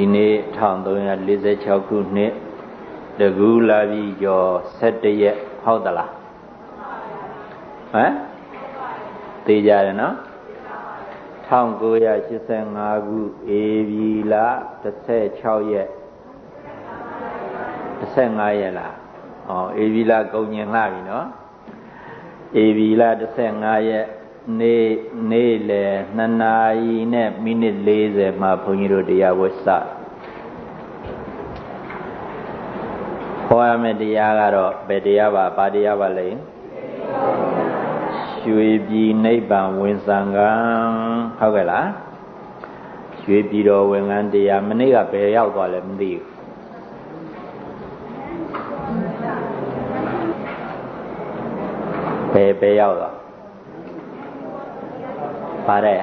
ဒီနေ့1346ခုနှစ်တကူလာပြီကျော်17ရက်ဟုတ်သလားဟမ်သိကြတယ်နော်1985ခုဧပြီလ16ရက်15ရက်လားဩဧပြီလကုန်ညင်လှပြီနော်ဧပြီလ15ရက် နေ့နေ့လယ်2နာရီနဲ့မိနစ်40မှာဘုန်းကြီးတို့တရားဝတ်စဟောရမယ့်တရားကတော့ဘယ်တရားပါဘာတရားပါလဲရွှေပြည်နိဗ္ဗာန်ဝင်စံကံဟုတ်ကဲ့လားရွှေပြည်တော်ဝင်ကံတရားမနေ့ကဘယ်ရောက်သွားလဲမသိဘူးဘယ်ဘယ်ရောက်သွား ပါတယ်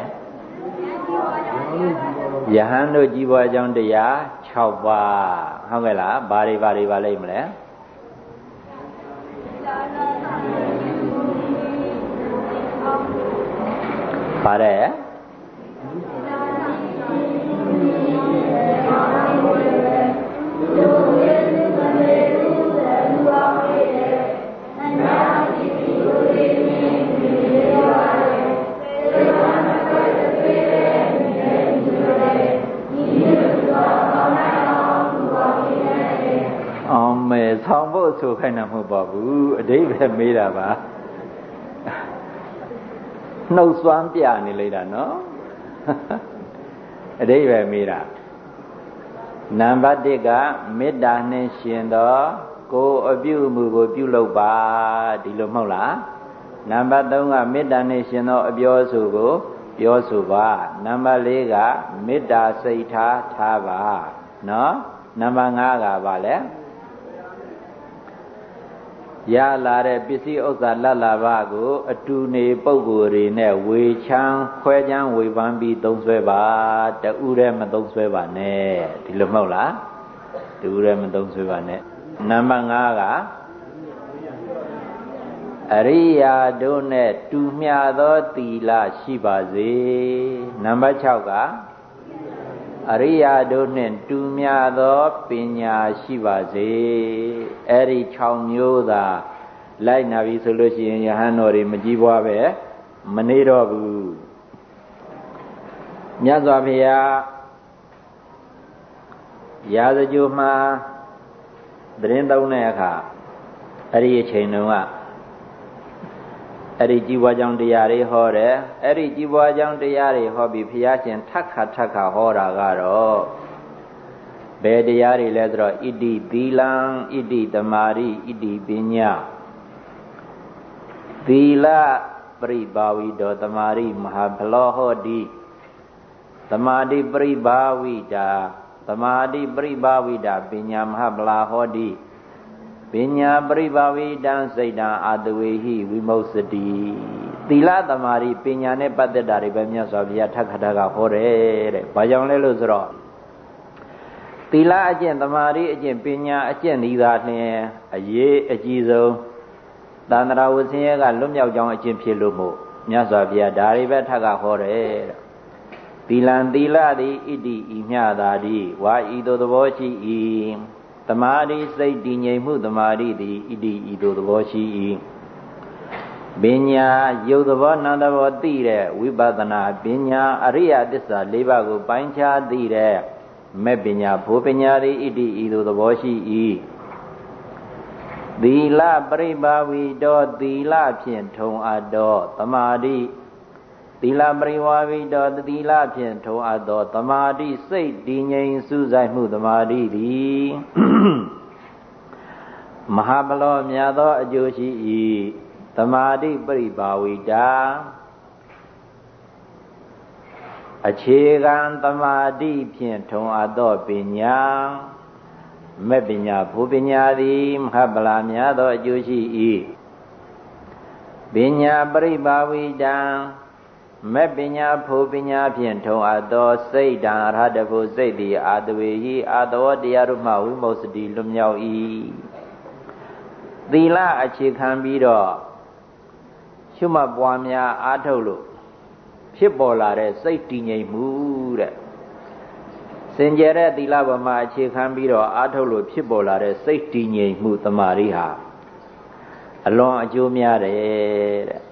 ယဟန်တို့ကြီးပွားကြောင်းတရား6ပါးဟုတ်ကဲ့လားဘာတွေဘာတွေပါလိမ့်မလဲပါတယ် ဆောင်ဖို့ဆိုခိုင်းတာမဟုတ်ပါဘူးအတိပ္ပယ်မေးတာပါနှုတ်စွမ်းပြနေလိုက်တာနော်အတိပ္ပယ်မေးတာနံပါတ်1ကမေတ္တာနှင့်ရှင်သောကိုအပြုအမူကိုပြုလုပ်ပါဒီလိုမဟုတ်လားနံပါတ်3ကမေတ္တာနှင့်ရှင်သောအပြောဆိုကို ပြောဆိုပါနံပါတ်4ကမေတ္တာစိတ်ထားထားပါနော်နံပါတ်5ကဘာလဲ ရလာတဲ့ပစ္စည်းဥစ္စာလတ်လာဘကိုအတူနေပုံကိုယ်တွေနဲ့ဝေချမ်းခွဲချမ်းဝေပန်းပြီးသုံးဆွဲပါတူးရဲမသုံးဆွဲပါနဲ့ဒီလိုမဟုတ်လားတူးရဲမသုံးဆွဲပါနဲ့နံပါတ်5ကအရိယာတို့နဲ့တူမျှသောသီလရှိပါစေနံပါတ်6က အရိယာတို့နှင့်တူမြသောပညာရှိပါစေအဲ့ဒီ6မျိုးသာလိုက်နာပြီဆိုလို့ရှိရင်ယဟန်တော်တွေမကြီးပွားပဲမနေတော့ဘူးမြတ်စွာဘုရားရာဇကြိုမှာသတင်းသုံးတဲ့အခါအဲ့ဒီအချိန်တုန်းက အဲ့ဒီကြီးပွားကြောင်းတရားတွေဟောတယ်အဲ့ဒီကြီးပွားကြောင်းတရားတွေဟောပြီးဘုရားရှင်ထက်ခါထက်ခါဟောတာကတော့ဘယ်တရားတွေလဲဆိုတော့ဣတိသီလံဣတိတမာရိဣတိပညာသီလပရိဘာဝိတောတမာရိမဟာဘလောဟောတိသမာဓိပရိဘာဝိတာသမာဓိပရိဘာဝိတာပညာမဟာဗလာဟောတိ ပညာပရိဘာဝိတံစိတ်တံအာတဝေဟိဝိမု ක්ෂ တိသီလသမารိပညာနဲ့ပတ်သက်တာတွေပဲမြတ်စွာဘုရားထပ်ခါကဟောတယ်တဲ့။ဘာကြောင့်လဲလို့ဆိုတော့သီလအကျင့်သမာဓိအကျင့်ပညာအကျင့်ဤသာနှင့်အရေးအကြီးဆုံးသန္တရာဝဆင်းရဲကလွတ်မြောက်ကြောင်းအကျင့်ဖြစ်လို့မို့မြတ်စွာဘုရားဒါတွေပဲထပ်ကဟောတယ်တဲ့။သီလံသီလသည်ဣတိဤမြသာတိဝါဤသို့သဘောရှိ၏ တမာတိစိတ်တည်ငြိမ်မှုတမာတိသည်ဣတိဤသို့သဘောရှိ၏ပညာယုတ်သဘောနံသဘောသိတဲ့ဝိပဿနာပညာအရိယသစ္စာ၄ပါးကိုပိုင်းခြားသိတဲ့မဲ့ပညာဘုပညာသည်ဣတိဤသို့သဘောရှိ၏သီလပရိပါဝီတောသီလဖြင့်ထုံအပ်သောတမာတိ သီလပရိဝါဝိတောသီလဖြင့်ထုံအပ်သောတမာတိစိတ်တည်ငြိမ်စူးစိုက်မှုတမာတိသည်မဟာဘလောမြတ်သောအကျိုးရှိ၏တမာတိပရိပါဝိတာအခြေခံတမာတိဖြင့်ထုံအပ်သောပညာမဲ့ပညာဘုပညာသည်မဟာဗလာများသောအကျိုးရှိ၏ပညာပရိပါဝိတံ မဲ့ပညာဖို့ပညာဖြင့်ထုံအပ်သောစိတ်တံအရဟတဖို့စိတ်သည်အာတဝေဟိအာတဝတရားတို့မှဝိမု ක්ෂ တိလွမြောက်၏သီလအခြေခံပြီးတော့ရှုမှတ်ပွားများအားထုတ်လို့ဖြစ်ပေါ်လာတဲ့စိတ်တည်ငြိမ်မှုတဲ့စင်ကြယ်တဲ့သီလပေါ်မှာအခြေခံပြီးတော့အားထုတ်လို့ဖြစ်ပေါ်လာတဲ့စိတ်တည်ငြိမ်မှုတမာရီဟာအလွန်အကျိုးများတယ်တဲ့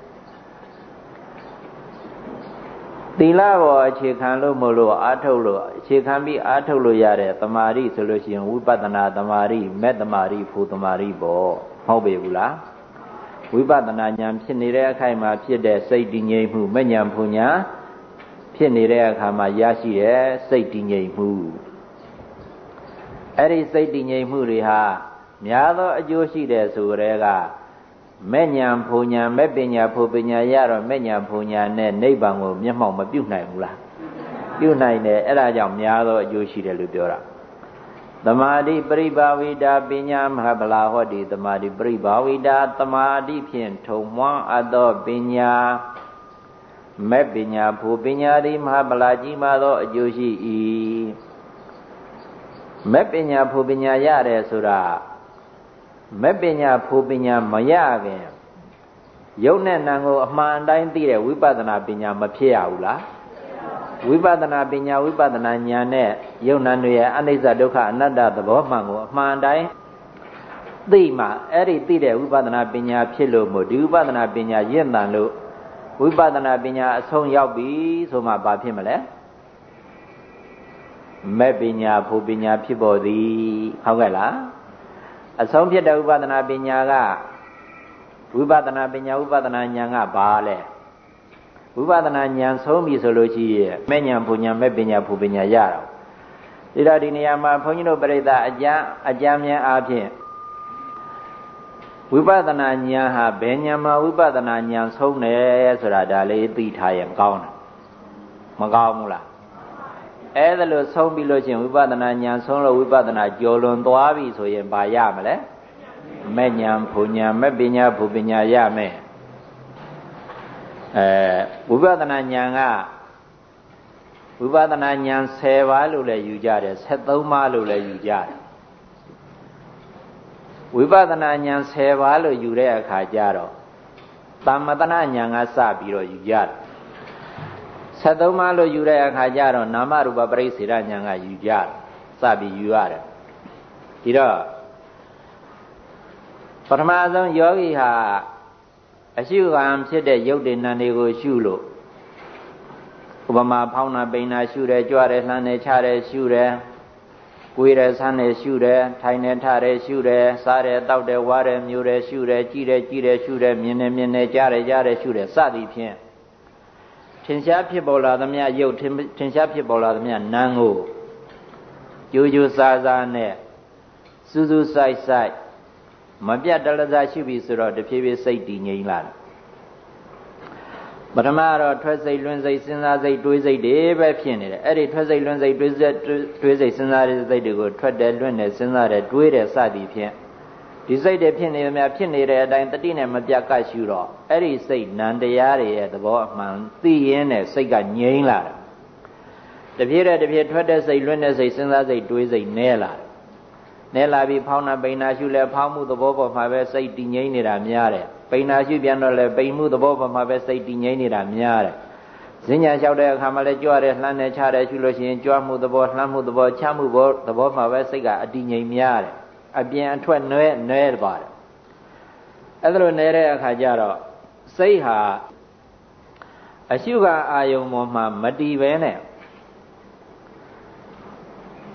သီလပေါ်အခြေခံလို့မလို့အားထုတ်လို့အခြေခံပြီးအားထုတ်လို့ရတဲ့တမာရီဆိုလို့ရှိရင်ဝိပဿနာတမာရီမဲ့တမာရီဖူတမာရီပေါ့ဟုတ်ပြီဘူးလားဝိပဿနာဉာဏ်ဖြစ်နေတဲ့အခိုက်မှာဖြစ်တဲ့စိတ်တည်ငြိမ်မှုမဲ့ဉာဏ်ဖူညာဖြစ်နေတဲ့အခါမှာရရှိတဲ့စိတ်တည်ငြိမ်မှုအဲ့ဒီစိတ်တည်ငြိမ်မှုတွေဟာများသောအကျိုးရှိတယ်ဆိုကြတဲ့က မဲ့ညာဖူညာမဲ့ပညာဖူပညာရတော့မဲ့ညာဖူညာနဲ့နိဗ္ဗာန်ကိုမျက်မှောက်မပြုတ်နိုင်ဘူးလားပြုတ်နိုင်တယ်အဲ့ဒါကြောင့်များသောအကျိုးရှိတယ်လို့ပြောတာသမာဓိပရိဘာဝိတာပညာမဟာဗလာဟောတိသမာဓိပရိဘာဝိတာသမာဓိဖြင့်ထုံမွမ်းအပ်သောပညာမဲ့ပညာဖူပညာသည်မဟာဗလာကြီးမားသောအကျိုးရှိ၏မဲ့ပညာဖူပညာရတယ်ဆိုတာ မဲ့ပညာဖူပညာမရခင်ယုတ်နဲ့နံကိုအမှန်တိုင်းသိတဲ့ဝိပဿနာပညာမဖြစ်ရဘူးလားဝိပဿနာပညာဝိပဿနာဉာဏ်နဲ့ယုတ်နံတွေရဲ့အနိစ္စဒုက္ခအနတ္တသဘောမှန်ကိုအမှန်တိုင်းသိမှအဲ့ဒီသိတဲ့ဝိပဿနာပညာဖြစ်လို့မို့ဒီဝိပဿနာပညာရင့်တန်လို့ဝိပဿနာပညာအဆုံးရောက်ပြီဆိုမှဘာဖြစ်မလဲမဲ့ပညာဖူပညာဖြစ်ပေါ်သည်ဟုတ်ကဲ့လား အဆုံးဖြစ်တဲ့ဥပဒနာပညာကဝိပဿနာပညာဥပဒနာဉာဏ်ကဘာလဲဝိပဿနာဉာဏ်ဆုံးပြီဆိုလို့ရှိရင်မဲ့ဉာဏ်ပူဉာဏ်မဲ့ပညာဖူပညာရတော့ဒီတော့ဒီနေရာမှာဘုန်းကြီးတို့ပြိဿအကျမ်းအကျမ်းများအားဖြင့်ဝိပဿနာဉာဏ်ဟာဘယ်ဉာဏ်မှာဝိပဿနာဉာဏ်ဆုံးတယ်ဆိုတာဒါလေးသိထားရင်ကောင်းတယ်မကောင်းဘူးလား အဲ့ဒါလို့ဆုံးပြီးလို့ချင်းဝိပဿနာဉာဏ်ဆုံးလို့ဝိပဿနာကျော်လွန်သွားပြီဆိုရင်ဘာရမလဲမဲ့ဉာဏ်ဘုံဉာဏ်မဲ့ပညာဘုပညာရမယ်အဲဝိပဿနာဉာဏ်ကဝိပဿနာဉာဏ်10ပါးလို့လည်းယူကြတယ်73ပါးလို့လည်းယူကြတယ်ဝိပဿနာဉာဏ်10ပါးလို့ယူတဲ့အခါကျတော့သမ္မတနာဉာဏ်ကစပြီးတော့ယူကြတယ် 73ပါးလို့ယူတဲ့အခါကျတော့နာမရူပပရိစ္ဆေဒဉာဏ်ကယူကြတယ်စပြီးယူရတယ်ဒီတော့ပထမဆုံးယောဂီဟာအရှုခံဖြစ်တဲ့ရုပ်တည်နံတွေကိုရှုလို့ဥပမာဖောင်းနာပိန်နာရှုတယ်ကြွတယ်လှမ်းတယ်ချတယ်ရှုတယ်ကိုယ်ရဆန်းတယ်ရှုတယ်ထိုင်တယ်ထတယ်ရှုတယ်စားတယ်တောက်တယ်ဝါတယ်မျိုးတယ်ရှုတယ်ကြည်တယ်ကြည်တယ်ရှုတယ်မြင်တယ်မြင်တယ်ကြားတယ်ကြားတယ်ရှုတယ်စသည်ဖြင့် ထင်ရှားဖြစ်ပေါ်လာသမျှရုပ်ထင်ရှားဖြစ်ပေါ်လာသမျှနာမ်ကိုကြိုးကြိုးစားစားနဲ့စူးစူးဆိုင်ဆိုင်မပြတ်တလစားရှိပြီဆိုတော့တဖြည်းဖြည်းစိတ်တည်ငြိမ်လာတယ်ပထမတော့ထွက်စိတ်လွင်စိတ်စဉ်းစားစိတ်တွေးစိတ်တွေပဲဖြစ်နေတယ်အဲ့ဒီထွက်စိတ်လွင်စိတ်တွေးစိတ်တွေးစိတ်စဉ်းစားတဲ့စိတ်တွေကိုထွက်တယ်လွင်တယ်စဉ်းစားတယ်တွေးတယ်စသည်ဖြင့် ဒီစိတ်တွေဖြစ်နေသမျှဖြစ်နေတဲ့အတိုင်းတတိနဲ့မပြတ်ကရှုတော့အဲ့ဒီစိတ်နံတရားတွေရဲ့သဘောအမှန်သိရင်းနဲ့စိတ်ကငြိမ်းလာတယ်တဖြည်းတဖြည်းထွက်တဲ့စိတ်လွင်တဲ့စိတ်စဉ်းစားစိတ်တွေးစိတ်နဲလာတယ်နဲလာပြီးဖောင်းနာပိန်နာရှုလဲဖောင်းမှုသဘောပေါ်မှာပဲစိတ်တည်ငြိမ်နေတာများတယ်ပိန်နာရှုပြန်တော့လဲပိန်မှုသဘောပေါ်မှာပဲစိတ်တည်ငြိမ်နေတာများတယ်ဈဉ္ညာလျှောက်တဲ့အခါမှာလဲကြွတယ်လှမ်းတယ်ချတယ်ရှုလို့ရှိရင်ကြွမှုသဘောလှမ်းမှုသဘောချမှုဘောသဘောမှာပဲစိတ်ကအတည်ငြိမ်များတယ် အပြင်အထွက်နွဲနွဲပါတယ်အဲ့ဒါလိုနေတဲ့အခါကျတော့စိတ်ဟာအရှုကအာယုံပေါ်မှာမတည်ပဲနဲ့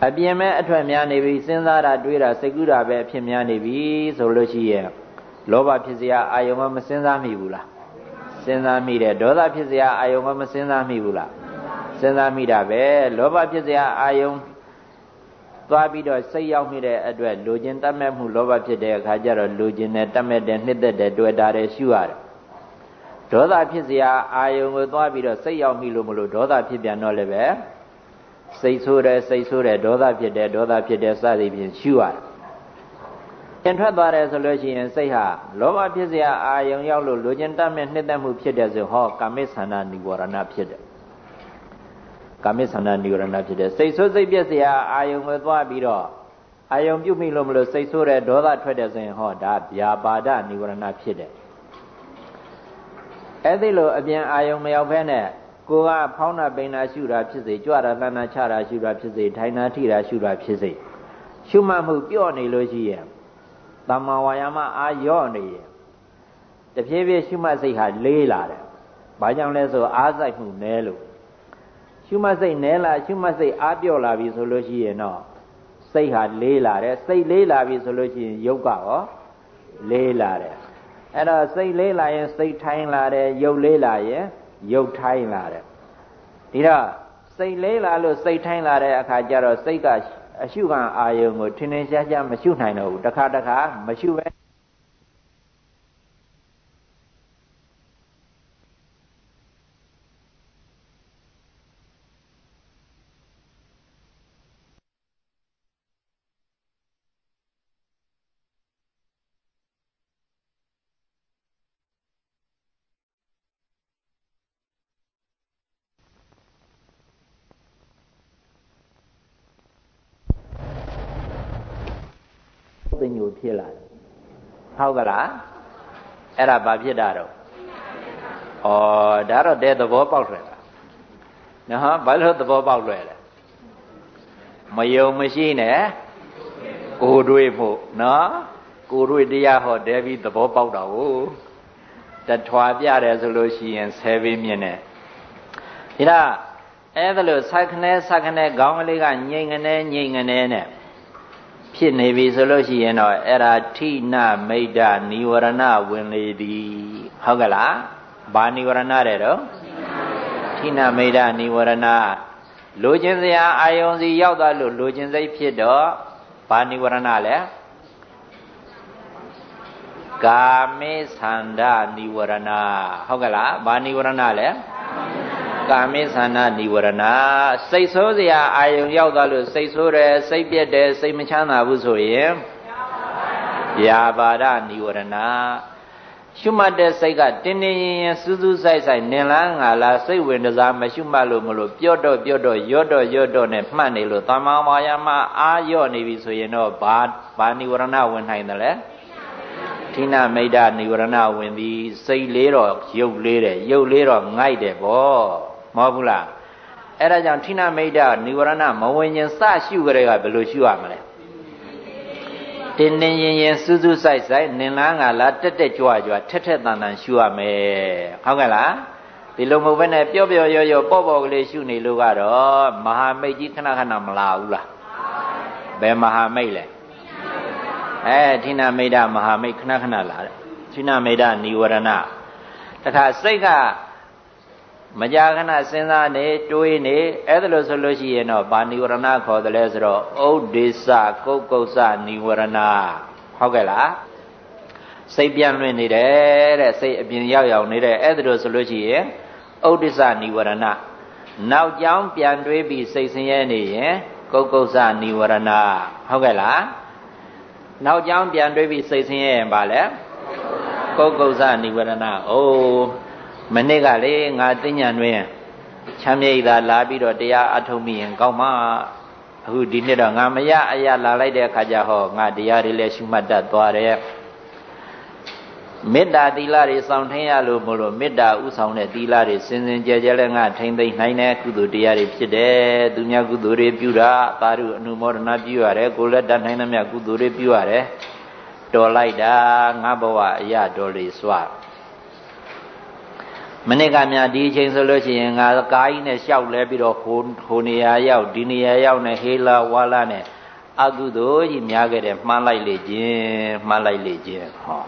အပြင်မဲ့အထွက်များနေပြီစဉ်းစားတာတွေးတာစိတ်ကူးတာပဲအဖြစ်များနေပြီဆိုလို့ရှိရင်လောဘဖြစ်စရာအာယုံကမစဉ်းစားမိဘူးလားစဉ်းစားမိတယ်ဒေါသဖြစ်စရာအာယုံကမစဉ်းစားမိဘူးလားစဉ်းစားမိတာပဲလောဘဖြစ်စရာအာယုံ သွားပြီးတော့စိတ်ရောက်နေတဲ့အတွက်လူချင်းတတ်မဲ့မှုလောဘဖြစ်တဲ့အခါကျတော့လူချင်းနဲ့တတ်မဲ့တဲ့နှစ်သက်တဲ့တွေ့တာတွေရှုရတယ်ဒေါသဖြစ်စရာအာယုံကိုသွားပြီးတော့စိတ်ရောက်မိလို့မလို့ဒေါသဖြစ်ပြန်တော့လည်းပဲစိတ်ဆိုးတယ်စိတ်ဆိုးတယ်ဒေါသဖြစ်တယ်ဒေါသဖြစ်တယ်စသည်ဖြင့်ရှုရတယ်။ပြန်ထွက်သွားတယ်ဆိုလို့ရှိရင်စိတ်ဟာလောဘဖြစ်စရာအာယုံရောက်လို့လူကျင်တတ်မဲ့နှစ်သက်မှုဖြစ်တယ်ဆိုဟောကာမိသန္တာနိဝရဏဖြစ်တယ် ကာမိသန္တာနိဝရဏဖြစ်တယ်စိတ်ဆိုးစိတ်ပြက်စရာအာယုံကိုသွားပြီးတော့အာယုံပြုတ်မိလို့မလို့စိတ်ဆိုးတဲ့ဒေါသထွက်တဲ့ဆိုရင်ဟောဒါဗျာပါဒနိဝရဏဖြစ်တယ်အဲ့ဒီလိုအပြင်အာယုံမရောက်ဘဲနဲ့ကိုကဖောင်းတာပိန်တာရှုတာဖြစ်စေကြွတာလှမ်းတာချတာရှုတာဖြစ်စေထိုင်တာထိတာရှုတာဖြစ်စေရှုမှတ်မှုပြော့နေလို့ရှိရင်တမ္မာဝါယာမအာရော့နေရင်တဖြည်းဖြည်းရှုမှတ်စိတ်ဟာလေးလာတယ်။ဘာကြောင့်လဲဆိုအားစိုက်မှုနည်းလို့ ရှုမှတ်စိတ်နည်းလာရှုမှတ်စိတ်အားပြော့လာပြီဆိုလို့ရှိရင်တော့စိတ်ဟာလေးလာတယ်စိတ်လေးလာပြီဆိုလို့ရှိရင်ယုတ်ကရောလေးလာတယ်အဲ့တော့စိတ်လေးလာရင်စိတ်ထိုင်းလာတယ်ယုတ်လေးလာရင်ယုတ်ထိုင်းလာတယ်ဒီတော့စိတ်လေးလာလို့စိတ်ထိုင်းလာတဲ့အခါကျတော့စိတ်ကအရှုခံအာယုံကိုထင်ထင်ရှားရှားမရှုနိုင်တော့ဘူးတစ်ခါတစ်ခါမရှုပဲသိညို ဖြစ်လာတယ်ဟုတ်ကလားအဲ့ဒါဘာဖြစ်တာတော့ဩဒါတော့တဲ့သဘောပေါက်တယ်လားနော်ဘာလို့သဘောပေါက်လွယ်လဲမယုံမရှိနဲ့ကိုတွေးဖို့နော်ကိုတွေးတရားဟောတဲပြီးသဘောပေါက်တာကိုတထွာပြတယ်ဆိုလို့ရှိရင်ဆဲပေးမြင်တယ်ဒါအဲ့ဒါလို့ဆက်ခနဲဆက်ခနဲခေါင်းကလေးကငိမ့်ငနဲငိမ့်ငနဲနဲ့ ဖြစ်နေပြီဆိုလို့ရှိရင်တော့အဲ့ဒါထိနာမိတ်ဒနိဝရဏဝင်လေသည်ဟုတ်ကလားဘာနိဝရဏတဲ့တော့ထိနာမိတ်ဒနိဝရဏလိုခြင်းစရာအာယုံစီရောက်သွားလို့လိုခြင်းစိတ်ဖြစ်တော့ဘာနိဝရဏလဲကာမေသန္တာနိဝရဏဟုတ်ကလားဘာနိဝရဏလဲ ကာမိသနာနိဝရဏစိတ်ဆိုးစရာအာယုံရောက်သွားလို့စိတ်ဆိုးတယ်စိတ်ပြက်တယ်စိတ်မချမ်းသာဘူးဆိုရင်ယာပါဒနိဝရဏရှုမှတ်တဲ့စိတ်ကတင်းတင်းရင်ရင်စူးစူးဆိုင်ဆိုင်နင်လားငါလားစိတ်ဝင်တစားမရှုမှတ်လို့မလို့ပြော့တော့ပြော့တော့ရော့တော့ရော့တော့နဲ့မှတ်နေလို့သမောင်မာယာမအာရော့နေပြီဆိုရင်တော့ဘာဘာနိဝရဏဝင်နိုင်တယ်လဲိနမိတ်္တနိဝရဏဝင်သည်စိတ်လေးတော့ရုပ်လေးတယ်ရုပ်လေးတော့ငိုက်တယ်ဗော မဟုတ်ဘူးလားအဲ့ဒါကြောင့်ဌိနမိတ်တនិဝရဏမဝင်ရင်စရှုကြတဲ့ကဘယ်လိုရှုရမလဲတင်းတင်းရင်ရင်စူးစူးဆိုင်ဆိုင်နင်လားငါလားတက်တက်ကြွကြွထက်ထက်တန်တန်ရှုရမယ်ဟုတ်ကဲ့လားဒီလိုမဟုတ်ဘဲနဲ့ပျော့ပျော့ရော့ရော့ပေါ့ပေါ့ကလေးရှုနေလို့ကတော့မဟာမိတ်ကြီးခဏခဏမလာဘူးလားဘယ်မဟာမိတ်လဲအဲဌိနမိတ်တမဟာမိတ်ခဏခဏလာတယ်ဌိနမိတ်တនិဝရဏတခါစိတ်က မကြာခဏစဉ်းစားနေတွေးနေအဲ့ဒါလို့ဆိုလို့ရှိရင်တော့ပါဏိဝရဏခေါ်တယ်လဲဆိုတော့ဥဒိစ္စကုတ်ကုတ်စနိဝရဏဟုတ်ကဲ့လားစိတ်ပြန်လွင်နေတယ်တဲ့စိတ်အပြင်ရောက်ရောက်နေတဲ့အဲ့ဒါလို့ဆိုလို့ရှိရင်ဥဒိစ္စနိဝရဏနောက်ကြောင်းပြန်တွေးပြီးစိတ်ဆင်းရဲနေရင်ကုတ်ကုတ်စနိဝရဏဟုတ်ကဲ့လားနောက်ကြောင်းပြန်တွေးပြီးစိတ်ဆင်းရဲရင်ဗာလဲကုတ်ကုတ်စနိဝရဏအိုး မနေ့ကလေငါသိညာတွင်ချမ်းမြေ့သာလာပြီးတော့တရားအထုတ်မိရင်ကောင်းမှာအခုဒီနေ့တော့ငါမရအရလာလိုက်တဲ့အခါကျဟောငါတရားတွေလည်းရှုမှတ်တတ်သွားတယ်မေတ္တာသီလတွေစောင့်ထင်းရလို့မလို့မေတ္တာဥဆောင်တဲ့သီလတွေစင်စင်ကြဲကြဲလည်းငါထိမ့်သိမ့်နိုင်တဲ့ကုသိုလ်တရားတွေဖြစ်တယ်သူများကုသိုလ်တွေပြုတာသာဓုအနုမောဒနာပြုရတယ်ကိုယ်လည်းတတ်နိုင်သမျှကုသိုလ်တွေပြုရတယ်တော်လိုက်တာငါဘဝအရာတော်လေးစွာ မနစ်ကများဒီအချိန်ဆိုလို့ရှိရင်ငါကားကြီးနဲ့ရှောက်လဲပြီးတော့ဟိုဟိုနေရာရောက်ဒီနေရာရောက်နေဟေးလာဝါလာနဲ့အကုသိုလ်ကြီးများခဲ့တယ်မှားလိုက်လေခြင်းမှားလိုက်လေခြင်းဟော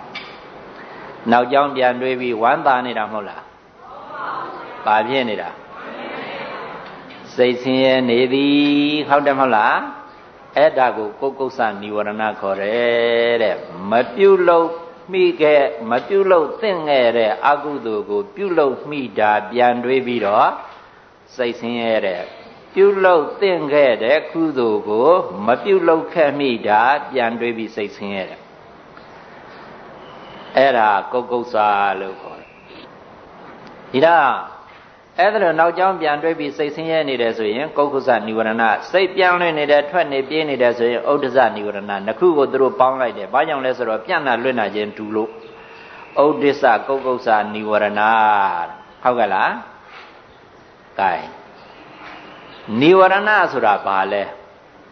နောက်ကြောင်းပြန်တွေးပြီးဝမ်းသာနေတာမဟုတ်လားပါဖြစ်နေတာစိတ်ဆင်းရဲနေသည်ဟုတ်တယ်မဟုတ်လားအဲ့ဒါကိုကုတ်ကုတ်ဆနိဝရဏခေါ်တယ်တဲ့မပြုတ်လို့ မိခဲ့မပြုလုပ်သင့်ခဲ့တဲ့အကုသိုလ်ကို ပြုလုပ်မိတာပြန်တွေးပြီးတော့စိတ်ဆင်းရဲတဲ့ပြုလုပ်သင့်ခဲ့တဲ့ကုသိုလ်ကို မပြုလုပ်ခဲ့မိတာပြန်တွေးပြီးစိတ်ဆင်းရဲတဲ့အဲ့ဒါကုတ်ကုတ်စာလို့ခေါ်တယ်ဒီတော့ အဲ့ဒါလိုနောက်ကျောင်းပြန်တွေးပြီးစိတ်ဆင်းရဲနေတယ်ဆိုရင်ကုက္ကုဇနိဝရဏစိတ်ပြောင်းလဲနေတယ်ထွက်နေပြေးနေတယ်ဆိုရင်ဥဒ္ဒဇနိဝရဏနှစ်ခုကိုသူတို့ပေါင်းလိုက်တယ်ဘာကြောင့်လဲဆိုတော့ပြန့်နှံ့လွတ်နာခြင်းတူလို့ဥဒ္ဒစ္စကုက္ကုဇနိဝရဏဟုတ်ကဲ့လားကဲနိဝရဏဆိုတာဘာလဲ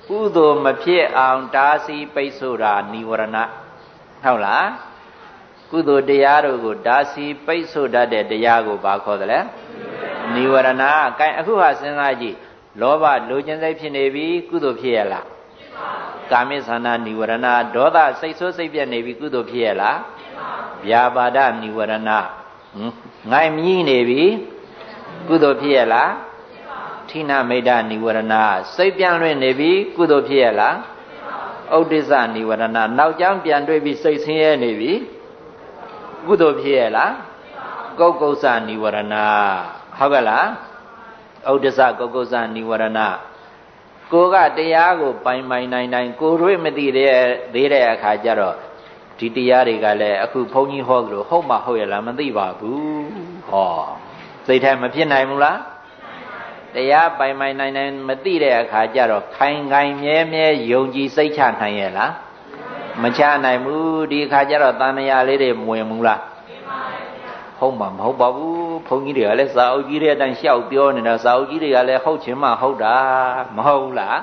ကုသိုလ်မဖြစ်အောင်တားဆီးပိတ်ဆို့တာနိဝရဏဟုတ်လားကုသိုလ်တရားတို့ကိုတားဆီးပိတ်ဆို့တတ်တဲ့တရားကိုဘာခေါ်သလဲ နိဝရဏကဲအခုဟာစဉ်းစားကြည့်လောဘလိုချင်စိတ်ဖြစ်နေပြီကုသိုလ်ဖြစ်ရလားကာမိသန္တာနိဝရဏဒေါသစိတ်ဆိုးစိတ်ပြက်နေပြီကုသိုလ်ဖြစ်ရလားဗျာပါဒနိဝရဏငိုင်မြည်နေပြီကုသိုလ်ဖြစ်ရလားထိနာမိတ်ဒနိဝရဏစိတ်ပြန်လွင့်နေပြီကုသိုလ်ဖြစ်ရလားဥဒိစ္စနိဝရဏနောက်ကြောင်းပြန်တွေ့ပြီးစိတ်ဆင်းရဲနေပြီကုသိုလ်ဖြစ်ရလားကုတ်ကုစ္ဆနိဝရဏ ဟုတ်ကဲ့လားဥဒိစ္စကုတ်ကုစ္ဆနိဝရဏကိုကတရားကိုပိုင်ပိုင်နိုင်နိုင်ကိုရွေးမသိတဲ့သေးတဲ့အခါကျတော့ဒီတရားတွေကလည်းအခုဘုန်းကြီးဟောသလိုဟုတ်မှဟုတ်ရလားမသိပါဘူးဟောစိတ်ထဲမဖြစ်နိုင်ဘူးလားတရားပိုင်ပိုင်နိုင်နိုင်မသိတဲ့အခါကျတော့ခိုင်ခိုင်မြဲမြဲယုံကြည်စိတ်ချနိုင်ရဲ့လားမချနိုင်ဘူးဒီအခါကျတော့တန်မြာလေးတွေမဝင်ဘူးလားဟုတ်မှာမဟုတ်ပါဘူး ဘုန်းကြီးတွေကလည်းစာအုပ်ကြီးတွေအတိုင်းလျှောက်ပြောနေတာစာအုပ်ကြီးတွေကလည်းဟုတ်ချင်မှဟုတ်တာမဟုတ်လား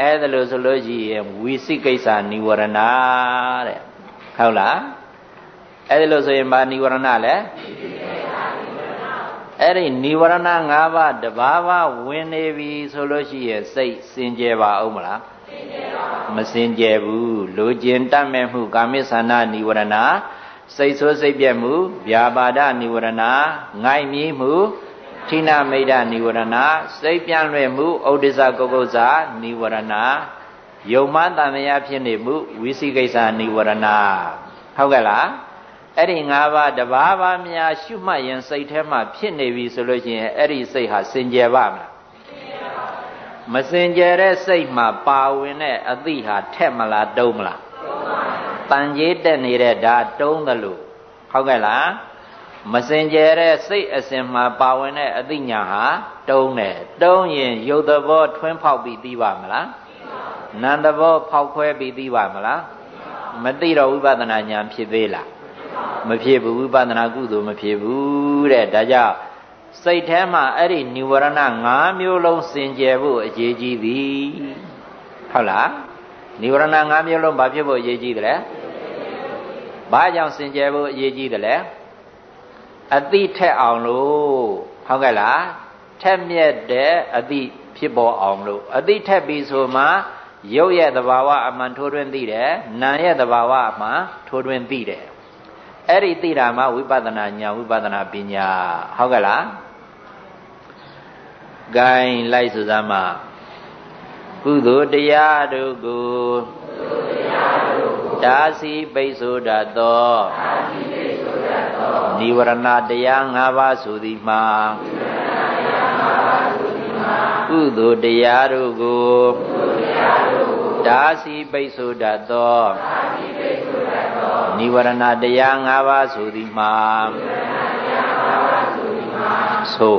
အဲ့ဒါလို့ဆိုလို့ရှိရင်ဝိသိကိစ္စနိဝရဏတဲ့ဟုတ်လားအဲ့ဒါလို့ဆိုရင်ဘာနိဝရဏလဲအဲ့ဒီနိဝရဏ၅ပါးတဘာဝဝင်နေပြီဆိုလို့ရှိရင်စိတ်စင်ကြယ်ပါအောင်မလားမစင်ကြယ်ဘူးလိုချင်တတ်မဲ့မှုကာမိသန္နာနိဝရဏ စိတ်ဆိုးစိတ်ပြက်မှုဗျာပါဒနိဝရဏငိုက်မြီးမှုဌိနမိတ်နိဝရဏစိတ်ပြန့်လွယ်မှုဥဒိစ္စကုကုဇာနိဝရဏယုံမှတန်မြာဖြစ်နေမှုဝိသိကိစ္စနိဝရဏဟုတ်ကဲ့လားအဲ့ဒီ၅ပါးတဘာဘာများရှုမှတ်ရင်စိတ်ထဲမှာဖြစ်နေပြီဆိုလို့ရှိရင်အဲ့ဒီစိတ်ဟာစင်ကြယ်ပါမလားမစင်ကြယ်တဲ့စိတ်မှာပါဝင်တဲ့အသည့်ဟာထက်မလားတုံးမလားတုံးပါ န်ကြီးတက်နေတဲ့ဒါတုံးတယ်လို့ဟုတ်ကဲ့လားမစင်ကြယ်တဲ့စိတ်အစဉ်မှာပါဝင်တဲ့အသိညာဟာတုံးတယ်တုံးရင်ရုပ်သဘောထွင်းဖောက်ပြီးသိပါမလားနံသဘောဖောက်ခွဲပြီးသိပါမလားမသိတော့ဝိပဿနာဉာဏ်ဖြစ်သေးလားမဖြစ်ဘူးဝိပဿနာကုသိုလ်မဖြစ်ဘူးတဲ့ဒါကြောင့်စိတ်ထဲမှာအဲ့ဒီនិဝရဏ၅မျိုးလုံးစင်ကြယ်ဖို့အရေးကြီးသည်ဟုတ်လားនិဝရဏ၅မျိုးလုံးဘာဖြစ်ဖို့အရေးကြီးတယ်လဲ ဘာကြောင့်စင်ကြယ်ဖို့အရေးကြီးတယ်လဲအတိထက်အောင်လို့ဟုတ်ကဲ့လားထက်မြက်တဲ့အတိဖြစ်ပေါ်အောင်လို့အတိထက်ပြီဆိုမှရုပ်ရဲ့သဘာဝအမှန်ထိုးထွင်းသိတယ်နာမ်ရဲ့သဘာဝအမှန်ထိုးထွင်းသိတယ်အဲ့ဒီသိတာမှဝိပဿနာဉာဏ်ဝိပဿနာပညာဟုတ်ကဲ့လားဂိုင်းလိုက်ဆိုစမ်းမှာကုသိုလ်တရားတို့ကိုတာ စီပိတ်ဆိုတတ်သောနိဝရဏတရား၅ပါးဆိုသည်မှာကုသိုလ်တရားတို့ကိုတာစီပိတ်ဆိုတတ်သောနိဝရဏတရား၅ပါးဆိုသည်မှာဆို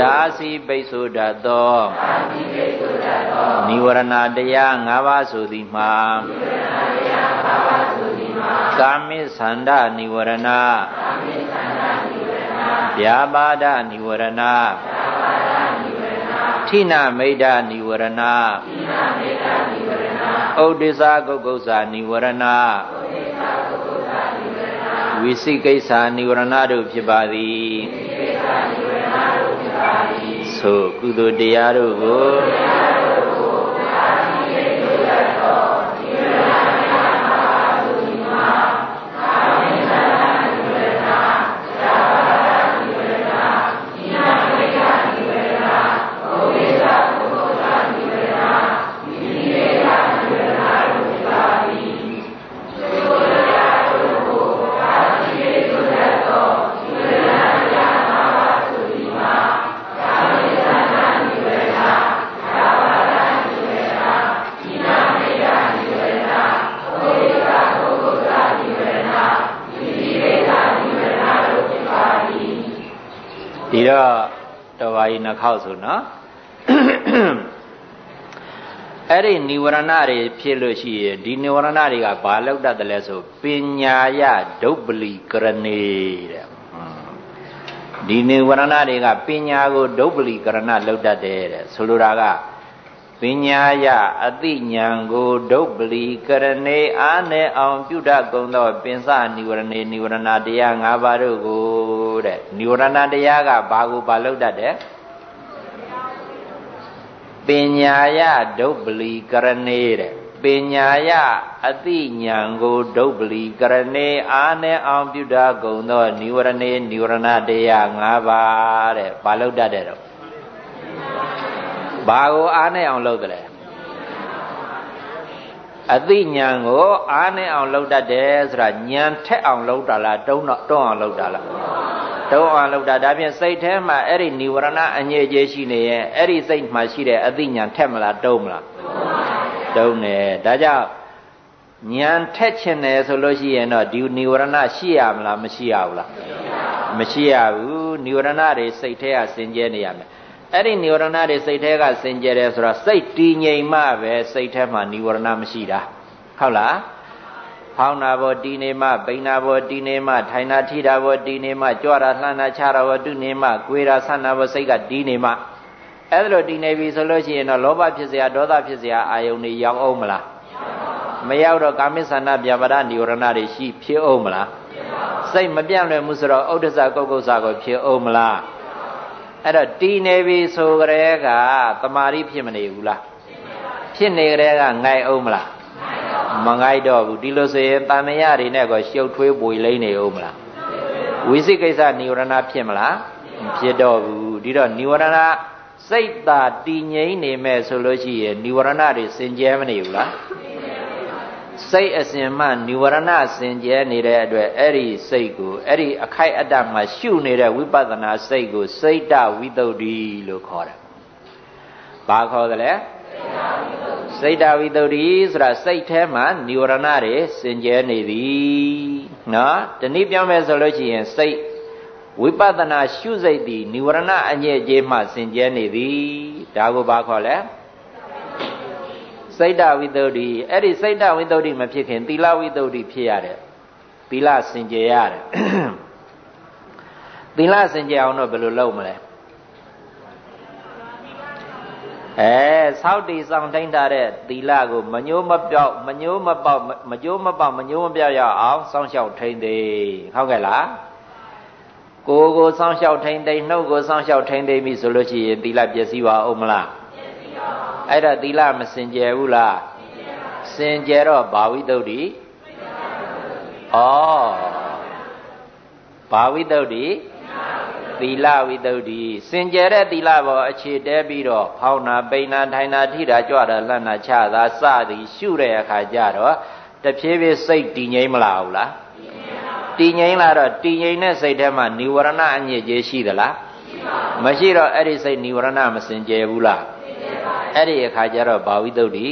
ဒါစီပိတ်ဆိုတတ်သောနိဝရဏတရား၅ပါးဆိုသည်မှာကာမိသန္ဒနိဝရဏဗျာပါဒနိဝရဏထိနမိတ်ဒနိဝရဏဩဒိသဂုတ်ကုသနိဝရဏဝိသိကိစ္စနိဝရဏတို့ဖြစ်ပါသည် ကုသိုလ်တရားတို့ကို ခေါက်ဆိုနော်အဲ့ဒီនិဝရဏတွေဖြစ်လို့ရှိရင်ဒီនិဝရဏတွေကဘာလောက်တတ်တယ်လဲဆိုပညာယဒုပ္ပလီကရဏေတဲ့ဒီនិဝရဏတွေကပညာကိုဒုပ္ပလီကရဏလောက်တတ်တယ်တဲ့ဆိုလိုတာကပညာယအတိညာကိုဒုပ္ပလီကရဏေအာနေအောင်ပြုတတ်ကုန်သောပင်စនិဝရဏေនិဝရဏတရား၅ပါးတို့ကိုတဲ့និဝရဏတရားကဘာကိုဘာလောက်တတ်တယ် ပညာယဒုပ္ပလီကရဏေတဲ့ပညာယအတိညာကိုဒုပ္ပလီကရဏေအာနေအောင်ပြုတာကုန်သောនិဝရဏေនិဝရဏတရား၅ပါးတဲ့ဘာလို့တတ်တဲ့တော့ဘာကိုအာနေအောင်လုပ်တယ် အသိဉာဏ်ကိုအားနဲ့အောင်လုပ်တတ်တယ်ဆိုတာဉာဏ်ထက်အောင်လုပ်တာလားတုံးတော့တွန်းအောင်လုပ်တာလားတုံးအောင်လုပ်တာဒါဖြင့်စိတ်ထဲမှာအဲ့ဒီនិဝရဏအငြိအကျေးရှိနေရင်အဲ့ဒီစိတ်မှာရှိတဲ့အသိဉာဏ်ထက်မလားတုံးမလားတုံးတယ်ဒါကြောင့်ဉာဏ်ထက်ခြင်းတယ်ဆိုလို့ရှိရင်တော့ဒီនិဝရဏရှိရမလားမရှိရဘူးလားမရှိရဘူးនិဝရဏတွေစိတ်ထဲကစင်ကြဲနေရမယ် အဲ့ဒီနိဝရဏတွေစိတ်ထဲကစင်ကြယ်တယ်ဆိုတော့စိတ်တည်ငြိမ်မှပဲစိတ်ထဲမှာနိဝရဏမရှိတာဟုတ်လားဖောင်းတာဘောတည်နေမှပိန်တာဘောတည်နေမှထိုင်တာထိတာဘောတည်နေမှကြွတာလှမ်းတာခြားတာဘောတုနေမှကြွေတာဆန်းတာဘောစိတ်ကတည်နေမှအဲ့ဒါလိုတည်နေပြီဆိုလို့ရှိရင်တော့လောဘဖြစ်เสียဒေါသဖြစ်เสียအာယုန်တွေရောက်အောင်မလားမရောက်တော့ကာမိသနာပြပါဒနိဝရဏတွေရှိဖြစ်အောင်မလားစိတ်မပြန့်လွယ်မှုဆိုတော့ဥဒ္ဒဇကုတ်ကုတ်စာကိုဖြစ်အောင်မလား အဲ့တော့တည်နေပြီဆိုကြဲကတမာရီဖြစ်မနေဘူးလားဖြစ်နေကြဲကငိုက်အောင်မလားမငိုက်တော့ဘူးဒီလိုဆိုရင်တာမယတွေနဲ့ကောရှုပ်ထွေးပွေလိမ့်နေအောင်မလားဝိသိကိစ္စနိဝရဏဖြစ်မလားဖြစ်တော့ဘူးဒီတော့နိဝရဏစိတ်သာတည်ငြိမ်နေမဲ့ဆိုလို့ရှိရင်နိဝရဏတွေစင်ကြဲမနေဘူးလား စိတ်အစဉ်မှនិဝရဏစင်ကြဲနေတဲ့အတွက်အဲ့ဒီစိတ်ကိုအဲ့ဒီအခိုက်အတန့်မှာရှုနေတဲ့ဝိပဿနာစိတ်ကိုစိတ်တဝိတုဒ္ဓိလို့ခေါ်တယ်။ဘာခေါ်တယ်လဲစိတ်တဝိတုဒ္ဓိဆိုတာစိတ်ထဲမှာនិဝရဏတွေစင်ကြဲနေသည်။နော်။ဒီနည်းပြောမယ်ဆိုလို့ရှိရင်စိတ်ဝိပဿနာရှုစိတ်သည်និဝရဏအညစ်အကြေးမှစင်ကြဲနေသည်။ဒါကိုဘာခေါ်လဲ။ စိတ်တဝိသုဒ္ဓိအဲ့ဒီစိတ်တဝိသုဒ္ဓိမဖြစ်ခင်သီလဝိသုဒ္ဓိဖြစ်ရတယ်သီလစင်ကြယ်ရတယ်သီလစင်ကြယ်အောင်တော့ဘယ်လိုလုပ်မလဲအဲသောက်တီဆောင်တိုင်းထားတဲ့သီလကိုမညိုးမပြောက်မညိုးမပေါက်မကြိုးမပေါက်မညိုးမပြောက်ရအောင်စောင့်ရှောက်ထိန်သိဟုတ်ကဲ့လားကိုယ်ကိုစောင့်ရှောက်ထိန်သိနှုတ်ကိုစောင့်ရှောက်ထိန်သိပြီဆိုလို့ရှိရင်သီလပျက်စီးပါဦးမလား အဲ့ဒါသီလမစင်ကြယ်ဘူးလားစင်ကြယ်တော့ဘာဝိတုဒ္ဓိဩဘာဝိတုဒ္ဓိသီလဝိတုဒ္ဓိစင်ကြယ်တဲ့သီလဘောအခြေတဲပြီးတော့ဖောင်းနာပိန်နာထိုင်နာထိတာကြွတာလှမ်းနာချတာစသည်ရှုတဲ့အခါကျတော့တဖြည်းဖြည်းစိတ်တည်ငြိမ်မလာဘူးလားတည်ငြိမ်လာတော့တည်ငြိမ်တဲ့စိတ်ထဲမှာនិဝရဏအညစ်အကြေးရှိသလားမရှိတော့အဲ့ဒီစိတ်និဝရဏမစင်ကြယ်ဘူးလား အဲ့ဒီအခါကျတော့ဘာဝိသုဒ္ဓိ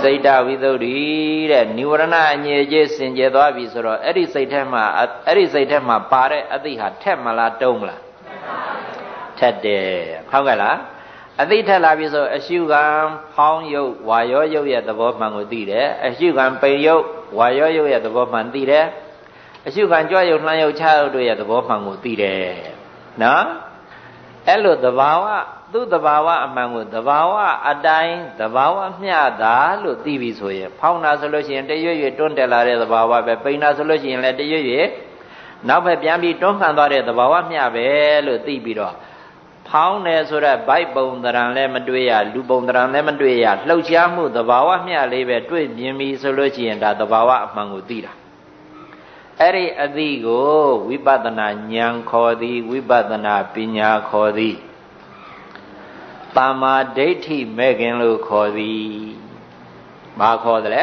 စိတ်တဝိသုဒ္ဓိတဲ့និဝရဏအငြိအကျေးစင်ကြယ်သွားပြီဆိုတော့အဲ့ဒီစိတ်ထဲမှာအဲ့ဒီစိတ်ထဲမှာပါတဲ့အသိဟာထက်မလားတုံးမလားထက်တယ်ဟုတ်ကဲ့လားအသိထက်လာပြီဆိုအရှုခံဖောင်းယုတ်ဝါရောယုတ်ရဲ့သဘောမှန်ကိုသိတယ်အရှုခံပိန်ယုတ်ဝါရောယုတ်ရဲ့သဘောမှန်သိတယ်အရှုခံကြွယုတ်လှမ်းယုတ်ချယုတ်တို့ရဲ့သဘောမှန်ကိုသိတယ်နော် အဲ့လိုသဘာဝသူ့တဘာဝအမှန်ကိုတဘာဝအတိုင်းတဘာဝမျှတာလို့သိပြီဆိုရင်ဖောင်းတာဆိုလို့ရှိရင်တရွရွတွန်းတက်လာတဲ့တဘာဝပဲပိန်တာဆိုလို့ရှိရင်လည်းတရွရွနောက်ဘက်ပြန်ပြီးတွန်းခံသွားတဲ့တဘာဝမျှပဲလို့သိပြီးတော့ဖောင်းတယ်ဆိုတော့ဗိုက်ပုံတရံလည်းမတွေ့ရလူပုံတရံလည်းမတွေ့ရလှုပ်ရှားမှုတဘာဝမျှလေးပဲတွေ့မြင်ပြီဆိုလို့ရှိရင်ဒါတဘာဝအမှန်ကိုသိတာ အဲ့ဒီအသိကိုဝိပဿနာဉာဏ်ခေါ်သည်ဝိပဿနာပညာခေါ်သည်တမ္မာဒိဋ္ဌိမဲ့ခင်လို့ခေါ်သည်ဘာခေါ်တယ်လဲ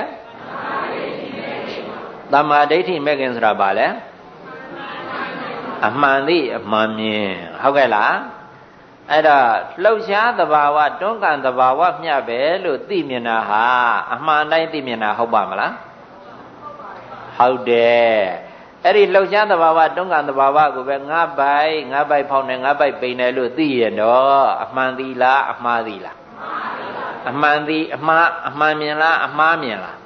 တမ္မာဒိဋ္ဌိမဲ့ခင်ဆိုတာဘာလဲအမှန်သိအမှန်မြင်ဟုတ်ကဲ့လားအဲ့တော့လှုပ်ရှားသဘာဝတွန်းကန်သဘာဝမျှပဲလို့သိမြင်တာဟာအမှန်တိုင်းသိမြင်တာဟုတ်ပါမလား ဟုတ်တယ်အဲ့ဒီလှုပ်ရှားသဘာဝတွန်းကန်သဘာဝကိုပဲငါးပိုက်ငါးပိုက်ဖောင်းတယ်ငါးပိုက်ပိန်တယ်လို့သိရတော့အမှန်သီလားအမှားသီလားအမှန်သီအမှားအမှန်မြင်လားအမှားမြင်လား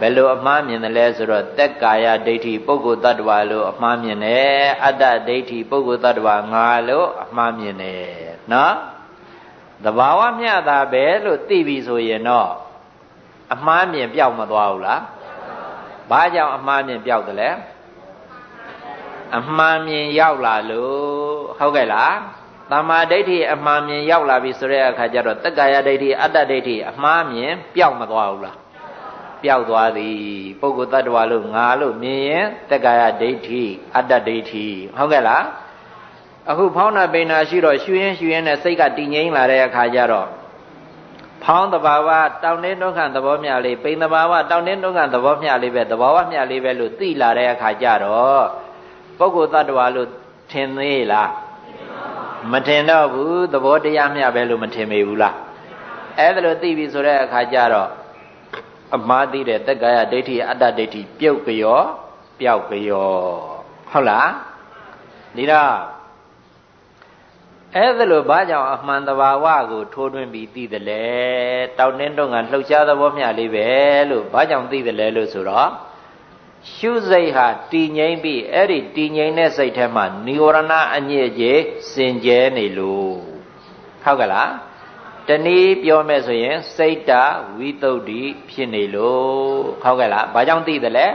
ဘယ်လိုအမှားမြင်တယ်လဲဆိုတော့တက်ကာယဒိဋ္ဌိပုဂ္ဂိုလ်တ attva လို့အမှားမြင်တယ်အတ္တဒိဋ္ဌိပုဂ္ဂိုလ်တ attva ငါလို့အမှားမြင်တယ်နော်သဘာဝမျှတာပဲလို့သိပြီဆိုရင်တော့အမှားမြင်ပြောက်မသွားဘူးလား ဘာကြောင့်အမှားမြင်ပြောက်တယ်လဲအမှန်မြင်ရောက်လာလို့ဟုတ်ကဲ့လားတမာဒိဋ္ဌိအမှန်မြင်ရောက်လာပြီဆိုတဲ့အခါကျတော့တက္ကာယဒိဋ္ဌိအတ္တဒိဋ္ဌိအမှားမြင်ပျောက်မသွားဘူးလားပျောက်သွားသည်ပုဂ္ဂိုလ်တ attva လို့ငါလို့မြင်ရင်တက္ကာယဒိဋ္ဌိအတ္တဒိဋ္ဌိဟုတ်ကဲ့လားအခုဖောင်းနာပိန်နာရှိတော့ရှူရင်ရှူရင်နဲ့စိတ်ကတည်ငြိမ်လာတဲ့အခါကျတော့ ဖောင်းတဘာဝတောင်းတင်းဒုက္ခသဘောမျှလေးပိန်တဘာဝတောင်းတင်းဒုက္ခသဘောမျှလေးပဲသဘောဝမျှလေးပဲလို့သိလာတဲ့အခါကျတော့ပုဂ္ဂိုလ်တ attva လို့ထင်သေးလားမထင်တော့ဘူးသဘောတရားမျှပဲလို့မထင်မိဘူးလားအဲ့ဒါလို့သိပြီဆိုတဲ့အခါကျတော့အမှားသိတဲ့တက္ကရာဒိဋ္ဌိအတ္တဒိဋ္ဌိပြုတ်ကြောပျောက်ကြောဟုတ်လားဒီတော့ အဲ့ဒါလို့ဘာကြောင့်အမှန်တဘာဝကိုထိုးထွင်းပြီးသိတယ်လဲတောက်တင်းတော့ကလှုပ်ရှားသဘောမျှလေးပဲလို့ဘာကြောင့်သိတယ်လဲလို့ဆိုတော့ရှုစိတ်ဟာတည်ငြိမ်ပြီးအဲ့ဒီတည်ငြိမ်တဲ့စိတ်ထဲမှာនិဝရဏအညစ်အကြေးစင်ကြဲနေလို့ဟုတ်ကလားတနည်းပြောမယ်ဆိုရင် စိတ်တဝိတုဒ္ဓိဖြစ်နေလို့ဟုတ်ကဲ့လားဘာကြောင့်သိတယ်လဲ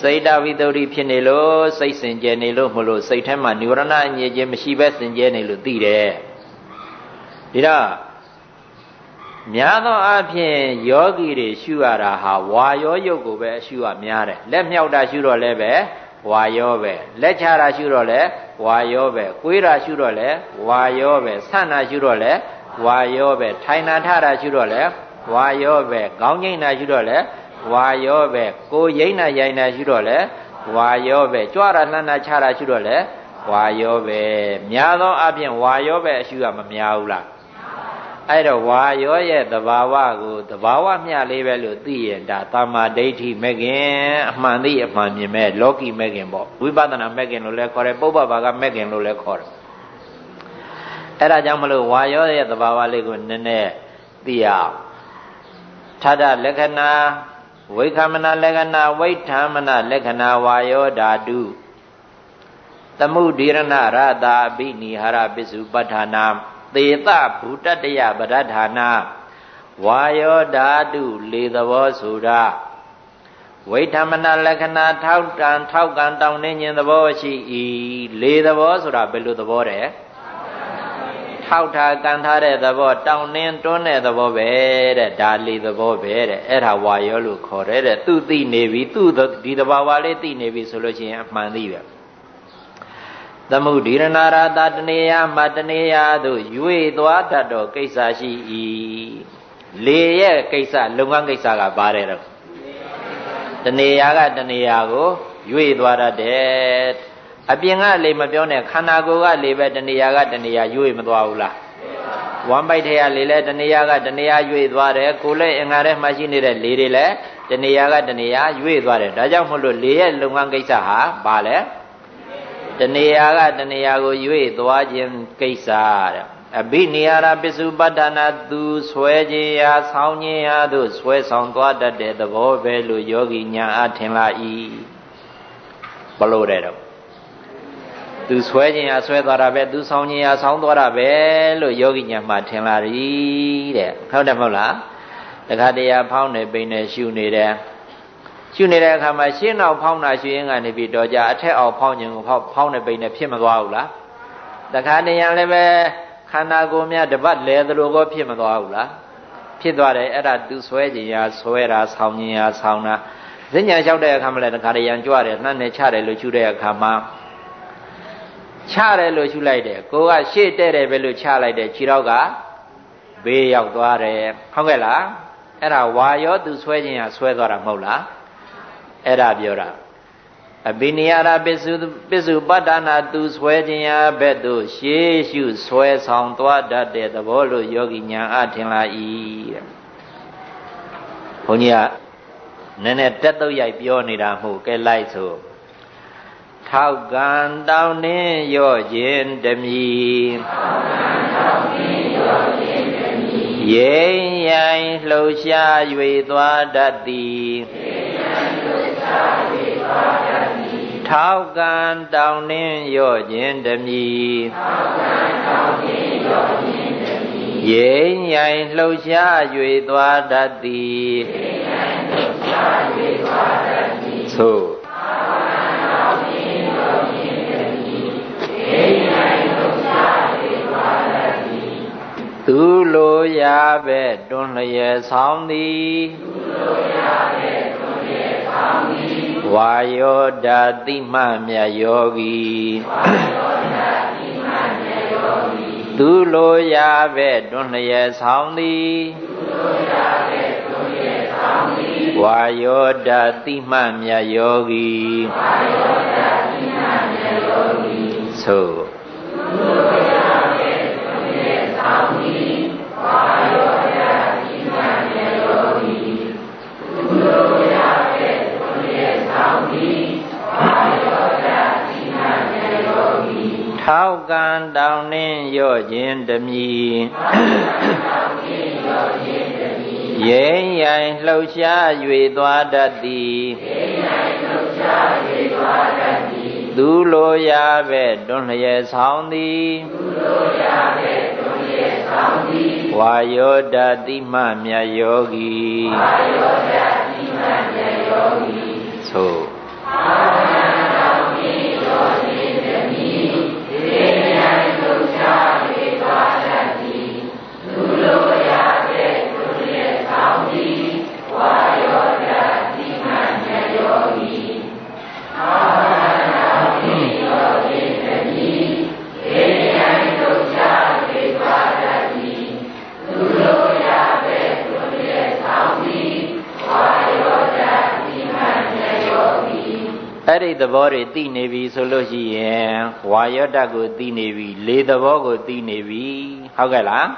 စိတ်တဝိတုဒ္ဓိဖြစ်နေလို့စိတ်စင်ကြဲနေလို့မလို့စိတ်ထဲမှာនិဝရဏအညစ်အကြေးမရှိဘဲစင်ကြဲနေလို့သိတယ်ဒီတော့များသောအားဖြင့်ယောဂီတွေရှုရတာဟာဝါယောယုတ်ကိုပဲရှုရများတယ်လက်မြောက်တာရှုတော့လည်းပဲဝါယောပဲလက်ချတာရှုတော့လည်းဝါယောပဲကိုွေးတာရှုတော့လည်းဝါယောပဲဆန့်တာရှုတော့လည်းဝါယောပဲထိုင်နာထတာရှုတော့လည်းဝါယောပဲခေါင်းငိမ့်တာရှုတော့လည်း ဝါယောပဲကိုရိမ့်နာရိုင်တာရှုတော့လည်းဝါယောပဲကြွရလှမ်းတာချတာရှုတော့လည်းဝါယောပဲများသောအားဖြင့်ဝါယောပဲအရှုရမများဘူးလားအဲ့တော့ဝါရောရဲ့သဘာဝကိုသဘာဝမျှလေးပဲလို့သိရင်ဒါတမ္မာဒိဋ္ဌိမဲ့ခင်အမှန်သိအမှန်မြင်မဲ့လောကီမဲ့ခင်ပေါ့ဝိပဿနာမဲ့ခင်လို့လည်းခေါ်တယ်ပုပ္ပဘာကမဲ့ခင်လို့လည်းခေါ်တယ်အဲ့ဒါကြောင့်မလို့ဝါရောရဲ့သဘာဝလေးကိုနည်းနည်းသိအောင်ထာဒလက္ခဏာ ဝိခမနာလက္ခဏာဝိဋ္ဌမနာလက္ခဏာဝါယောဓာတုသမုဒိရဏရတာအဘိနိဟာရပစ္စုပ္ပဌာနာသေတဗုတတယပရဌာနာဝါယောဓာတုလေသဘောဆိုတာဝိဓမ္မနာလက္ခဏာထောက်တန်ထောက်ကံတောင်းနေခြင်းသဘောရှိ၏လေသဘောဆိုတာဘယ်လိုသဘောတဲ့ ထောက်ထားကန်ထားတဲ့သဘောတောင်းနှင်းတွန်းတဲ့သဘောပဲတဲ့ဒါလေသဘောပဲတဲ့အဲ့ဒါဝါယောလို့ခေါ်တယ်တဲ့သူသိနေပြီသူဒီသဘာဝလေးသိနေပြီဆိုလို့ရှိရင်အမှန်သိပဲသမုဒိရဏရာတတနေယမတနေယသို့ရွေသွားတတ်သောကိစ္စရှိ၏လေရဲ့ကိစ္စလုပ်ငန်းကိစ္စကပါတယ်တော့တနေယကတနေယကိုရွေသွားတတ်တယ် အပြင်ကလေမပြောနဲ့ခန္ဓာကိုယ်ကလေပဲတနေယကတနေယရွေမသွားဘူးလားဝမ်းပိုက်ထဲကလေလဲတနေယကတနေယရွေသွားတယ်ကိုယ်လည်းအင်္ဂါထဲမှာရှိနေတဲ့လေတွေလည်းတနေယကတနေယရွေသွားတယ်ဒါကြောင့်မို့လို့လေရဲ့လုပ်ငန်းကိစ္စဟာဘာလဲတနေရာကတနေရာကိုရွေ့သွားခြင်းကိစ္စတဲ့အဘိနိယာရပစ္စုပတ္တနာသူဆွဲခြင်းရာဆောင်းခြင်းရာသို့ဆွဲဆောင်သွားတတ်တဲ့သဘောပဲလို့ယောဂီညာအထင်လာ၏ဘလို့တဲ့တော့ သူဆွဲခြင်းရာဆွဲသွားတာပဲသူဆောင်းခြင်းရာဆောင်းသွားတာပဲလို့ယောဂီညာမှထင်လာ၏တဲ့ဟုတ်တယ်မဟုတ်လားတခါတည်းဖောင်းနေပိန်နေရှုနေတယ်ရှုနေတဲ့အခါမှာရှင်းအောင်ဖောင်းတာရှုရင်းကနေပြီးတော့ကြအထက်အောင်ဖောင်းခြင်းကိုဖောင်းဖောင်းတဲ့ပိန်နဲ့ဖြစ်မသွားဘူးလားတခါတည်းရန်လည်းပဲခန္ဓာကိုယ်များတပတ်လဲသလိုကိုဖြစ်မသွားဘူးလားဖြစ်သွားတယ်အဲ့ဒါသူဆွဲခြင်းရာဆွဲတာဆောင်းခြင်းရာဆောင်းတာဈဉ္ညာလျှောက်တဲ့အခါမှာလည်းတခါတည်းရန်ကြွတယ်နှမ်းနဲ့ချတယ်လို့ရှုတဲ့အခါမှာ ချတယ်လို့ရှုလိုက်တယ်ကိုကရှေ့တဲ့တယ်ပဲလို့ချလိုက်တယ်ခြေတော့ကဘေးရောက်သွားတယ်ဟုတ်ကဲ့လားအဲ့ဒါဝါရောသူဆွဲခြင်းရာဆွဲသွားတာမဟုတ်လားအဲ့ဒါပြောတာအဘိနိယရာပစ္စုပစ္စုပတ္တနာသူဆွဲခြင်းရာဘက်သို့ရှေးရှုဆွဲဆောင်သွားတတ်တဲ့သဘောလို့ယောဂီညာအထင်လာ၏တဲ့ဘုန်းကြီးကနည်းနည်းတက်တော့ရိုက်ပြောနေတာမှုကဲလိုက်ဆို ထောက်ကံတောင်းနှင်းရော့ခြင်းတမီထောက်ကံတောင်းနှင်းရော့ခြင်းတမီရိမ့်ရိုင်လှုပ်ရှား၍သွားတတ်သည်ရိမ့်ရိုင်လှုပ်ရှား၍သွားတတ်သည်ထောက်ကံတောင်းနှင်းရော့ခြင်းတမီထောက်ကံတောင်းနှင်းရော့ခြင်းတမီရိမ့်ရိုင်လှုပ်ရှား၍သွားတတ်သည်ရိမ့်ရိုင်လှုပ်ရှား၍သွားတတ်သည်သို့ သူလိုရာပဲတွန်းလျက်ဆောင်သည်သူလိုရာပဲတွန်းလျက်ဆောင်သည်ဝါယောဓာတိမမြတ်ယောဂီဝါယောဓာတိမမြတ်ယောဂီသူလိုရာပဲတွန်းလျက်ဆောင်သည်သူလိုရာပဲတွန်းလျက်ဆောင်သည်ဝါယောဓာတိမမြတ်ယောဂီဝါယောဓာတိမမြတ်ယောဂီသို့ ထောက်ကံတောင်းနှင်းရော့ခြင်းတမီရိမ့်ရိုင်လှုပ်ရှား၍သွားတတ်သည်သူလိုရာပဲတွန်းလျက်ဆောင်သည်သူလိုရာပဲတွန်းလျက်ဆောင်သည် ဝါယောဓာတိမမြတ်ယောဂီဝါယောဓာတိမမြတ်ယောဂီသို့အဲ့ ဒီသဘောတွေသိနေပြီဆိုလို့ရှိရင်ဝါယောတကိုသိနေပြီလေသဘောကိုသိနေပြီဟုတ်ကဲ့လား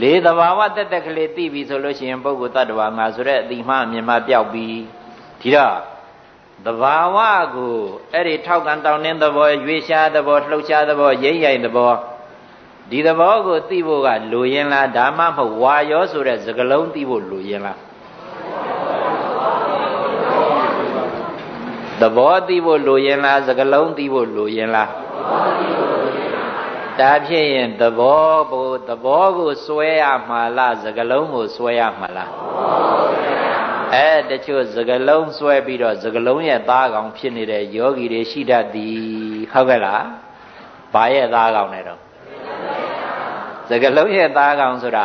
လေသဘာဝတက်တက်ကလေးသိပြီဆိုလို့ရှိရင်ပုဂ္ဂိုလ်တ attva ငါဆိုတဲ့အတိမှအမြင်မှပျောက်ပြီဒီတော့သဘာဝကိုအဲ့ဒီထောက်ကန်တောင်းတင်းသဘောရွေရှားသဘောလှုပ်ရှားသဘောရိမ့်ရိုင်သဘောဒီသဘောကိုသိဖို့ကလိုရင်လားဒါမှမဟုတ်ဝါယောဆိုတဲ့စကလုံးသိဖို့လိုရင်လား သဘောသိဖို့လိုရင်လားစကလုံးသိဖို့လိုရင်လားဒါဖြစ်ရင်သဘောကိုသဘောကိုစွဲရမှာလားစကလုံးကိုစွဲရမှာလားအဲတချို့စကလုံးစွဲပြီးတော့စကလုံးရဲ့သားကောင်ဖြစ်နေတဲ့ယောဂီတွေရှိတတ်သည်ဟုတ်ကဲ့လားဘာရဲ့သားကောင်လဲတော့စကလုံးရဲ့သားကောင်ဆိုတာ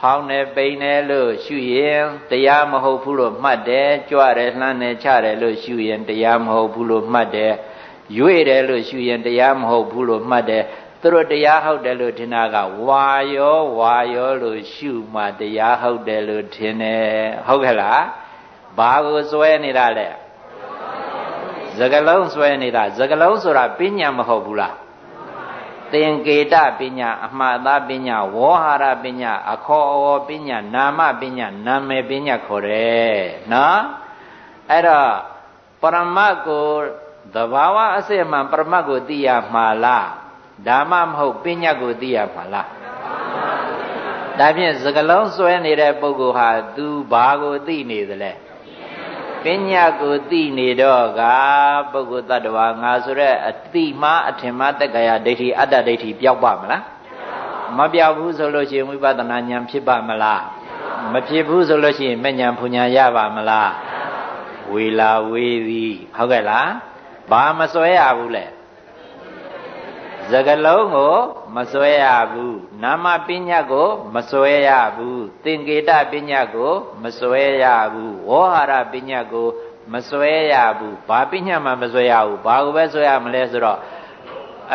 ဖောင်းနေပိန်နေလို့ရှုရင်တရားမဟုတ်ဘူးလို့မှတ်တယ်ကြွတယ်လှမ်းတယ်ချတယ်လို့ရှုရင်တရားမဟုတ်ဘူးလို့မှတ်တယ်ရွေ့တယ်လို့ရှုရင်တရားမဟုတ်ဘူးလို့မှတ်တယ်သူတို့တရားဟုတ်တယ်လို့ထင်တာကဝါယောဝါယောလို့ရှုမှတရားဟုတ်တယ်လို့ထင်တယ်ဟုတ်ကဲ့လားဘာကိုစွဲနေတာလဲစကလုံးစွဲနေတာစကလုံးဆိုတာပညာမဟုတ်ဘူးလား သင်္ကေတပညာအမှားသားပညာဝေါဟာရပညာအခေါ်အဝေါ်ပညာနာမပညာနာမည်ပညာခေါ်တယ်နော်အဲ့တော့ပရမတ်ကိုသဘာဝအစစ်မှန်ပရမတ်ကိုသိရမှာလားဒါမှမဟုတ်ပညာကိုသိရမှာလားဒါဖြင့်စကလုံးစွဲနေတဲ့ပုဂ္ဂိုလ်ဟာသူဘာကိုသိနေသလဲ ပညာကိုသိနေတော့ကပုဂ္ဂိုလ်တ attva ငါဆိုတဲ့အတိမှအထင်မှတက္ကရာဒိဋ္ဌိအတ္တဒိဋ္ဌိပျောက်ပါမလားမပြောက်ဘူးဆိုလို့ရှိရင်ဝိပဿနာဉာဏ်ဖြစ်ပါမလားမဖြစ်ဘူးဆိုလို့ရှိရင်မဉဏ်ဖူညာရပါမလားဝေလာဝေသည်ဟုတ်ကဲ့လားဘာမစွဲရဘူးလဲ စကလုံးကိုမစွဲရဘူးနာမပညာကိုမစွဲရဘူးသင်္ကေတပညာကိုမစွဲရဘူးဝေါဟာရပညာကိုမစွဲရဘူးဘာပညာမှမစွဲရဘူးဘာကိုပဲစွဲရမလဲဆိုတော့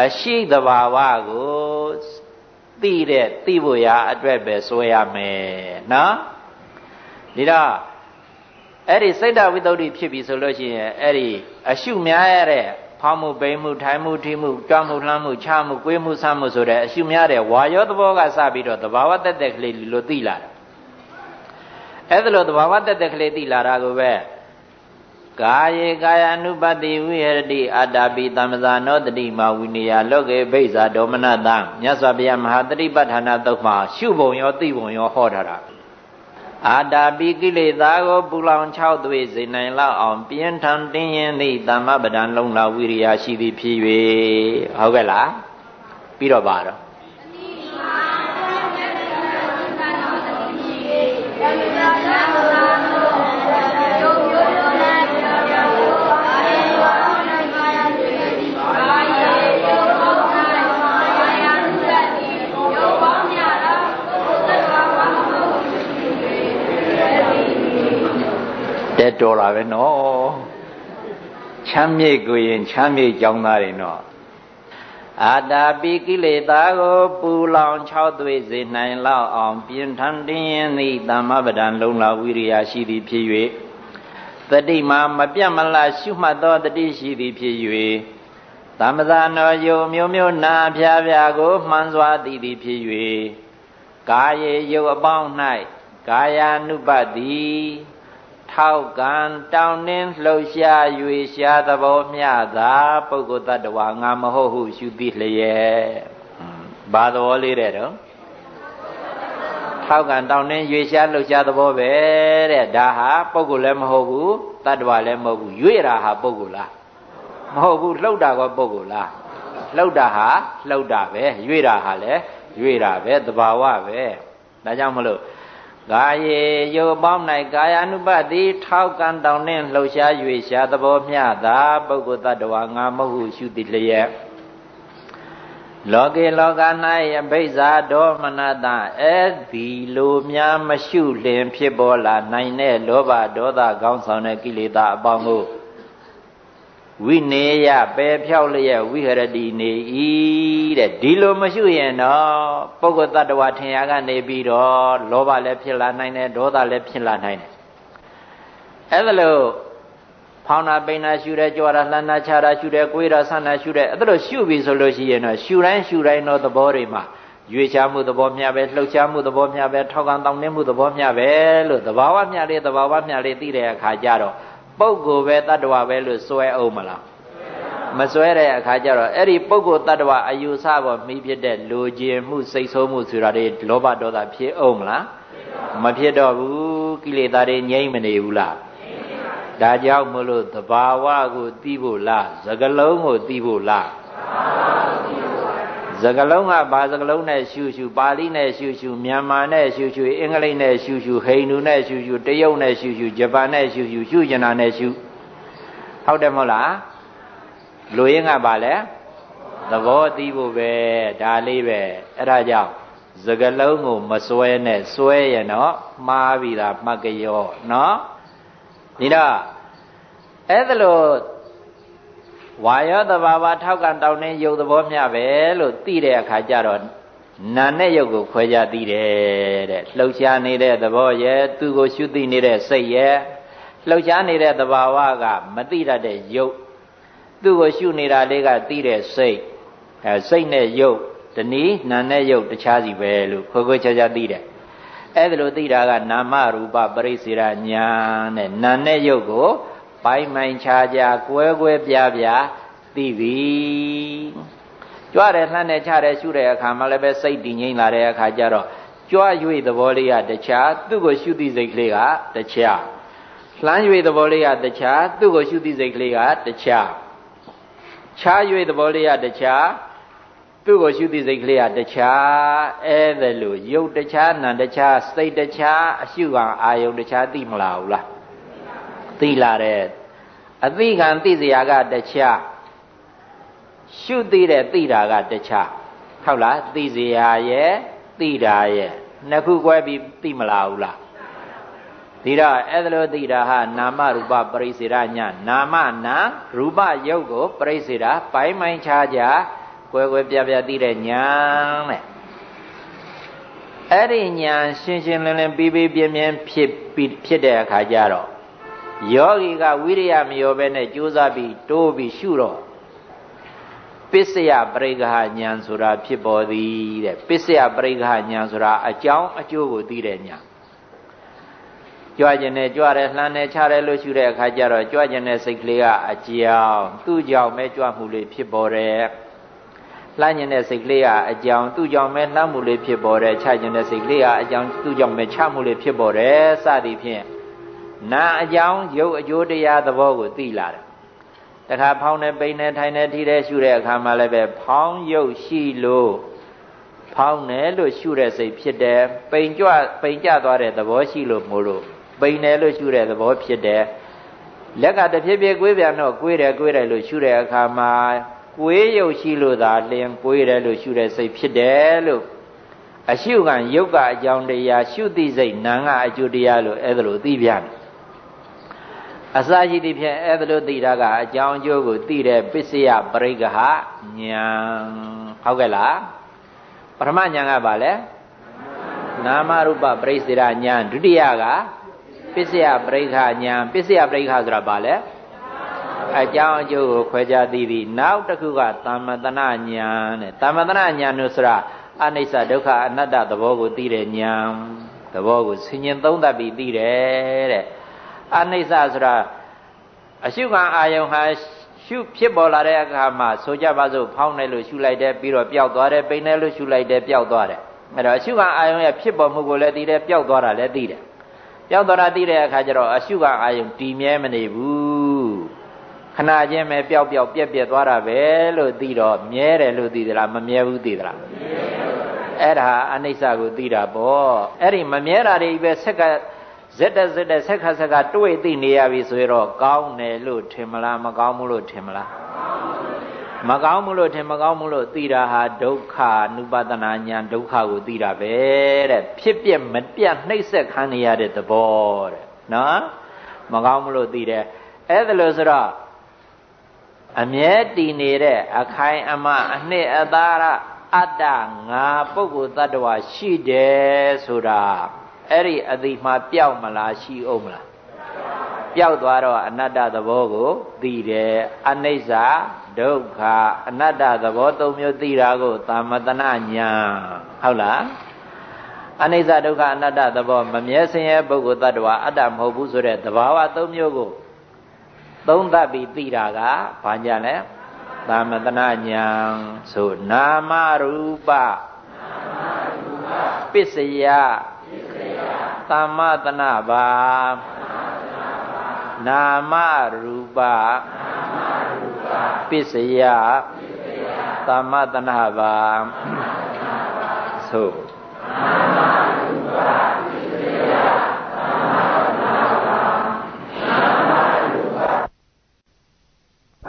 အရှိတဘာဝကိုသိတဲ့သိဖို့ရာအတွက်ပဲစွဲရမယ်နော်ဒီတော့အဲ့ဒီစိတ်တဝိတ္တုဖြစ်ပြီဆိုလို့ရှိရင်အဲ့ဒီအရှုများရတဲ့ ဖောင်းမှုပိန်မှုထိုင်မှုထိမှုကြွမှုလှမ်းမှုချမှုကွေးမှုဆမ်းမှုဆိုတဲ့အရှုများတဲ့ဝါယောသဘောကစပြီးတော့သဘာဝတက်တက်ကလေးလို့သိလာတယ်အဲ့ဒါလို့သဘာဝတက်တက်ကလေးသိလာတာကိုပဲကာယေကာယ ानु ပတိဝိဟရတိအာတာပိသမ္မဇာနောတတိမဝိနည်းလောကေဘိဇာဒေါမနတံမြတ်စွာဘုရားမဟာတတိပဋ္ဌာနာသုတ်မှာရှုပုံရောသိပုံရောဟောထားတာ အာတာပိကိလေသာကိုပူလောင်၆သွေးစေနိုင်လောက်အောင် ပြင်းထန်တင်းရင်သည့်သမ္မပဒံလုံးလာဝိရိယရှိသည်ဖြစ်၍ဟုတ်ကဲ့လားပြီးတော့ပါတော့ တဲ့တော်လာပဲနော်ချမ်းမြေ့ကိုရင်ချမ်းမြေ့ကြောင်းသားတွေနော်အာတာပိကိလေသာကိုပူလောင်၆သွေးစေနိုင်လောက်အောင်ပြင်းထန်တင်းရင်သည့်သမ္မပဒံလုံးလာဝိရိယရှိသည်ဖြစ်၍တတိမာမပြတ်မလားရှုမှတ်သောတတိရှိသည်ဖြစ်၍သမ္မဇာနောယုံမျိုးမျိုးနာဖြားဖြားကိုမှန်စွာသိသည်ဖြစ်၍ကာယေယုတ်အပေါင်း၌ကာယ ानु ပတိ ထောက်ကံတောင်းနှင်းလှုပ်ရှား၍ရှားသဘောမျှသာပုဂ္ဂိုလ်တ attva ငါမဟုတ်ဟုရှုသိလျက်ဘာသဘောလေးတဲ့တော့ထောက်ကံတောင်းနှင်းရွေရှားလှုပ်ရှားသဘောပဲတဲ့ဒါဟာပုဂ္ဂိုလ်လည်းမဟုတ်ဘူးတ attva လည်းမဟုတ်ဘူးရွေတာဟာပုဂ္ဂိုလ်လားမဟုတ်ဘူးလှုပ်တာကပုဂ္ဂိုလ်လားလှုပ်တာဟာလှုပ်တာပဲရွေတာဟာလည်းရွေတာပဲသဘာဝပဲဒါကြောင့်မလို့ ကာယေယုတ်ပေါင်း၌ကာယ ानु ပတိထောက်ကံတောင်းနှင့်လှုပ်ရှား၍ရှားသဘောမျှသာပုဂ္ဂိုလ်တ attva ငါမဟုတ်ရှုသည်လျက်လောကေလောက၌အဘိဇာဒေါမနတအဲ့ဒီလိုများမရှုလင် ဖြစ်ပေါ်လာနိုင်တဲ့လောဘဒေါသကောင်းဆောင်တဲ့ကိလေသာအပေါင်းကို ဝိနေယပယ်ဖြောက်လျက်ဝိဟရတိနေဤတဲ့ဒီလိုမရှိရင်တော့ပုဂ္ဂိုလ်တ attva ထင်ရကနေပြီးတော့လောဘလည်းဖြစ်လာနိုင်တယ်ဒေါသလည်းဖြစ်လာနိုင်တယ်အဲ့ဒါလို့ဖောင်းတာပိန်တာရှူတယ်ကြွားတာလှမ်းတာခြားတာရှူတယ်ကိုယ်တာဆန်းတာရှူတယ်အဲ့ဒါလို့ရှုပြီဆိုလို့ရှိရင်တော့ရှူတိုင်းရှူတိုင်းတော့သဘောတွေမှာရွေချမှုသဘောမျှပဲလှုပ်ရှားမှုသဘောမျှပဲထောက်ကန်တောင်းနှင်းမှုသဘောမျှပဲလို့သဘာဝမျှလေးသဘာဝမျှလေးသိတဲ့အခါကျတော့ ပုဂ္ဂိုလ်ပဲတ attva ပဲလို့စွဲအောင်မလားမစွဲတဲ့အခါကျတော့အဲ့ဒီပုဂ္ဂိုလ်တ attva အယူဆပေါ်မိဖြစ်တဲ့လိုခြင်းမှုစိတ်ဆိုးမှုဆိုတာတွေလောဘဒေါသဖြစ်အောင်မလားမဖြစ်တော့ဘူးကိလေသာတွေငြိမ့်မနေဘူးလားဒါကြောင့်မလို့သဘာဝကိုသိဖို့လားသကလုံးကိုသိဖို့လား စကလုံးကဘာစကလုံးနဲ့ရှူရှူပါဠိနဲ့ရှူရှူမြန်မာနဲ့ရှူရှူအင်္ဂလိပ်နဲ့ရှူရှူဟိန္ဒူနဲ့ရှူရှူတရုတ်နဲ့ရှူရှူဂျပန်နဲ့ရှူရှူရှူကျင်နာနဲ့ရှူဟုတ်တယ်မဟုတ်လားလူရင်းကဘာလဲသဘောသိဖို့ပဲဒါလေးပဲအဲ့ဒါကြောင့်စကလုံးကိုမစွဲနဲ့စွဲရင်တော့မှားပြီလားမှတ်ကြောနော်ဒီတော့အဲ့ဒါလို့ ဝါယောတဘာဝထောက်ကံတောင်းနေရုပ်သဘောမျှပဲလို့သိတဲ့အခါကျတော့နာနဲ့ရုပ်ကိုခွဲခြားသိတယ်တဲ့လှုပ်ရှားနေတဲ့သဘောရဲ့သူကိုရှုသိနေတဲ့စိတ်ရဲ့လှုပ်ရှားနေတဲ့သဘာဝကမသိတတ်တဲ့ရုပ်သူ့ကိုရှုနေတာလေးကသိတဲ့စိတ်အဲစိတ်နဲ့ရုပ်တနည်းနာနဲ့ရုပ်တခြားစီပဲလို့ခွဲခွဲခြားခြားသိတယ်အဲ့ဒါလို့သိတာကနာမရူပပရိစ္ဆေရညာနဲ့နာနဲ့ရုပ်ကို ပိုင်းမိုင်ခြားခြားကွဲကွဲပြားပြားသိပြီကြွတယ်လှမ်းတယ်ချတယ်ရှုတဲ့အခါမှလည်းပဲစိတ်တည်ငြိမ်လာတဲ့အခါကျတော့ကြွ၍သဘောလေးကတခြားသူ့ကိုရှုသိစိတ်ကလေးကတခြားလှမ်း၍သဘောလေးကတခြားသူ့ကိုရှုသိစိတ်ကလေးကတခြားခြား၍သဘောလေးကတခြားသူ့ကိုရှုသိစိတ်ကလေးကတခြားအဲ့ဒါလို့ရုပ်တခြားနာတခြားစိတ်တခြားအရှုကံအာယုံတခြားသိမလားဘူးလား သိလာတယ်အသိခံသိစရာကတခြားရှုသိတဲ့သိတာကတခြားဟုတ်လားသိစရာရဲ့သိတာရဲ့နှစ်ခု꿰ပြီးသိမလားဘူးလားဒီတော့အဲ့ဒါလို့သိတာဟာနာမရူပပရိစေရညနာမနာရူပယုတ်ကိုပရိစေရပိုင်းပိုင်းခြားခြားကွဲကွဲပြားပြားသိတဲ့ညံတဲ့အဲ့ဒီညံရှင်းရှင်းလင်းလင်းပြီးပြီးပြင်းပြင်းဖြစ်ဖြစ်တဲ့အခါကျတော့ ယောဂီကဝိရိယမရောဘဲနဲ့ကြိုးစားပြီးတိုးပြီးရှုတော့ပစ္စယပရိက္ခဉာဏ်ဆိုတာဖြစ်ပေါ်သည်တဲ့ပစ္စယပရိက္ခဉာဏ်ဆိုတာအကြောင်းအကျိုးကိုသိတဲ့ဉာဏ်ကြွကျင်နေကြွတယ်လှမ်းနေချတယ်လို့ရှုတဲ့အခါကျတော့ကြွကျင်တဲ့စိတ်ကလေးကအကြောင်းသူ့ကြောင့်ပဲကြွမှုလေးဖြစ်ပေါ်တယ်လှမ်းကျင်တဲ့စိတ်ကလေးကအကြောင်းသူ့ကြောင့်ပဲလှမ်းမှုလေးဖြစ်ပေါ်တယ်ချကျင်တဲ့စိတ်ကလေးကအကြောင်းသူ့ကြောင့်ပဲချမှုလေးဖြစ်ပေါ်တယ်စသည်ဖြင့် နာအကြောင်းရုပ်အကျိုးတရားသဘောကိုသိလာတယ်တခါဖောင်းနေပိန်နေထိုင်နေထိတဲ့ရှုတဲ့အခါမှာလည်းပဲဖောင်းရုပ်ရှိလို့ဖောင်းနေလို့ရှုတဲ့စိတ်ဖြစ်တယ်ပိန်ကြွပိန်ကြသွားတဲ့သဘောရှိလို့မို့လို့ပိန်တယ်လို့ရှုတဲ့သဘောဖြစ်တယ်လက်ကတဖြည်းဖြည်းကွေးပြန်တော့ကွေးတယ်ကွေးတယ်လို့ရှုတဲ့အခါမှာကွေးရုပ်ရှိလို့သာလျင်ကွေးတယ်လို့ရှုတဲ့စိတ်ဖြစ်တယ်လို့အရှုခံယုတ်ကအကြောင်းတရားရှုသိစိတ်နာငါအကျိုးတရားလို့အဲ့ဒါလိုသိပြန်တယ် အစာရှိသည့်ဖြင့်အဲ့ဒါလိုသိတာကအကြောင်းအကျိုးကိုသိတဲ့ပစ္စယပရိက္ခဟညာဟုတ်ကဲ့လားပထမညာကဘာလဲနာမရူပပရိစ္ဆေရညာဒုတိယကပစ္စယပရိက္ခညာပစ္စယပရိက္ခဆိုတာဘာလဲအကြောင်းအကျိုးကိုခွဲခြားသိပြီနောက်တစ်ခုကသမ္မတနာညာတဲ့သမ္မတနာညာလို့ဆိုတာအနိစ္စဒုက္ခအနတ္တသဘောကိုသိတဲ့ညာသဘောကိုဆင်ញင်သုံးသပ်ပြီးသိတယ်တဲ့ အနိစ္စဆိုတာအရှုခံအာယုံဟာရှုဖြစ်ပေါ်လာတဲ့အခါမှာဆိုကြပါစို့ဖောင်းတယ်လို့ရှုလိုက်တယ်ပြီးတော့ပျောက်သွားတယ်ပိန်တယ်လို့ရှုလိုက်တယ်ပျောက်သွားတယ်အဲ့တော့အရှုခံအာယုံရဲ့ဖြစ်ပေါ်မှုကိုလည်းသိတယ်ပျောက်သွားတာလည်းသိတယ်ပျောက်သွားတာသိတဲ့အခါကျတော့အရှုခံအာယုံတည်မြဲမနေဘူးခဏချင်းပဲပျောက်ပျောက်ပြက်ပြက်သွားတာပဲလို့သိတော့မြဲတယ်လို့သိသလားမမြဲဘူးသိသလားအဲ့ဒါအနိစ္စကိုသိတာပေါ့အဲ့ဒီမမြဲတာတွေပဲဆက်က ဇက်တက်ဇက်တက်ဆက်ခါဆက်ကတွေ့သိနေရပြီဆိုတော့ကောင်းတယ်လို့ထင်မလားမကောင်းဘူးလို့ထင်မလားမကောင်းဘူးလို့ထင်မကောင်းဘူးလို့သိတာဟာဒုက္ခနုပဒနာညာဒုက္ခကိုသိတာပဲတဲ့ဖြစ်ပြမပြတ်နှိမ့်ဆက်ခံနေရတဲ့သဘောတဲ့နော်မကောင်းဘူးလို့သိတယ်အဲ့ဒါလို့ဆိုတော့အမြဲတည်နေတဲ့အခိုင်အမာအနှစ်အသာရအတ္တငါပုဂ္ဂိုလ်တ attva ရှိတယ်ဆိုတာ အဲ့ဒီအတိမှပျောက်မလားရှိအောင်မလားပျောက်သွားတော့အနတ္တသဘောကိုသိတယ်အနိစ္စဒုက္ခအနတ္တသဘောသုံးမျိုးသိတာကိုသာမတနာညာဟုတ်လားအနိစ္စဒုက္ခအနတ္တသဘောမမြဲစင်ရဲ့ပုဂ္ဂိုလ်တ attva အတ္တမဟုတ်ဘူးဆိုတဲ့သဘာဝသုံးမျိုးကိုသုံးသပ်ပြီးသိတာကဘာညာလဲသာမတနာညာဆိုနာမရူပပစ္စယ သမ္မတနာပါနာမရူပပစ္စယသမ္မတနာပါသို့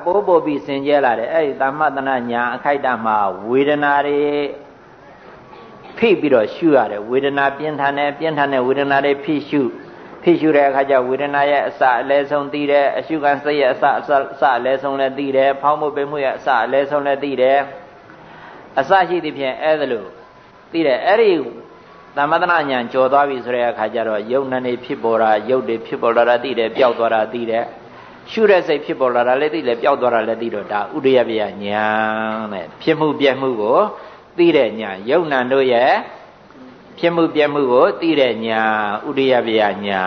ပိုးပို့ပြီးစင်ကြဲလာတယ်အဲ့ဒီသမ္မတနာညာအခိုက်တမှာဝေဒနာတွေ ဖိပြီးတော့ရှုရတယ်ဝေဒနာပြင်းထန်တယ်ပြင်းထန်တဲ့ဝေဒနာတွေဖိရှုဖိရှုတဲ့အခါကျဝေဒနာရဲ့အစအလဲဆုံးသိတယ်အရှုခံစိတ်ရဲ့အစအစအလဲဆုံးလည်းသိတယ်ဖောင်းမှုပိမှုရဲ့အစအလဲဆုံးလည်းသိတယ်အစရှိသဖြင့်အဲ့ဒါလို့သိတယ်အဲ့ဒီသမထနာညာကြော်သွားပြီဆိုတဲ့အခါကျတော့ယုံနာနေဖြစ်ပေါ်တာယုတ်တွေဖြစ်ပေါ်လာတာသိတယ်ပျောက်သွားတာသိတယ်ရှုတဲ့စိတ်ဖြစ်ပေါ်လာတာလည်းသိတယ်ပျောက်သွားတာလည်းသိတော့ဒါဥဒယပယညာတဲ့ဖြစ်မှုပြက်မှုကို သိတဲ့ညာယုံနံတို့ရဲ့ဖြစ်မှုပြမှုကိုသိတဲ့ညာဥဒိယဗျာညာ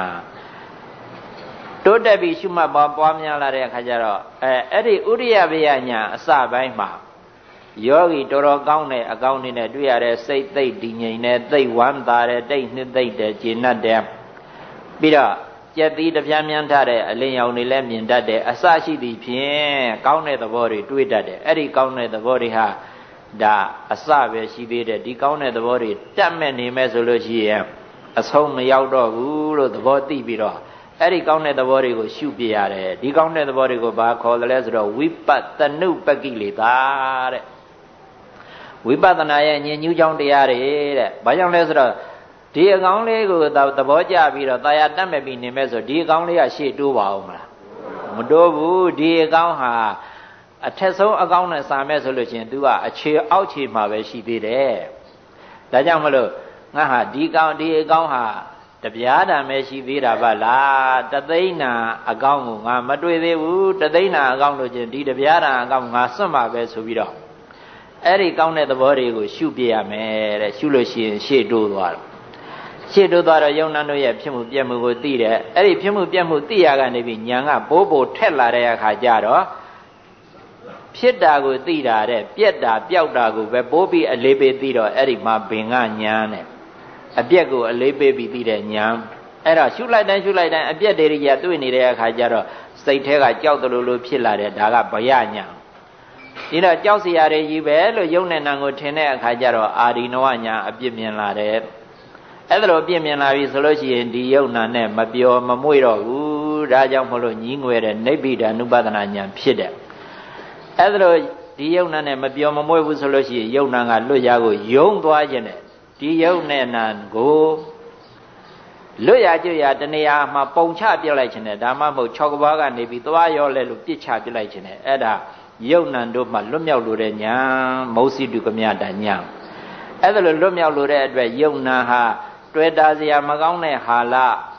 တိုးတက်ပြီးရှုမှတ်ပွားပွားများလာတဲ့အခါကျတော့အဲအဲ့ဒီဥဒိယဗျာညာအစပိုင်းမှာယောဂီတော်တော်ကောင်းတဲ့အကောင်းနေနဲ့တွေ့ရတဲ့စိတ်သိပ်တည်ငြိမ်တဲ့သိပ်ဝမ်းသာတဲ့တိတ်နှစ်သိပ်တဲ့ကျေနပ်တဲ့ပြီးတော့ကြက်သီးတပြားမြန်းထတဲ့အလင်းရောင်တွေလည်းမြင်တတ်တယ်အစရှိသည်ဖြင့်ကောင်းတဲ့သဘောတွေတွေ့တတ်တယ်အဲ့ဒီကောင်းတဲ့သဘောတွေဟာ ဒါအစပဲရှိသေးတယ်ဒီကောင်းတဲ့သဘောတွေတက်မဲ့နေမဲ့ဆိုလို့ရှိရင်အဆုံးမရောက်တော့ဘူးလို့သဘောသိပြီးတော့အဲ့ဒီကောင်းတဲ့သဘောတွေကိုရှုပြရတယ်ဒီကောင်းတဲ့သဘောတွေကိုဘာခေါ်တယ်လဲဆိုတော့ဝိပဿနုပကိလေသာတဲ့ဝိပဿနာရဲ့ဉာဏ်ညူးချောင်းတရားတွေတဲ့ဘာကြောင့်လဲဆိုတော့ဒီအကောင်းလေးကိုသဘောကျပြီးတော့တာယာတတ်မဲ့ပြီးနေမဲ့ဆိုဒီအကောင်းလေးကရှေ့တိုးပါအောင်မလားမတိုးဘူးဒီအကောင်းဟာ အထက်ဆုံးအကောင်းနဲ့စာမဲ့ဆိုလို့ရှိရင် तू ကအခြေအောက်ခြေမှာပဲရှိသေးတယ်ဒါကြောင့်မလို့ငါဟာဒီကောင်းဒီအကောင်းဟာတပြားတံပဲရှိသေးတာပါလားတသိန်းနာအကောင်းကိုငါမတွေ့သေးဘူးတသိန်းနာအကောင်းလို့ချင်းဒီတပြားတံအကောင်းငါစွန့်ပါပဲဆိုပြီးတော့အဲ့ဒီကောင်းတဲ့သဘောတွေကိုရှုပြရမယ်တဲ့ရှုလို့ရှိရင်ရှေ့တိုးသွားတယ်ရှေ့တို့သွားတော့ယုံနာတို့ရဲ့ဖြစ်မှုပြက်မှုကိုသိတယ်အဲ့ဒီဖြစ်မှုပြက်မှုသိရကနေပြီးညာကဘိုးဘိုထက်လာတဲ့အခါကျတော့ ဖြစ်တာကိုသိတာတဲ့ပြက်တာပျောက်တာကိုပဲပိုးပြီးအလေးပေးသိတော့အဲ့ဒီမှာဘင်ကညာနဲ့အပြက်ကိုအလေးပေးပြီးသိတဲ့ညာအဲ့တော့ရှုလိုက်တိုင်းရှုလိုက်တိုင်းအပြက်တွေကြီးတွေ့နေတဲ့အခါကျတော့စိတ်ထဲကကြောက်တယ်လို့လို့ဖြစ်လာတဲ့ဒါကဘယညာဒီတော့ကြောက်စရာတွေကြီးပဲလို့ယုံနဲ့နံကိုထင်တဲ့အခါကျတော့အာဒီနဝညာအပြစ်မြင်လာတယ်အဲ့ဒါလိုပြစ်မြင်လာပြီဆိုလို့ရှိရင်ဒီယုံနာနဲ့မပျော်မမွေ့တော့ဘူးဒါကြောင့်မလို့ညီးငွယ်တဲ့နိဗ္ဗိဒာနုပဒနာညာဖြစ်တဲ့ အဲ့ဒါလိုဒီယုံနာနဲ့မပျော်မမွေ့ဘူးဆိုလို့ရှိရင်ယုံနာကလွတ်ရကိုယုံသွားခြင်းနဲ့ဒီယုံနဲ့နာကိုလွတ်ရကြွရတနေရာမှာပုံချပြလိုက်ခြင်းနဲ့ဒါမှမဟုတ်၆ကဘာကနေပြီးသွားရောလဲလို့ပြစ်ချပြလိုက်ခြင်းနဲ့အဲ့ဒါယုံနံတို့မှလွတ်မြောက်လို့တဲ့ညာမௌစီတုကမြတာညာအဲ့ဒါလိုလွတ်မြောက်လို့တဲ့အတွက်ယုံနံဟာတွေ့တာစရာမကောင်းတဲ့ဟာလ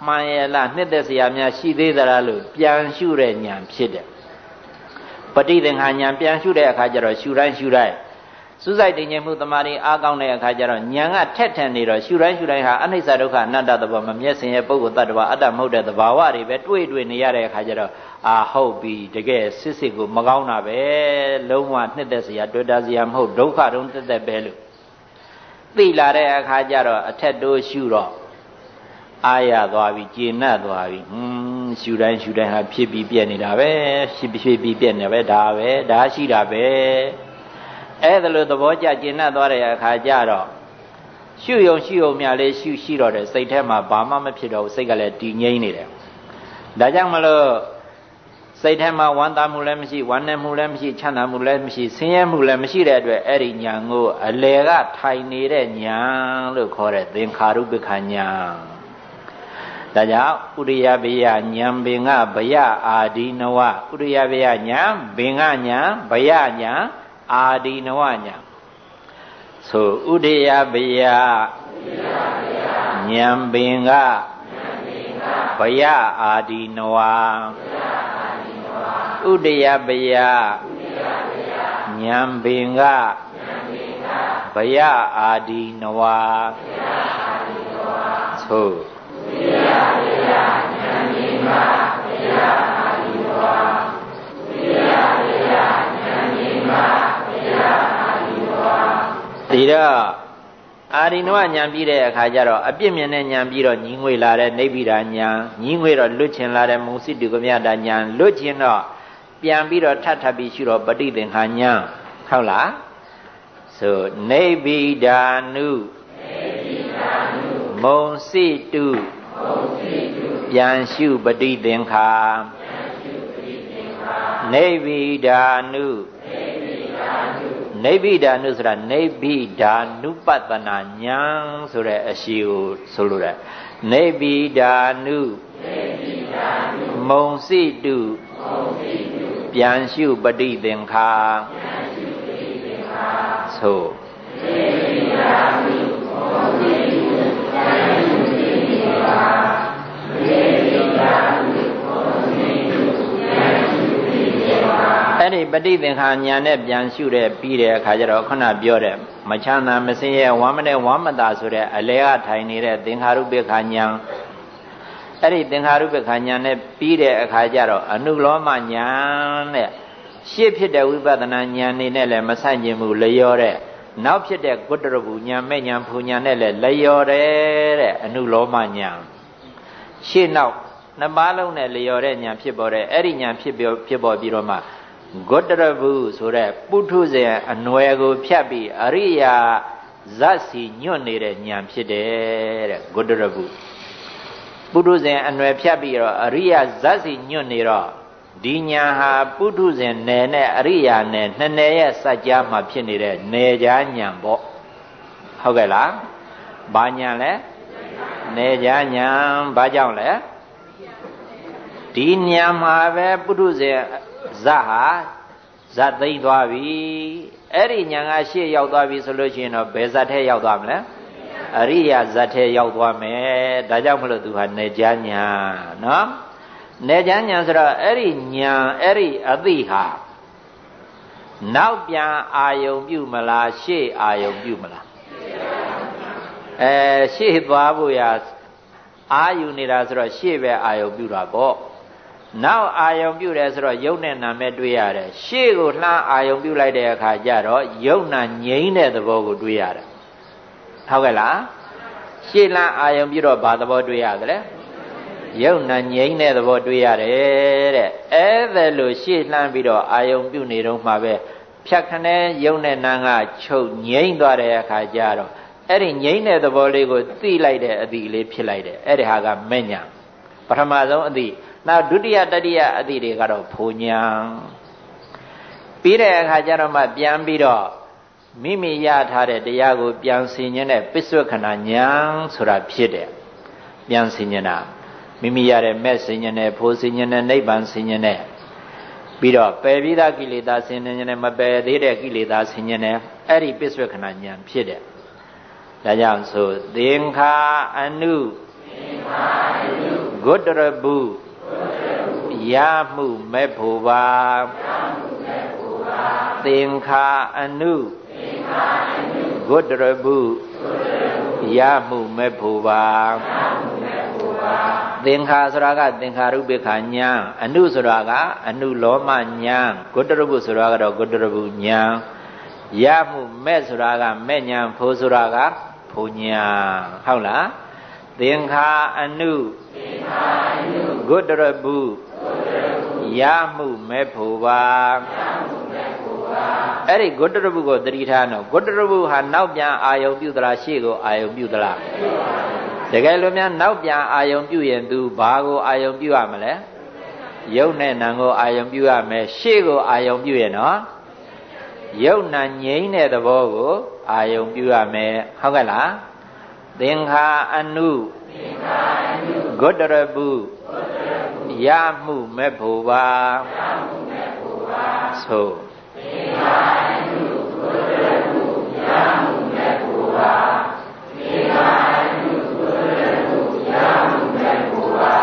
မှန်ရလားနှစ်သက်စရာများရှိသေးသလားလို့ပြန်ရှုတဲ့ညာဖြစ်တယ် ပဋိသင်္ခါညာပြန်ရှုတဲ့အခါကျတော့ရှုတိုင်းရှုတိုင်းစူးစိုက်တင်ញမှုတမာရီအားကောင်းတဲ့အခါကျတော့ညာကထက်ထန်နေတော့ရှုတိုင်းရှုတိုင်းဟာအနိစ္စဒုက္ခအနတ္တသဘောမမျက်စင်ရဲ့ပုဂ္ဂိုလ်တ attva အတ္တမဟုတ်တဲ့သဘာဝတွေပဲတွေ့တွေ့နေရတဲ့အခါကျတော့အာဟုတ်ပြီတကယ်စစ်စစ်ကိုမကောင်းတာပဲလုံးဝနှစ်သက်စရာတွေ့တာစရာမဟုတ်ဒုက္ခတုံးတက်တက်ပဲလို့သိလာတဲ့အခါကျတော့အထက်တိုးရှုတော့ အာရသွားပြီကျေနပ်သွားပြီဟွန်းရှူတိုင်းရှူတိုင်းဟာဖြစ်ပြီးပြက်နေတာပဲဖြစ်ဖြစ်ပြီးပြက်နေပဲဒါပဲဒါရှိတာပဲအဲ့ဒါလိုသဘောကျကျေနပ်သွားတဲ့အခါကျတော့ရှုယုံရှုယုံမြလေးရှုရှိတော့တယ်စိတ်ထဲမှာဘာမှမဖြစ်တော့ဘူးစိတ်ကလည်းတည်ငြိမ်နေတယ်ဒါကြောင့်မလို့စိတ်ထဲမှာဝမ်းသာမှုလည်းမရှိဝမ်းနည်းမှုလည်းမရှိချမ်းသာမှုလည်းမရှိဆင်းရဲမှုလည်းမရှိတဲ့အတွက်အဲ့ဒီညာကိုအလေကထိုင်နေတဲ့ညာလို့ခေါ်တဲ့သင်္ခါရုပ္ပခညာ ဒါကြောင့်ဥရိယဘေယဉာဏ်ပင်ကဘယအာဒီနဝဥရိယဘေယဉာဏ်ဘင်ကဉာဏ်ဘယဉာဏ်အာဒီနဝဉာဏ်ဆိုဥရိယဘေယဉာဏ်ပင်ကဘယအာဒီနဝဥဒယပယဉာဏ်ပင်ကဘယအာဒီနဝသို့ ဒီတော့အာရိနဝညာပြီးတဲ့အခါကျတော့အပြစ်မြင်တဲ့ညာပြီးတော့ညီငွေလာတဲ့နိဗ္ဗိဒာညာညီငွေတော့လွတ်ချင်လာတဲ့မုံစိတုကမြတာညာလွတ်ချင်တော့ပြန်ပြီးတော့ထပ်ထပ်ပြီးရှုတော့ပဋိသင်္ခာညာဟုတ်လားဆိုနိဗ္ဗိဒာနုမုံစိတု ပြန်ရှုပဋိသင်္ခာနိဗ္ဗိဒာနုနိဗ္ဗိဒာနုဆိုတာနိဗ္ဗိဒာနုပတနာညာဆိုတဲ့အရှိကိုဆိုလိုတယ်နိဗ္ဗိဒာနုမုံစိတုပြန်ရှုပฏิသင်္ခာသို့ အဲ့ဒီပฏิသင်္ခာညာနဲ့ပြန်ရှုတဲ့ပြီးတဲ့အခါကျတော့ခုနပြောတဲ့မချမ်းသာမစင်းရဲဝမ်းမနဲ့ဝမ်းမသာဆိုတဲ့အလဲကထိုင်နေတဲ့သင်္ခါရုပ္ပခာညာအဲ့ဒီသင်္ခါရုပ္ပခာညာနဲ့ပြီးတဲ့အခါကျတော့အနုလောမညာနဲ့ရှေ့ဖြစ်တဲ့ဝိပဿနာညာနေနဲ့လည်းမဆန့်ကျင်ဘူးလျော်တဲ့နောက်ဖြစ်တဲ့ကုတ္တရဘူးညာမဲ့ညာဖူညာနဲ့လည်းလျော်တယ်တဲ့အနုလောမညာရှေ့နောက်နှစ်ပါးလုံးနဲ့လျော်တဲ့ညာဖြစ်ပေါ်တဲ့အဲ့ဒီညာဖြစ်ဖြစ်ပေါ်ပြီးတော့မှ ဂုတ္တရဘူးဆိုတဲ့ပုထုဇဉ်အနွယ်ကိုဖြတ်ပြီးအရိယာဇတ်စီညွတ်နေတဲ့ညာဖြစ်တယ်တဲ့ဂုတ္တရဘူးပုထုဇဉ်အနွယ်ဖြတ်ပြီးတော့အရိယာဇတ်စီညွတ်နေတော့ဒီညာဟာပုထုဇဉ်နယ်နဲ့အရိယာနယ်နှစ်နယ်ရဲ့စัจ जा မှာဖြစ်နေတဲ့နယ်ကြားညာပေါ့ဟုတ်ကဲ့လားဘာညာလဲနယ်ကြားညာဘာကြောင့်လဲဒီညာမှာပဲပုထုဇဉ် ဇတ်ဟာဇတ်သိမ့်သွားပြီအဲ့ဒီညာကရှေ့ရောက်သွားပြီဆိုလို့ရှိရင်တော့ဘယ်ဇတ်ထဲရောက်သွားမလဲအရိယာဇတ်ထဲရောက်သွားမယ်ဒါကြောင့်မလို့သူဟာနေကြညာနော်နေကြညာဆိုတော့အဲ့ဒီညာအဲ့ဒီအသိဟာနောက်ပြန်အာယုံပြုမလားရှေ့အာယုံပြုမလားအဲရှေ့သွားဖို့ရအာယူနေတာဆိုတော့ရှေ့ပဲအာယုံပြုတာပေါ့ နောက်အာယုံပြုတယ်ဆိုတော့ယုတ်နဲ့နာမဲ့တွေ့ရတယ်ရှေ့ကိုလှမ်းအာယုံပြုလိုက်တဲ့အခါကျတော့ယုတ်နာငြိမ့်တဲ့သဘောကိုတွေ့ရတယ်ဟုတ်ကဲ့လားရှေ့လှမ်းအာယုံပြုတော့ဘာသဘောတွေ့ရသလဲယုတ်နာငြိမ့်တဲ့သဘောတွေ့ရတယ်တဲ့အဲ့ဒါလို့ရှေ့လှမ်းပြီးတော့အာယုံပြုနေတော့မှပဲဖြတ်ခနဲ့ယုံနဲ့နာကချုပ်ငြိမ့်သွားတဲ့အခါကျတော့အဲ့ဒီငြိမ့်တဲ့သဘောလေးကိုသိလိုက်တဲ့အသည့်လေးဖြစ်လိုက်တယ်အဲ့ဒီဟာကမဲ့ညာပထမဆုံးအသည့် နောက်ဒုတိယတတိယအသည့်တွေကတော့ဖူညာပြီးတဲ့အခါကျတော့မှပြန်ပြီးတော့မိမိရထားတဲ့တရားကို ပြန်ဆင်ញတဲ့ပစ္စုခဏညာဆိုတာဖြစ်တယ်ပြန်ဆင်ញတာမိမိရတဲ့မဲ့ဆင်ញတဲ့ဖိုးဆင်ញတဲ့နိဗ္ဗာန်ဆင်ញတဲ့ပြီးတော့ပယ်ပြီးသားကိလေသာဆင်ញတဲ့မပယ်သေးတဲ့ကိလေသာဆင်ញတဲ့အဲ့ဒီပစ္စုခဏညာဖြစ်တယ်ဒါကြောင့်ဆိုသင်္ခါအနုသင်္ခါအနုဂုတရပု ရမှုမဲ့ဖို့ပါသင်္ခါအနုဂုတရပုရမှုမဲ့ဖို့ပါသင်္ခါဆိုတာကသင်္ခါရုပ္ပခာညာအနုဆိုတာကအနုလောမညာဂုတရပုဆိုတာကတော့ဂုတရပုညာရမှုမဲ့ဆိုတာကမဲ့ညာဖို့ဆိုတာကဖို့ညာဟုတ်လား သင်္ခါအနုသင်္ခါအနုဂုတရပုရမှုမဲ့ဖို့ပါအဲ့ဒီဂုတရပုကိုသတိထားတော့ဂုတရပုဟာနောက်ပြန်အာယုံပြုသလားရှေ့ကိုအာယုံပြုသလားတကယ်လို့များနောက်ပြန်အာယုံပြုရင်သူဘာကိုအာယုံပြုရမလဲယုတ်နဲ့နံကိုအာယုံပြုရမယ်ရှေ့ကိုအာယုံပြုရင်နော်ယုတ်နံငြိမ့်တဲ့သဘောကိုအာယုံပြုရမယ်ဟုတ်ကဲ့လား သင်္ခါအနုသင်္ခါအနုဂုတရပုဂုတရပုရမှုမဲ့ဖို့ပါရမှုမဲ့ဖို့ပါသို့သင်္ခါအနုဂုတရပုရမှုမဲ့ဖို့ပါသင်္ခါအနုဂုတရပုရမှုမဲ့ဖို့ပါ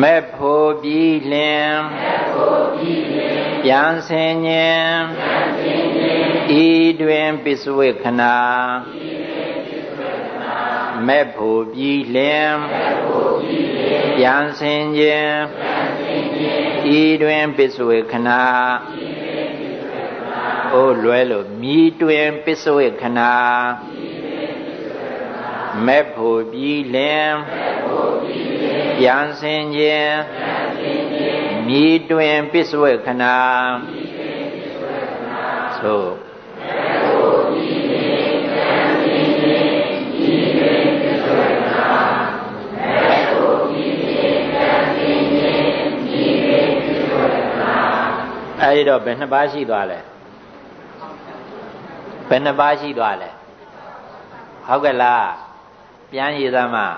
မဲ့ဖို့ပြီးလင်မဲ့ဖို့ပြီးလင်ပြန်ဆင်ခြင်းပြန်ဆင်ခြင်းဤတွင်ပစ္စဝေခဏဤ မဲ့ဖို့ပြီးလင်ပြန်ဆင်ခြင်းဤတွင်ပစ္စဝေခဏအိုလွဲလို့မြည်တွင်ပစ္စဝေခဏမဲ့ဖို့ပြီးလင်ပြန်ဆင်ခြင်းမြည်တွင်ပစ္စဝေခဏသို့ အဲဒီတော့ဘယ်နှစ်ပါးရှိသွားလဲဘယ်နှစ်ပါးရှိသွားလဲဟုတ်ကဲ့လားပြန်ရည်သမား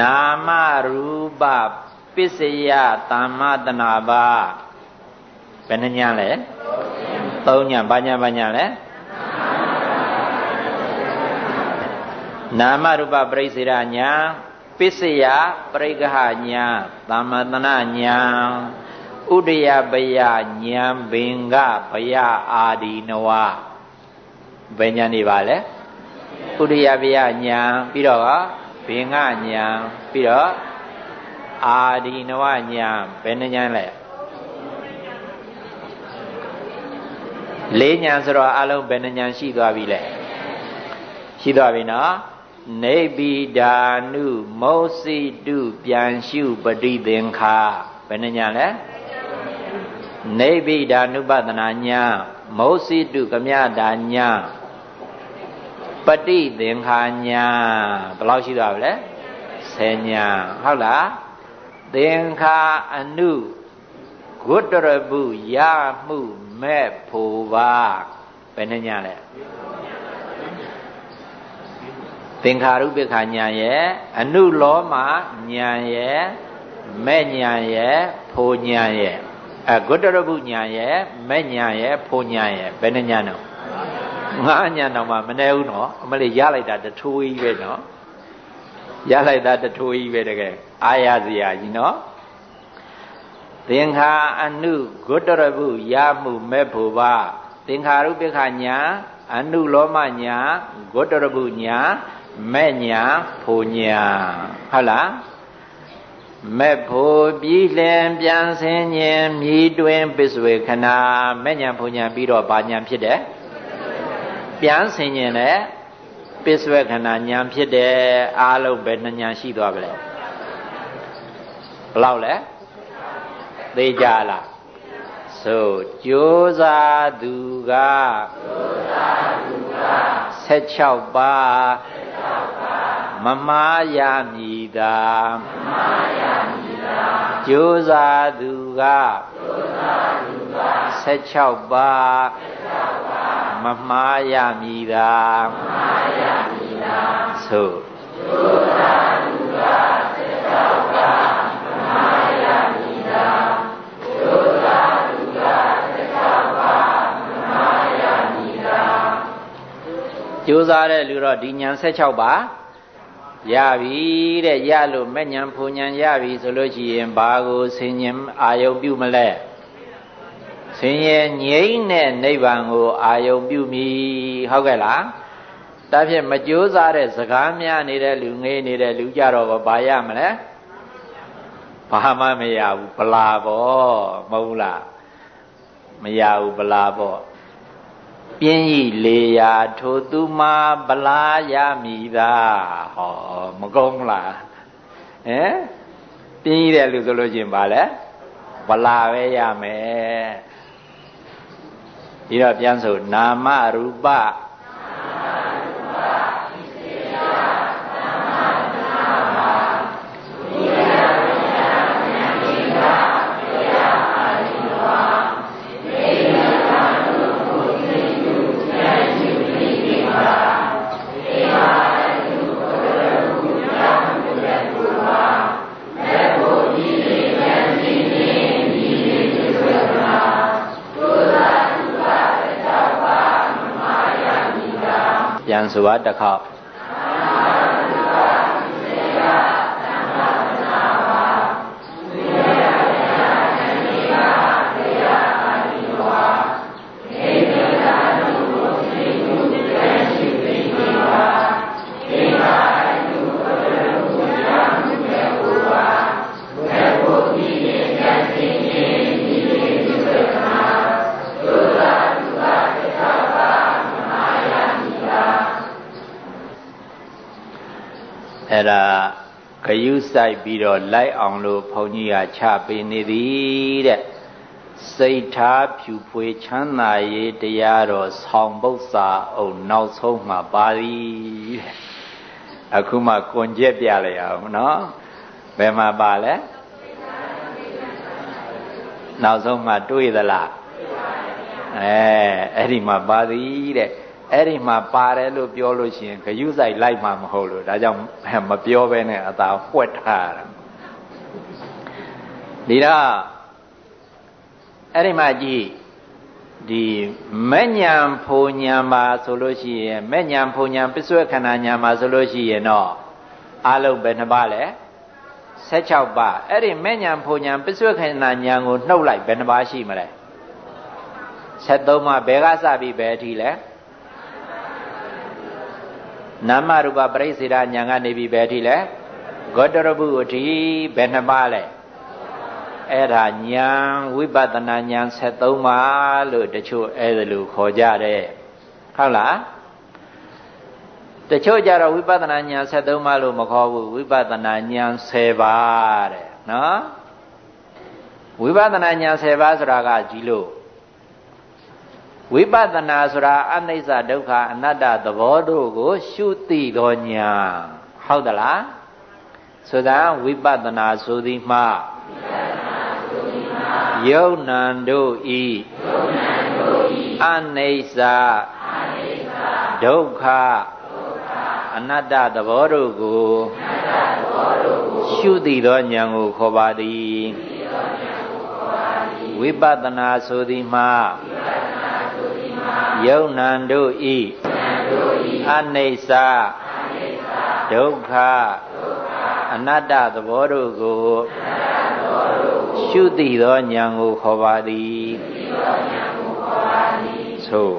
နာမရူပပစ္စယသမ္မတနာပါဘယ်နှညာလဲသုံးညာဘာညာဘာညာလဲနာမရူပပရိစေရညာပစ္စယပရိက္ခညာသမ္မတနာညာ ဥဒယပယညံဘင်္ဂဘယအာဒီနဝဘယ်ညာနေပါလဲဥဒယပယညံပြီးတော့ဘင်္ဂညံပြီးတော့အာဒီနဝညံဘယ်နှညာလဲလေးညာဆိုတော့အလုံးဘယ်နှညာရှိသွားပြီလဲရှိသွားပြီနော်နေဗိဒာနုမောစိတုပြန်ရှုပฏิသင်္ခာဘယ်နှညာလဲ နေဗိဒာနုပဒနာညာမောစိတုကမြတာညာပฏิသင်္ခာညာဘယ်လောက်ရှိသွားပြီလဲ10ညာဟုတ်လားသင်္ခာအနုဂုတရပုရမှုမဲ့ဖို့ပါဘယ်နှညာလဲသင်္ခါရုပ္ပခာညာရဲ့အနုလောမညာရဲ့မဲ့ညာရဲ့ဖိုညာရဲ့ အဂုတ္တရပုညာရဲ့မဲ့ညာရဲ့ဖိုညာရဲ့ဘယ်နှညာတော့ငါးညာတော့မှမနေဘူးနော်အမလေးရလိုက်တာတထိုးကြီးပဲနော်ရလိုက်တာတထိုးကြီးပဲတကယ်အာရစရာကြီးနော်သင်္ခါအနုဂုတ္တရပုရမှုမဲ့ဖို့ပါသင်္ခါရုပ္ပခာညာအနုလောမညာဂုတရပုညာမဲ့ညာဖို့ညာဟုတ်လား မဲ့ဖို့ပြီးလင်ပြန်ဆင်းခြင်းမြည်တွင်ပစ္ဆွေခဏမဲ့ညာဖို့ညာပြီးတော့ဘာညာဖြစ်တယ်ပြန်ဆင်ခြင်းနဲ့ပစ္ဆွေခဏညာဖြစ်တယ်အားလုံးပဲနှညာရှိသွားပြီလေဘလောက်လဲသိကြလားဆိုကြိုးစားသူကကြိုးစားသူက16ပါး မမားရမည်သာမမားရမည်သာကြိုးစားသူကကြိုးစားသူက16ပါး16ပါးမမားရမည်သာမမားရမည်သာဆိုကြိုးစားသူက16ပါးမမားရမည်သာကြိုးစားသူက16ပါးမမားရမည်သာကြိုးစားတဲ့လူတော့ဒီညာ16ပါး ရပြီတဲ့ရလို့မဲ့ညာဖူညာရပြီဆိုလို့ရှိရင်ဘာကိုဆင်ញင်အာယုံပြုမလဲဆင်ញင်ငြိမ့်တဲ့နိဗ္ဗာန်ကိုအာယုံပြုမိဟုတ်ကဲ့လားဒါဖြင့်မကြိုးစားတဲ့စကားများနေတဲ့လူငေးနေတဲ့လူကြတော့ဘာရမလဲဘာမှမရဘူးဗလာပေါ့မဟုတ်လားမရဘူးဗလာပေါ့ ပြင်းဤလေရာထိုသူမှာဗလာရမိသာဟောမကုန်းလားဟမ်ပြင်းဤတဲ့လူဆိုလို့ချင်းပါလဲဗလာပဲရမယ်ဒီတော့ပြန်ဆိုနာမရူပ ပြန်ဆိုပါတစ်ခေါ အဲ့ဒါဂယုစိုက်ပြီးတော့လိုက်အောင်လို့ဘုန်းကြီးကချပေးနေသည်တဲ့စိတ်ထားဖြူဖွေချမ်းသာရေးတရားတော်ဆောင်ပု္ပ္ပာအုံနောက်ဆုံးမှာပါသည်အခုမှကွန်ကျက်ပြလိုက်အောင်နော်ဘယ်မှာပါလဲနောက်ဆုံးမှတွေးသလားအဲအဲ့ဒီမှာပါသည်တဲ့ အဲ့ဒီမှာပါတယ်လို့ပြောလို့ရှိရင်ဂယုဆိုင်လိုက်မှာမဟုတ်လို့ဒါကြောင့်မပြောဘဲနဲ့အသာဝှက်ထားတာဒီတော့အဲ့ဒီမှာကြည့်ဒီမဲ့ညာဖုန်ညာမှာဆိုလို့ရှိရင်မဲ့ညာဖုန်ညာပစ္စုခန္ဓာညာမှာဆိုလို့ရှိရင်တော့အလုံးပဲနှစ်ပါးလဲ16ပါးအဲ့ဒီမဲ့ညာဖုန်ညာပစ္စုခန္ဓာညာကိုနှုတ်လိုက်ဘယ်နှပါးရှိမလဲ73ပါးဘယ်ကစပြီးဘယ်အထိလဲ နာမရူပပရိစေဒညာကနေပြီးပဲအထိလဲဂေါတရပုအထိဘယ်နှပါလဲအဲ့ဒါညာဝိပဿနာညာ73ပါလို့တချို့အဲ့ဒါလို့ခေါ်ကြတယ်ဟုတ်လားတချို့ကြတော့ဝိပဿနာညာ73ပါလို့မခေါ်ဘူးဝိပဿနာညာ10ပါတဲ့နော်ဝိပဿနာညာ10ပါဆိုတာကကြီးလို့ ဝိပဿနာဆိုတာအနိစ္စဒုက္ခအနတ္တသဘောတို့ကို ရှုသိသောညာဟုတ်သလားဆိုတာဝိပဿနာဆိုသည်မှာယုံနံတို့ဤအနိစ္စဒုက္ခအနတ္တသဘောတို့ကိုရှုသိသောဉာဏ်ကိုခေါ်ပါသည်ဝိပဿနာဆိုသည်မှာ ယုံနံတို့ဤအနိစ္စဒုက္ခအနတ္တသဘောတို့ကိုရှုသိသောဉာဏ်ကိုခေါ်ပါသည်သိသောဉာဏ်ကိုခေါ်ပါသည်သို့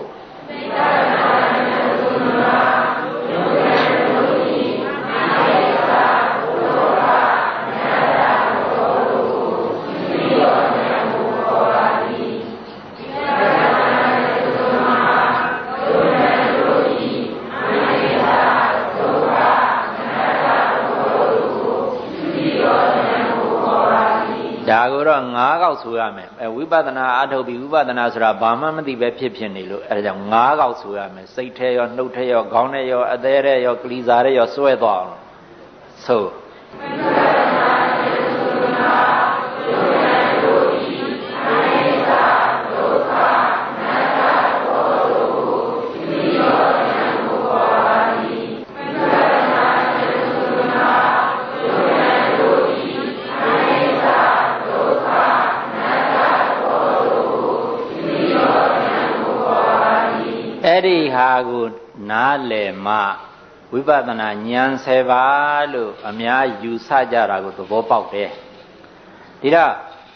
ကိုတော့၅ကောက်ဆိုရမယ်အဲဝိပဿနာအထုတ်ပြီးဝိပဿနာဆိုတာဘာမှမသိပဲဖြစ်ဖြစ်နေလို့အဲဒါကြောင့်၅ကောက်ဆိုရမယ်စိတ်ထဲရောနှုတ်ထဲရောခေါင်းထဲရောအသေးထဲရောကလီစာထဲရောစွဲသွားအောင်ဆို ဟာကိုနားလည်မှဝိပဿနာဉာဏ်၁၀ပါးလို့အများယူဆကြတာကိုသဘောပေါက်တယ်ဒီတော့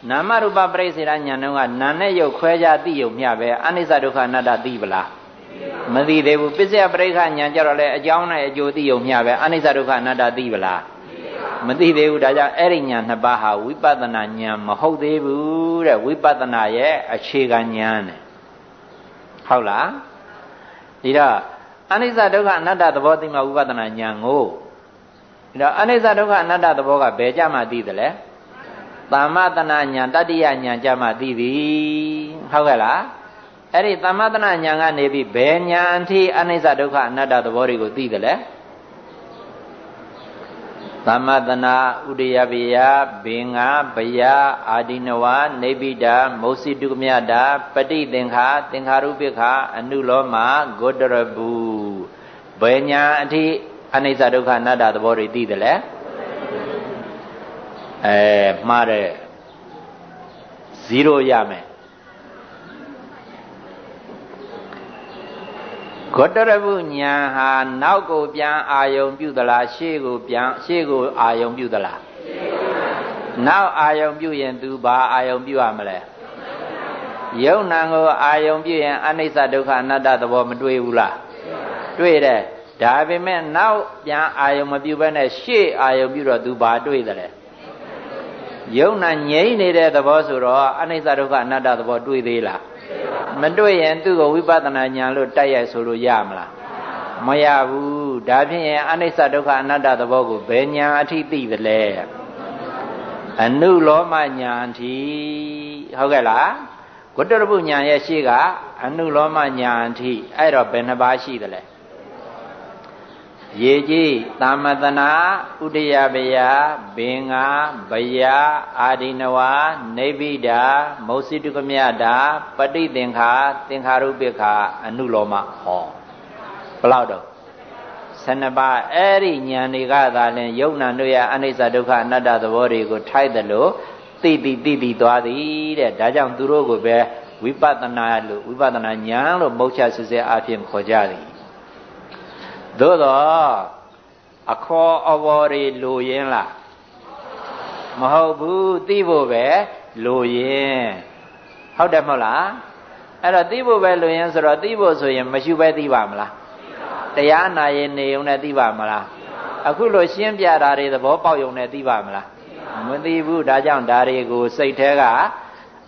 နာမရူပပရိစ္ဆေဒဉာဏ်တော့ကနာနဲ့ရုပ်ခွဲခြားသိယုံမျှပဲအနိစ္စဒုက္ခအနတ္တသိပလားမသိသေးဘူးပစ္စယပရိက္ခဉာဏ်ကြတော့လေအကြောင်းနဲ့အကျိုးသိယုံမျှပဲအနိစ္စဒုက္ခအနတ္တသိပလားမသိသေးဘူးဒါကြောင့်အဲ့ဒီဉာဏ်နှစ်ပါးဟာဝိပဿနာဉာဏ်မဟုတ်သေးဘူးတဲ့ဝိပဿနာရဲ့အခြေခံဉာဏ်တဲ့ဟုတ်လား ဒီတော့အနိစ္စဒုက္ခအနတ္တသဘောသိမှဝိပဿနာဉာဏ်ကိုဒီတော့အနိစ္စဒုက္ခအနတ္တသဘောကဘယ်ကြမှသိသလဲသမ္မတနာဉာဏ်တတ္တိယဉာဏ်ကြမှသိပြီဟုတ်ကဲ့လားအဲ့ဒီသမ္မတနာဉာဏ်ကနေပြီးဘယ်ဉာဏ်အထိအနိစ္စဒုက္ခအနတ္တသဘောတွေကိုသိသလဲ သမတနာဥဒယပိယဘေငါဘယအာဒီနဝနေပိတာမௌစီတုကမြတာပฏิသင်္ခာသင်္ခါရုပိခအနုလောမဂောတရဘူးဘယ်ညာအထိအနိစ္စဒုက္ခအနတ္တသဘောတွေသိတယ်လဲအဲမှားတယ်0ရမယ် ဂေါတရပုညာဟာနောက်ကိုပြန်အာယုံပြုသလားရှေ့ကိုပြန်ရှေ့ကိုအာယုံပြုသလားနောက်အာယုံပြုရင်သူဘာအာယုံပြုရမလဲယုံနာကိုအာယုံပြုရင်အနိစ္စဒုက္ခအနတ္တသဘောမတွေ့ဘူးလားတွေ့တယ်ဒါပေမဲ့နောက်ပြန်အာယုံမပြုဘဲနဲ့ရှေ့အာယုံပြုတော့သူဘာတွေ့တယ်လဲယုံနာငြိမ့်နေတဲ့သဘောဆိုတော့အနိစ္စဒုက္ခအနတ္တသဘောတွေ့သေးလား မတွေ့ရင်သူ့ကိုဝိပဿနာဉာဏ်လို့တိုက်ရိုက်ဆိုလို့ရမလားမရဘူးဒါဖြင့်အနိစ္စဒုက္ခအနတ္တသဘောကိုဘယ်ဉာဏ်အထိသိသလဲအနုလောမဉာဏ်အထိဟုတ်ကဲ့လားဂုတ္တရပုဉာဏ်ရဲ့ရှေ့ကအနုလောမဉာဏ်အထိအဲ့တော့ဘယ်နှပါးရှိသလဲ ရေကြီးသာမတနာဥဒယပယဘေငါဘယအာဒိနဝနေဗိဒာမௌစီတုကမြတာပဋိသင်္ခာသင်္ခါရုပိခာအနုလောမဟောဘလောက်တော့12ပါးအဲ့ဒီဉာဏ်တွေကသာလင်ယုံနာတို့ရဲ့အနိစ္စဒုက္ခအနတ္တသဘောတွေကိုထိုက်တယ်လို့သိသိသိသိသွားသည်တဲ့ဒါကြောင့်သူတို့ကိုပဲဝိပဿနာလို့ဝိပဿနာဉာဏ်လို့မုတ်ချစစ်စစ်အဖြစ်ခေါ်ကြသည် သို့တော့အခေါ်အဝေါ်တွေလိုရင်းလားမဟုတ်ဘူးသိဖို့ပဲလိုရင်းဟုတ်တယ်မဟုတ်လားအဲ့တော့သိဖို့ပဲလိုရင်းဆိုတော့သိဖို့ဆိုရင်မရှိပဲသိပါမလားတရားနာရင်နေုံနဲ့သိပါမလားအခုလိုရှင်းပြတာတွေသဘောပေါက်ုံနဲ့သိပါမလားမသိဘူးဒါကြောင့်ဒါတွေကိုစိတ်แท้က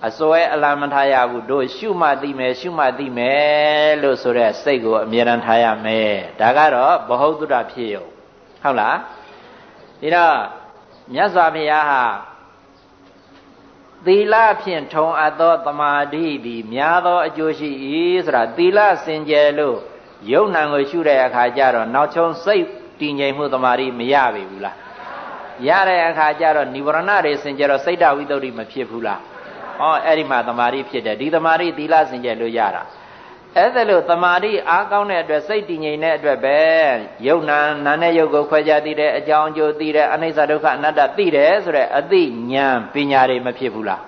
အစွဲအလံမထားရဘူးတို့ရှုမှတ်သိမယ်ရှုမှတ်သိမယ်လို့ဆိုတဲ့စိတ်ကိုအမြဲတမ်းထားရမယ်ဒါကတော့ဘဟုတုတ္တဖြစ်ရုံဟုတ်လားဒီတော့မြတ်စွာဘုရားဟာသီလဖြင့်ထုံအပ်သောတမာတိသည်များသောအကျိုးရှိ၏ဆိုတာသီလစင်ကြယ်လို့ယုံနံကိုရှုတဲ့အခါကျတော့နောက်ချုံစိတ်တည်ငြိမ်မှုတမာတိမရပြီဘူးလားရတဲ့အခါကျတော့និဝရဏတွေစင်ကြယ်တော့စိတ်တဝိတ္တုမဖြစ်ဘူးလား ဟောအဲ့ဒီမှာတမာတိဖြစ်တယ်ဒီတမာတိသီလစင်ကြယ်လို့ရတာအဲ့ဒါလို့တမာတိအားကောင်းတဲ့အတွက်စိတ်တည်ငြိမ်တဲ့အတွက်ပဲယုံနာနာနဲ့ယုတ်ကိုခွဲခြားသိတဲ့အကြောင်းအကျိုးသိတဲ့အနိစ္စဒုက္ခအနတ္တသိတယ်ဆိုတဲ့အသိဉာဏ်ပညာတွေမဖြစ်ဘူးလား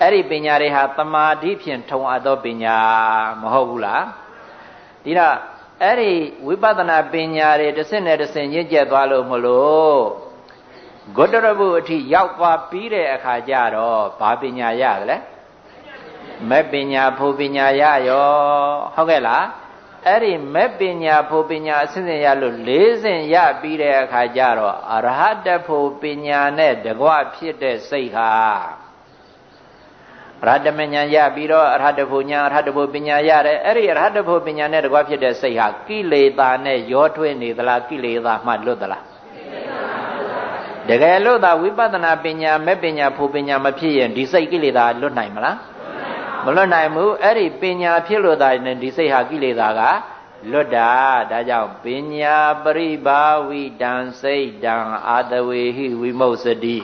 အဲ့ဒီပညာတွေဟာတမာတိဖြင့်ထုံအပ်သောပညာမဟုတ်ဘူးလားဒီတော့အဲ့ဒီဝိပဿနာပညာတွေတစ်ဆင့်နဲ့တစ်ဆင့်ရင့်ကျက်သွားလို့မလို့ ဂုတ္တရဘုအထိရောက်သွားပြီးတဲ့အခါကျတော့ဘာပညာရသလဲမဲ့ပညာဖို့ပညာရရောဟုတ်ကဲ့လားအဲ့ဒီမဲ့ပညာဖို့ပညာအစဉ်စဉ်ရလို့၄စဉ်ရပြီးတဲ့အခါကျတော့အရဟတဖို့ပညာနဲ့တကွဖြစ်တဲ့စိတ်ဟာရဟတမညာရပြီးတော့အရဟတဖို့ညာအရဟတဖို့ပညာရတယ်အဲ့ဒီအရဟတဖို့ပညာနဲ့တကွဖြစ်တဲ့စိတ်ဟာကိလေသာနဲ့ရောထွေးနေသလားကိလေသာမှလွတ်သလား တကယ်လို့သာဝိပဿနာပညာမဲ့ပညာဖို့ပညာမဖြစ်ရင်ဒီစိတ်ကိလေသာလွတ်နိုင်မလားမလွတ်နိုင်ဘူးအဲ့ဒီပညာဖြစ်လို့သာဒီစိတ်ဟာကိလေသာကလွတ်တာဒါကြောင့်ပညာပရိဘာဝိတံစိတ်တံအာတဝေဟိဝိမု स တိ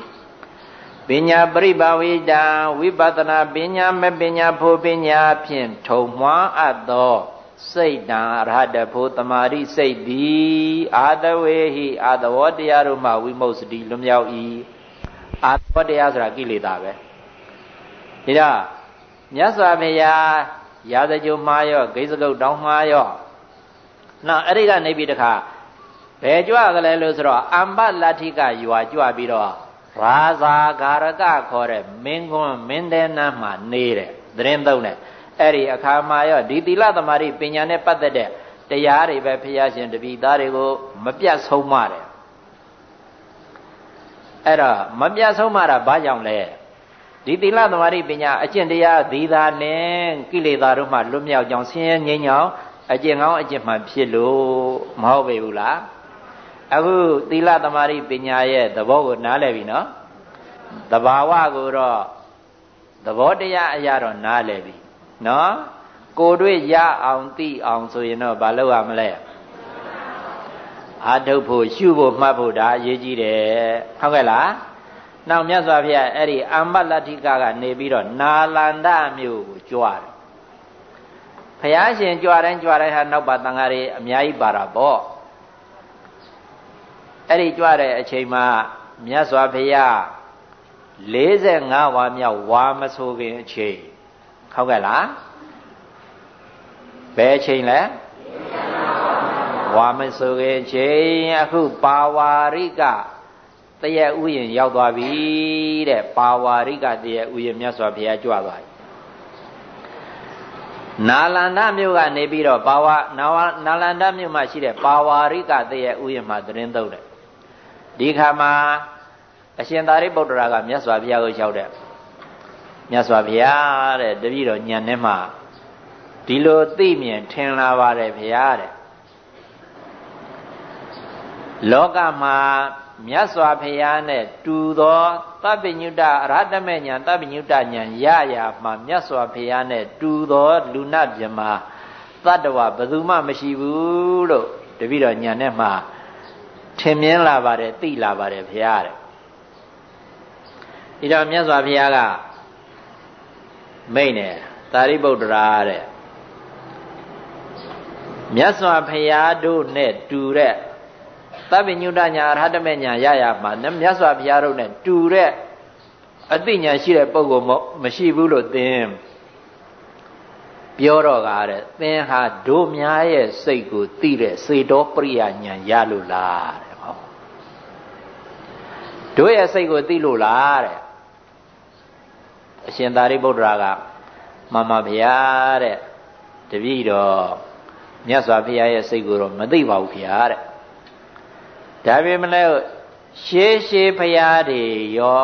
ပညာပရိဘာဝိတံဝိပဿနာပညာမဲ့ပညာဖို့ပညာဖြင့်ထုံမွှမ်းအပ်သော စိတ်တံအရဟတဖို့တမာရိစိတ်သည်အာတဝေဟိအာတဝတရားတို့မှဝိမု स တိလွမြောက်၏အာတဝတရားဆိုတာကိလေသာပဲဒါတော့မြတ်စွာဘုရားရာဇကြိုမှားရောဂိစကုတ်တောင်းမှားရောနောက်အဲ့ဒီကနေပြီးတခါဘယ်ကြွကလေးလို့ဆိုတော့အမ္ပလတ္ထိကယွာကြွပြီးတော့ရာဇာဂါရကခေါ်တဲ့မင်းကွန်းမင်းတဲနန်းမှာနေတဲ့သတင်းသုံးတဲ့ အဲ့ဒီအခါမှာရောဒီသီလသမารိပညာနဲ့ပတ်သက်တဲ့တရားတွေပဲဖះရှင်တပည့်သားတွေကိုမပြတ်ဆုံးမတယ်အဲ့တော့မပြတ်ဆုံးမတာဘာကြောင့်လဲဒီသီလသမารိပညာအကျင့်တရားသီသာနဲ့ကိလေသာတို့မှလွတ်မြောက်ကြောင်းဆင်းရဲငြိမ်းချမ်းအကျင့်ကောင်းအကျင့်မှန်ဖြစ်လို့မဟုတ်ပေဘူးလားအခုသီလသမารိပညာရဲ့သဘောကိုနားလည်ပြီနော်တဘာဝကိုတော့သဘောတရားအရာတော့နားလည်ပြီ နော်ကိုတွေ့ရအောင်သိအောင်ဆိုရင်တော့ဘာလုပ်ရမလဲအာထုတ်ဖို့ရှုဖို့မှတ်ဖို့ဒါအရေးကြီးတယ်ဟုတ်ကဲ့လားနောက်မြတ်စွာဘုရားအဲ့ဒီအမ္မလတ္ထိကကနေပြီးတော့နာလန္ဒမြို့ကိုကြွတယ်ဘုရားရှင်ကြွတိုင်းကြွတိုင်းဟာနောက်ပါတန်ဃာတွေအများကြီးပါတာပေါ့အဲ့ဒီကြွတဲ့အချိန်မှာမြတ်စွာဘုရား45ဝါမြောက်ဝါမဆိုခင်အချိန် ဟုတ်ကဲ့လားဘယ်အချိန်လဲဝါမဆိုခင်အချိန်အခုပါဝါရိကတရဥယျင်ရောက်သွားပြီတဲ့ပါဝါရိကတရဥယျင်မြတ်စွာဘုရားကြွသွားပြီနာလန္ဒမြို့ကနေပြီးတော့ပါဝါနာလန္ဒမြို့မှာရှိတဲ့ပါဝါရိကတရဥယျင်မှာသတင်းသုံးတယ်ဒီခါမှာအရှင်သာရိပုတ္တရာကမြတ်စွာဘုရားကိုလျှောက်တဲ့ မြတ်စွာဘုရားတဲ့တပည့်တော်ညံထဲမှာဒီလိုသိမြင်ထင်လာပါတယ်ဘုရားတဲ့လောကမှာမြတ်စွာဘုရားနဲ့တူသောသဗ္ဗညုတအရဟတမေညာသဗ္ဗညုတညာရရမှာမြတ်စွာဘုရားနဲ့တူသောလူနာမြမသတ္တဝဘယ်သူမှမရှိဘူးလို့တပည့်တော်ညာနဲ့မှာထင်မြင်လာပါတယ်သိလာပါတယ်ဘုရားတဲ့ဒီတော့မြတ်စွာဘုရားက မိတ်နဲ့သာရိပုတ္တရာတဲ့မြတ်စွာဘုရားတို့နဲ့တူတဲ့သဗ္ဗညုတညာအရဟတမေညာရရမှာမြတ်စွာဘုရားတို့နဲ့တူတဲ့အသိဉာဏ်ရှိတဲ့ပုဂ္ဂိုလ်မရှိဘူးလို့သင်ပြောတော့ကားတဲ့သင်ဟာတို့များရဲ့စိတ်ကိုသိတဲ့စေတောပရိယဉာဏ်ရလို့လားတဲ့ဟောတို့ရဲ့စိတ်ကိုသိလို့လားတဲ့ အရှင်သာရိပုတ္တရာကမမဗျာတဲ့တပည့်တော်မြတ်စွာဘုရားရဲ့စိတ်ကိုတော့မသိပါဘူးဗျာတဲ့ဒါပေမဲ့လည်းရှေးရှေးဘုရားတွေရော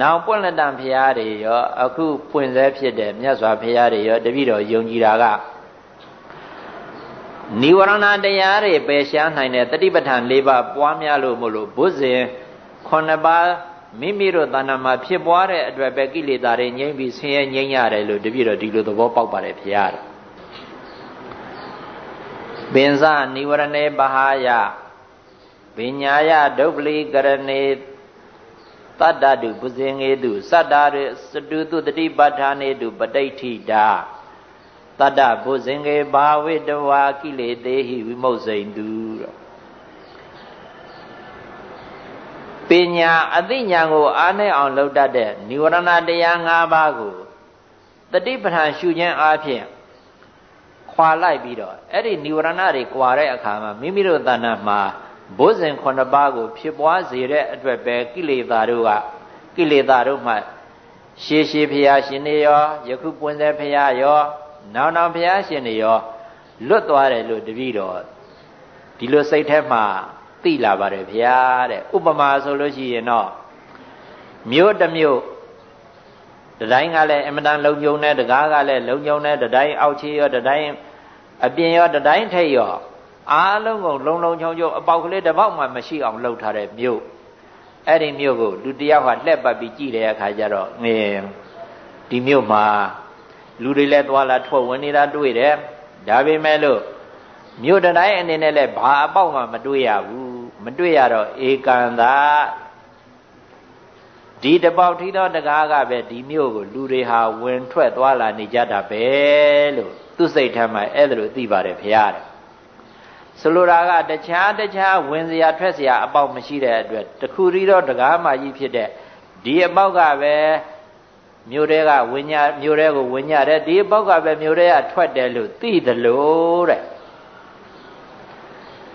နောင်ပွင့်လက်တံဘုရားတွေရော အခုပွင့်ဆဲဖြစ်တဲ့မြတ်စွာဘုရားတွေရောတပည့်တော်ယုံကြည်တာကနိဝရဏတရားတွေပယ်ရှားနိုင်တဲ့တတိပဋ္ဌာန်၄ပါးပွားများလို့မလို့ဘုဇင်9ပါး မိမိတို့တဏ္ဍာမှာဖြစ်ပွားတဲ့အတွက်ပဲကိလေသာတွေငြိမ့်ပြီးဆင်းရဲငြိမ့်ရတယ်လို့တပည့်တော်ဒီလိုသဘောပေါက်ပါတယ်ဘုရားပင်စနိဝရဏေပဟာယပညာယဒုပ္ပလီကရဏေတတ္တတုပုဇင်ငေတုစတ္တာရစတုတုတတိပဋ္ဌာနေတုပဋိဋ္ဌိတာတတ္တပုဇင်ငေဘာဝိတဝါကိလေသေဟိဝိမုੱစိန်တုတော့ ပညာအသိဉာဏ်ကိုအားနဲ့အောင်လုပ်တတ်တဲ့និဝရဏတရား၅ပါးကိုတတိပဋ္ဌာန်ရှုခြင်းအားဖြင့်ခွာလိုက်ပြီးတော့အဲ့ဒီនិဝရဏတွေကွာတဲ့အခါမှာမိမိတို့တဏ္ဍာမှာဘုဇင်9ပါးကို ဖြစ်ပွားစေတဲ့အတွက်ပဲကိလေသာတို့ကကိလေသာတို့မှရှေးရှေးဖရာရှင်တွေရောယခုပွင့်တဲ့ဖရာရောနောင်နောင်ဖရာရှင်တွေရောလွတ်သွားတယ်လို့တပည့်တော်ဒီလိုစိတ်ထဲမှာ သိလာပါတယ်ဗျာတဲ့ဥပမာဆိုလို့ရှိရင်တော့မြို့တစ်မြို့တတိုင်းကလည်းအမတန်လုံုံတဲ့တကားကလည်းလုံုံတဲ့တတိုင်းအောက်ချေရောတတိုင်းအပြင်ရောတတိုင်းထိပ်ရောအားလုံးကိုလုံလုံချုံချုံအပေါက်ကလေးတစ်ပေါက်မှမရှိအောင်လှုပ်ထားတဲ့မြို့အဲ့ဒီမြို့ကိုလူတယောက်ဟာလှက်ပတ်ပြီးကြည့်တဲ့အခါကျတော့ငယ်ဒီမြို့မှာလူတွေလည်းသွားလာထွက်ဝင်နေတာတွေ့တယ်ဒါပေမဲ့လို့မြို့တိုင်းအနေနဲ့လည်းဘာအပေါက်မှမတွေ့ရဘူး မတွေ့ရတော့ဧကန်သာဒီတပေါက်ထီသောတကားကပဲဒီမြို့ကိုလူတွေဟာဝင်ထွက်သွားလာနေကြတာပဲလို့သူစိတ်ထဲမှာအဲ့ဒါလိုသိပါတယ်ဖရားတဲ့ဆိုလိုတာကတခြားတခြားဝင်စရာထွက်စရာအပေါက်မရှိတဲ့အတွက်တခုရီတော့တကားမှကြီးဖြစ်တဲ့ဒီအပေါက်ကပဲမြို့တဲကဝิญညာမြို့တဲကိုဝิญညာတယ်ဒီအပေါက်ကပဲမြို့တဲကထွက်တယ်လို့သိသလိုတဲ့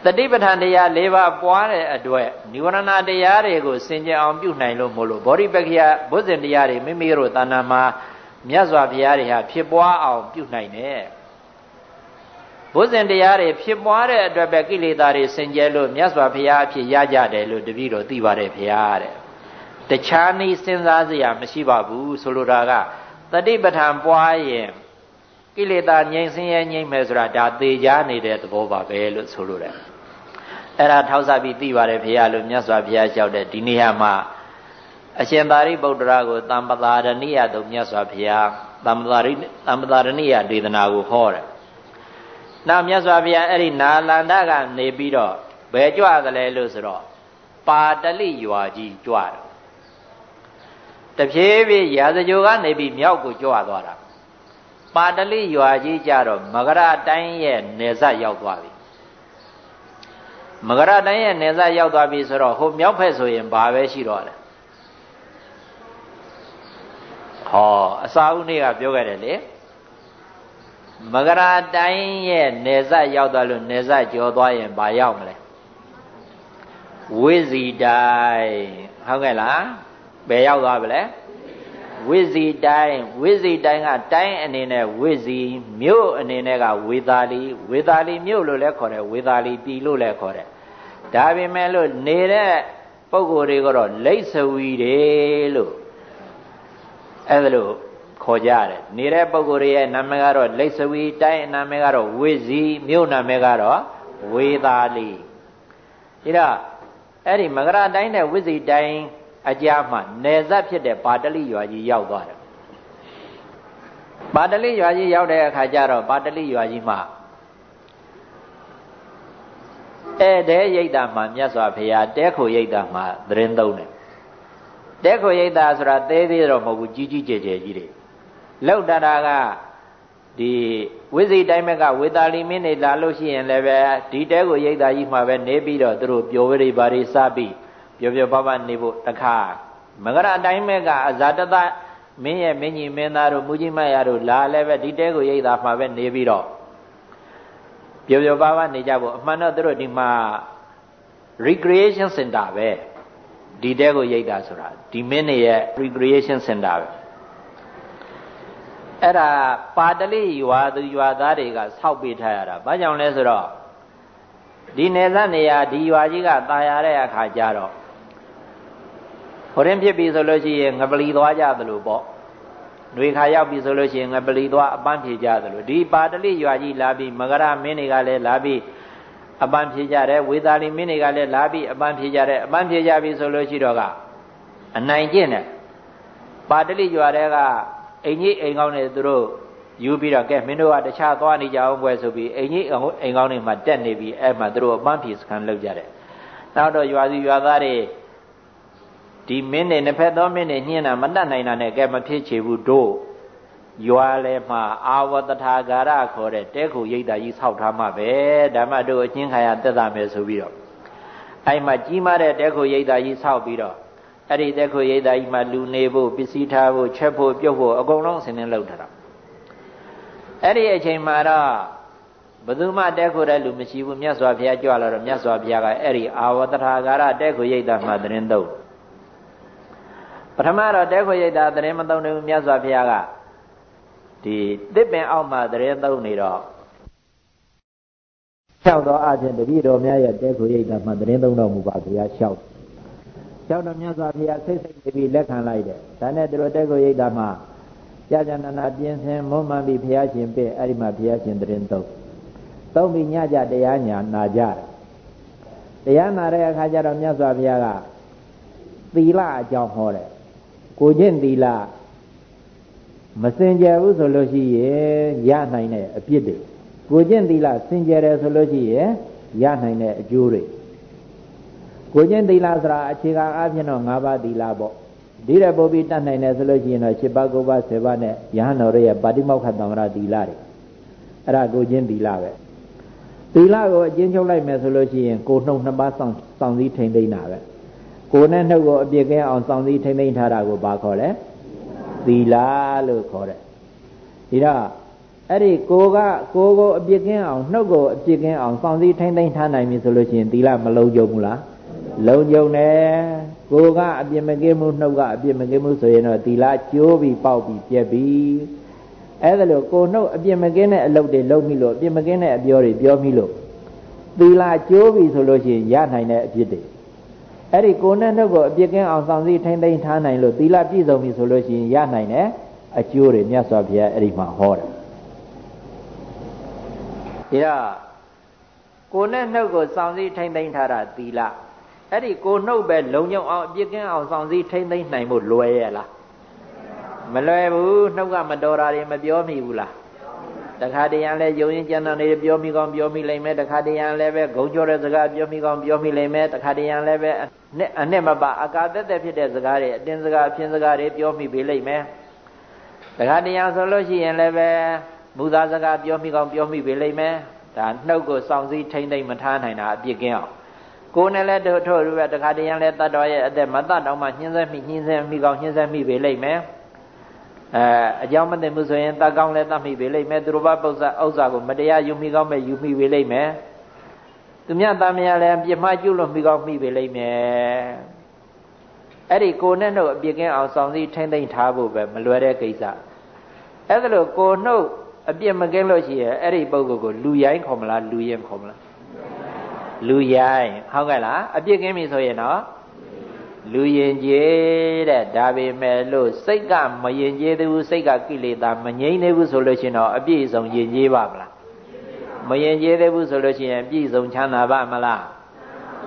တတိပဋ္ဌာန်တရား၄ပါးပွားတဲ့အတွက်និဝရဏတရားတွေကိုစင်ကြအောင်ပြုနိုင်လို့မို့လို့ဗောဓိပက္ခယဘုဇင်တရားတွေမိမိတို့တဏ္ဍာမှာမြတ်စွာဘုရားတွေဟာဖြစ်ပွားအောင်ပြုနိုင်တယ်ဘုဇင်တရားတွေဖြစ်ပွားတဲ့အတွက်ပဲကိလေသာတွေစင်ကြဲလို့မြတ်စွာဘုရားအဖြစ်ရကြတယ်လို့တပည့်တော်သိပါတယ်ဘုရားတဲ့တခြားနည်းစဉ်းစားစရာမရှိပါဘူးဆိုလိုတာကတတိပဋ္ဌာန်ပွားရင် ကိလေသာငြိမ်းစင်းရဲငြိမ်းမယ်ဆိုတာဒါသေချာနေတဲ့သဘောပါပဲလို့ဆိုလိုတယ်အဲ့ဒါထောက်ဆပြီးသိပါတယ်ဖေရလို့မြတ်စွာဘုရားလျှောက်တဲ့ဒီနေရာမှာအရှင်သာရိပုတ္တရာကိုတမ္ပတာရဏိယသို့မြတ်စွာဘုရားတမ္ပတာရိတမ္ပတာရဏိယဒေသနာကိုဟောတယ်နောက်မြတ်စွာဘုရားအဲ့ဒီနာလန္ဒကနေပြီးတော့ဘယ်ကြွသလဲလို့ဆိုတော့ပါတလိရွာကြီးကြွတယ်တဖြည်းဖြည်းရာဇဂိုကနေပြီးမြောက်ကိုကြွသွားတာ ပါတလိရွာကြီးကြတော့မကရတိုင်းရဲ့နေဆက်ရောက်သွားပြီမကရတိုင်းရဲ့နေဆက်ရောက်သွားပြီဆိုတော့ဟိုမြောက်ဖက်ဆိုရင်ဘာပဲရှိတော့လဲဟောအစာဦးနေ့ကပြောခဲ့တယ်လေမကရာတိုင်းရဲ့နေဆက်ရောက်သွားလို့နေဆက်ကျော်သွားရင်ဘာရောက်မလဲဝိဇီတိုင်းဟုတ်ကဲ့လားဘယ်ရောက်သွားပါလဲ ဝိဇီတိုင်းဝိဇီတိုင်းကတိုင်းအနေနဲ့ဝိဇီမြို့အနေနဲ့ကဝေသာလီဝေသာလီမြို့လို့လည်းခေါ်တယ်ဝေသာလီပြည်လို့လည်းခေါ်တယ်ဒါပေမဲ့လို့နေတဲ့ပုံကိုယ်တွေကတော့လိတ်ဆွီတယ်လို့အဲ့ဒါလို့ခေါ်ကြတယ်နေတဲ့ပုံကိုယ်တွေရဲ့နာမည်ကတော့လိတ်ဆွီတိုင်းနာမည်ကတော့ဝိဇီမြို့နာမည်ကတော့ဝေသာလီဒါတော့အဲ့ဒီမကရတိုင်းနဲ့ဝိဇီတိုင်း အကြားမှာနယ်စပ်ဖြစ်တဲ့ပါတလိရွာကြီးရောက်သွားတယ်ပါတလိရွာကြီးရောက်တဲ့အခါကျတော့ပါတလိရွာကြီးမှာဧတဲ့ရိတ်တာမှာမြတ်စွာဘုရားတဲခိုရိတ်တာမှာသတင်းသုံးတယ်တဲခိုရိတ်တာဆိုတာသေးသေးတော့မဟုတ်ဘူးကြီးကြီးကျယ်ကျယ်ကြီးတွေလောက်တတာကဒီဝိဇိတိုင်းဘက်ကဝေတာလီမင်းနေလာလို့ရှိရင်လည်းပဲဒီတဲကိုရိတ်တာကြီးမှာပဲနေပြီးတော့သူတို့ပျော်ဝရိပါတွေစပြီး ပျော်ပျော်ပါပါနေဖို့တခါမကရအတိုင်းမဲ့ကအဇာတသမင်းရဲ့မင်းကြီးမင်းသားတို့မူကြီးမရတို့လာလည်းပဲဒီတဲကိုရိတ်တာမှာပဲနေပြီးတော့ပျော်ပျော်ပါပါနေကြဖို့အမှန်တော့သူတို့ဒီမှာ recreation center ပဲဒီတဲကိုရိတ်တာဆိုတာဒီမင်းနေရဲ့ recreation center ပဲအဲ့ဒါပါတလိရွာသူရွာသားတွေကဆောက်ပေးထားရတာဘာကြောင့်လဲဆိုတော့ဒီနေသနေရာဒီရွာကြီးကตายရတဲ့အခါကျတော့ ဟိုရင်ဖြစ်ပြီဆိုလို့ရှိရင်ငပလီသွားကြသလိုပေါ့နှွေခါရောက်ပြီဆိုလို့ရှိရင်ငပလီသွားအပန်းဖြေကြသလိုဒီပါတလိရွာကြီးလာပြီးမကရမင်းတွေကလည်းလာပြီးအပန်းဖြေကြတယ်ဝေသာလီမင်းတွေကလည်းလာပြီးအပန်းဖြေကြတယ်အပန်းဖြေကြပြီဆိုလို့ရှိတော့ကအနိုင်ကျင့်တယ်ပါတလိရွာတဲ့ကအိမ်ကြီးအိမ်ကောင်းတွေသူတို့ယူပြီးတော့ကဲမင်းတို့ကတခြားသွားနေကြအောင်ပွဲဆိုပြီးအိမ်ကြီးအိမ်ကောင်းတွေမှာတက်နေပြီးအဲ့မှာသူတို့အပန်းဖြေစခန်းလုပ်ကြတယ်နောက်တော့ရွာစီရွာသားတွေ ဒီမင်းနဲ့နှစ်ဖက်သောမင်းနဲ့ညှင်းတာမတတ်နိုင်တာနဲ့ကဲမဖြစ်ချေဘူးတို့ရွာလဲမှာအာဝတထာဂါရခေါ်တဲ့တဲခုရိတ်တာကြီးဆောက်ထားမှပဲဓမ္မတို့အချင်းခါရတက်တာမယ်ဆိုပြီးတော့အဲ့မှာကြီးမားတဲ့တဲခုရိတ်တာကြီးဆောက်ပြီးတော့အဲ့ဒီတဲခုရိတ်တာကြီးမှာလူနေဖို့ပစ္စည်းထားဖို့ချက်ဖို့ပြုတ်ဖို့အကုန်လုံးဆင်းနေလောက်ထားတာအဲ့ဒီအချိန်မှာတော့ဘယ်သူမှတဲခုတဲ့လူမရှိဘူးမြတ်စွာဘုရားကြွလာတော့မြတ်စွာဘုရားကအဲ့ဒီအာဝတထာဂါရတဲခုရိတ်တာမှာသတင်းတော့ ပထမတော့တဲခွေရိတ်တာသတင်းမသုံးနေဘူးမြတ်စွာဘုရားကဒီတစ်ပင်အောက်မှာသတင်းသုံးနေတော့လျှောက်တော့အချင်းတပည့်တော်များရဲ့တဲခွေရိတ်တာမှာသတင်းသုံးတော်မူပါဘုရားလျှောက်လျှောက်တော့မြတ်စွာဘုရားစိတ်စိတ်နေပြီးလက်ခံလိုက်တယ်ဒါနဲ့သူတို့တဲခွေရိတ်တာမှာကြာကြာနာနာပြင်းစင်မုံမှန်ပြီးဘုရားရှင်ပြည့်အဲ့ဒီမှာဘုရားရှင်သတင်းသုံးသုံးပြီးညကြတရားညာနာကြတယ်တရားနာတဲ့အခါကျတော့မြတ်စွာဘုရားကသီလအကြောင်းဟောတယ် ကိုကျင့်သီလမစင်ကြယ်ဘူးဆိုလို့ရှိရင်ရနိုင်တဲ့အပြစ်တွေကိုကျင့်သီလစင်ကြယ်တယ်ဆိုလို့ရှိရင်ရနိုင်တဲ့အကျိုးတွေကိုကျင့်သီလဆိုတာအခြေခံအပြင်တော့၅ပါးသီလပေါ့ဒီတဲ့ပုပ္ပိတတ်နိုင်တယ်ဆိုလို့ရှိရင်တော့၈ပါး၉ပါး၁၀ပါးနဲ့ယဟန်တော်ရဲ့ပါတိမောက္ခသံဃာသီလတွေအဲ့ဒါကိုကျင့်သီလပဲသီလကိုအကျဉ်းချုပ်လိုက်မယ်ဆိုလို့ရှိရင်ကိုနှုတ်နှစ်ပါးစောင့်စောင့်စည်းထိမ့်သိမ့်တာပဲ ကိုနဲ့နှုတ်ကိုအပြစ်ကင်းအောင်စောင့်စည်းထိမ့်သိမ့်ထားတာကိုဘာခေါ်လဲသီလလို့ခေါ်တယ်ဒီတော့အဲ့ဒီကိုကကိုကိုအပြစ်ကင်းအောင်နှုတ်ကိုအပြစ်ကင်းအောင်စောင့်စည်းထိမ့်သိမ့်ထားနိုင်ပြီဆိုလို့ရှိရင်သီလမလုံးကြုံဘူးလားလုံးကြုံတယ်ကိုကအပြစ်မကင်းမှုနှုတ်ကအပြစ်မကင်းမှုဆိုရင်တော့သီလကျိုးပြီးပေါက်ပြီးပြက်ပြီးအဲ့ဒါလို့ကိုနှုတ်အပြစ်မကင်းတဲ့အလုပ်တွေလုပ်မိလို့အပြစ်မကင်းတဲ့အပြောတွေပြောမိလို့သီလကျိုးပြီဆိုလို့ရှိရင်ရနိုင်တဲ့အပြစ်တွေ အဲ့ဒီကိုနဲ့နှုတ်ကိုအပြစ်ကင်းအောင်ဆောင်စည်းထိမ့်သိမ်းထားနိုင်လို့သီလပြည့်စုံပြီဆိုလို့ရှိရင်ရနိုင်တဲ့အကျိုးတွေမြတ်စွာဘုရားအဲ့ဒီမှာဟောတယ်ဒါကိုနဲ့နှုတ်ကိုဆောင်စည်းထိမ့်သိမ်းထားတာသီလအဲ့ဒီကိုနှုတ်ပဲလုံညုံအောင်အပြစ်ကင်းအောင်ဆောင်စည်းထိမ့်သိမ်းနိုင်ဖို့လွယ်ရဲ့လားမလွယ်ဘူးနှုတ်ကမတော်တာတွေမပြောမိဘူးလား တခါတရံလဲယုံရင်ကျန်တဲ့နေပြောမိကောင်းပြောမိလိမ့်မယ်တခါတရံလည်းပဲဂုံကြောတဲ့စကားပြောမိကောင်းပြောမိလိမ့်မယ်တခါတရံလည်းပဲနဲ့အနဲ့မပအကာသက်သက်ဖြစ်တဲ့စကားတွေအတင်းစကားအဖြစ်စကားတွေပြောမိပေလိမ့်မယ်တခါတရံဆိုလို့ရှိရင်လည်းပဲမူသားစကားပြောမိကောင်းပြောမိပေလိမ့်မယ်ဒါနှုတ်ကိုစောင့်စည်းထိမ့်သိမ့်မထားနိုင်တာအပြစ်ကင်းအောင်ကိုယ်နဲ့လည်းထို့ထို့ရတခါတရံလည်းတတ်တော်ရဲ့အသက်မတတ်တော့မှညှင်းဆဲမိညှင်းဆဲမိကောင်းညှင်းဆဲမိပေလိမ့်မယ် အဲအကြောင်းမသိမှုဆိုရင်တတ်ကောင်းလည်းတတ်မိပေလိမ့်မယ်သူတို့ဘာပု္ပ္ပဥစ္စာကိုမတရားယူမိကောင်းမဲ့ယူမိပေလိမ့်မယ်သူမြတ်သားမယားလည်းပြမကျွလို့မိကောင်းမိပေလိမ့်မယ်အဲ့ဒီကိုနဲ့နှုတ်အပြစ်ကင်းအောင်ဆောင်စည်းထိမ့်သိမ့်ထားဖို့ပဲမလွယ်တဲ့ကိစ္စအဲ့ဒါလို့ကိုနှုတ်အပြစ်မကင်းလို့ရှိရင်အဲ့ဒီပုဂ္ဂိုလ်ကိုလူရိုင်းခေါ်မလားလူရင်ခေါ်မလားလူရိုင်းဟုတ်ကဲ့လားအပြစ်ကင်းပြီဆိုရင်တော့ လူရင်ကျေးတဲ့ဒါပေမဲ့လို့စိတ်ကမရင်ကျေးသေးဘူးစိတ်ကကိလေသာမငြိမ့်သေးဘူးဆိုလို့ရှိရင်တော့အပြည့်စုံရင်ကျေးပါမလားမရင်ကျေးသေးဘူးဆိုလို့ရှိရင်အပြည့်စုံချမ်းသာပါမလား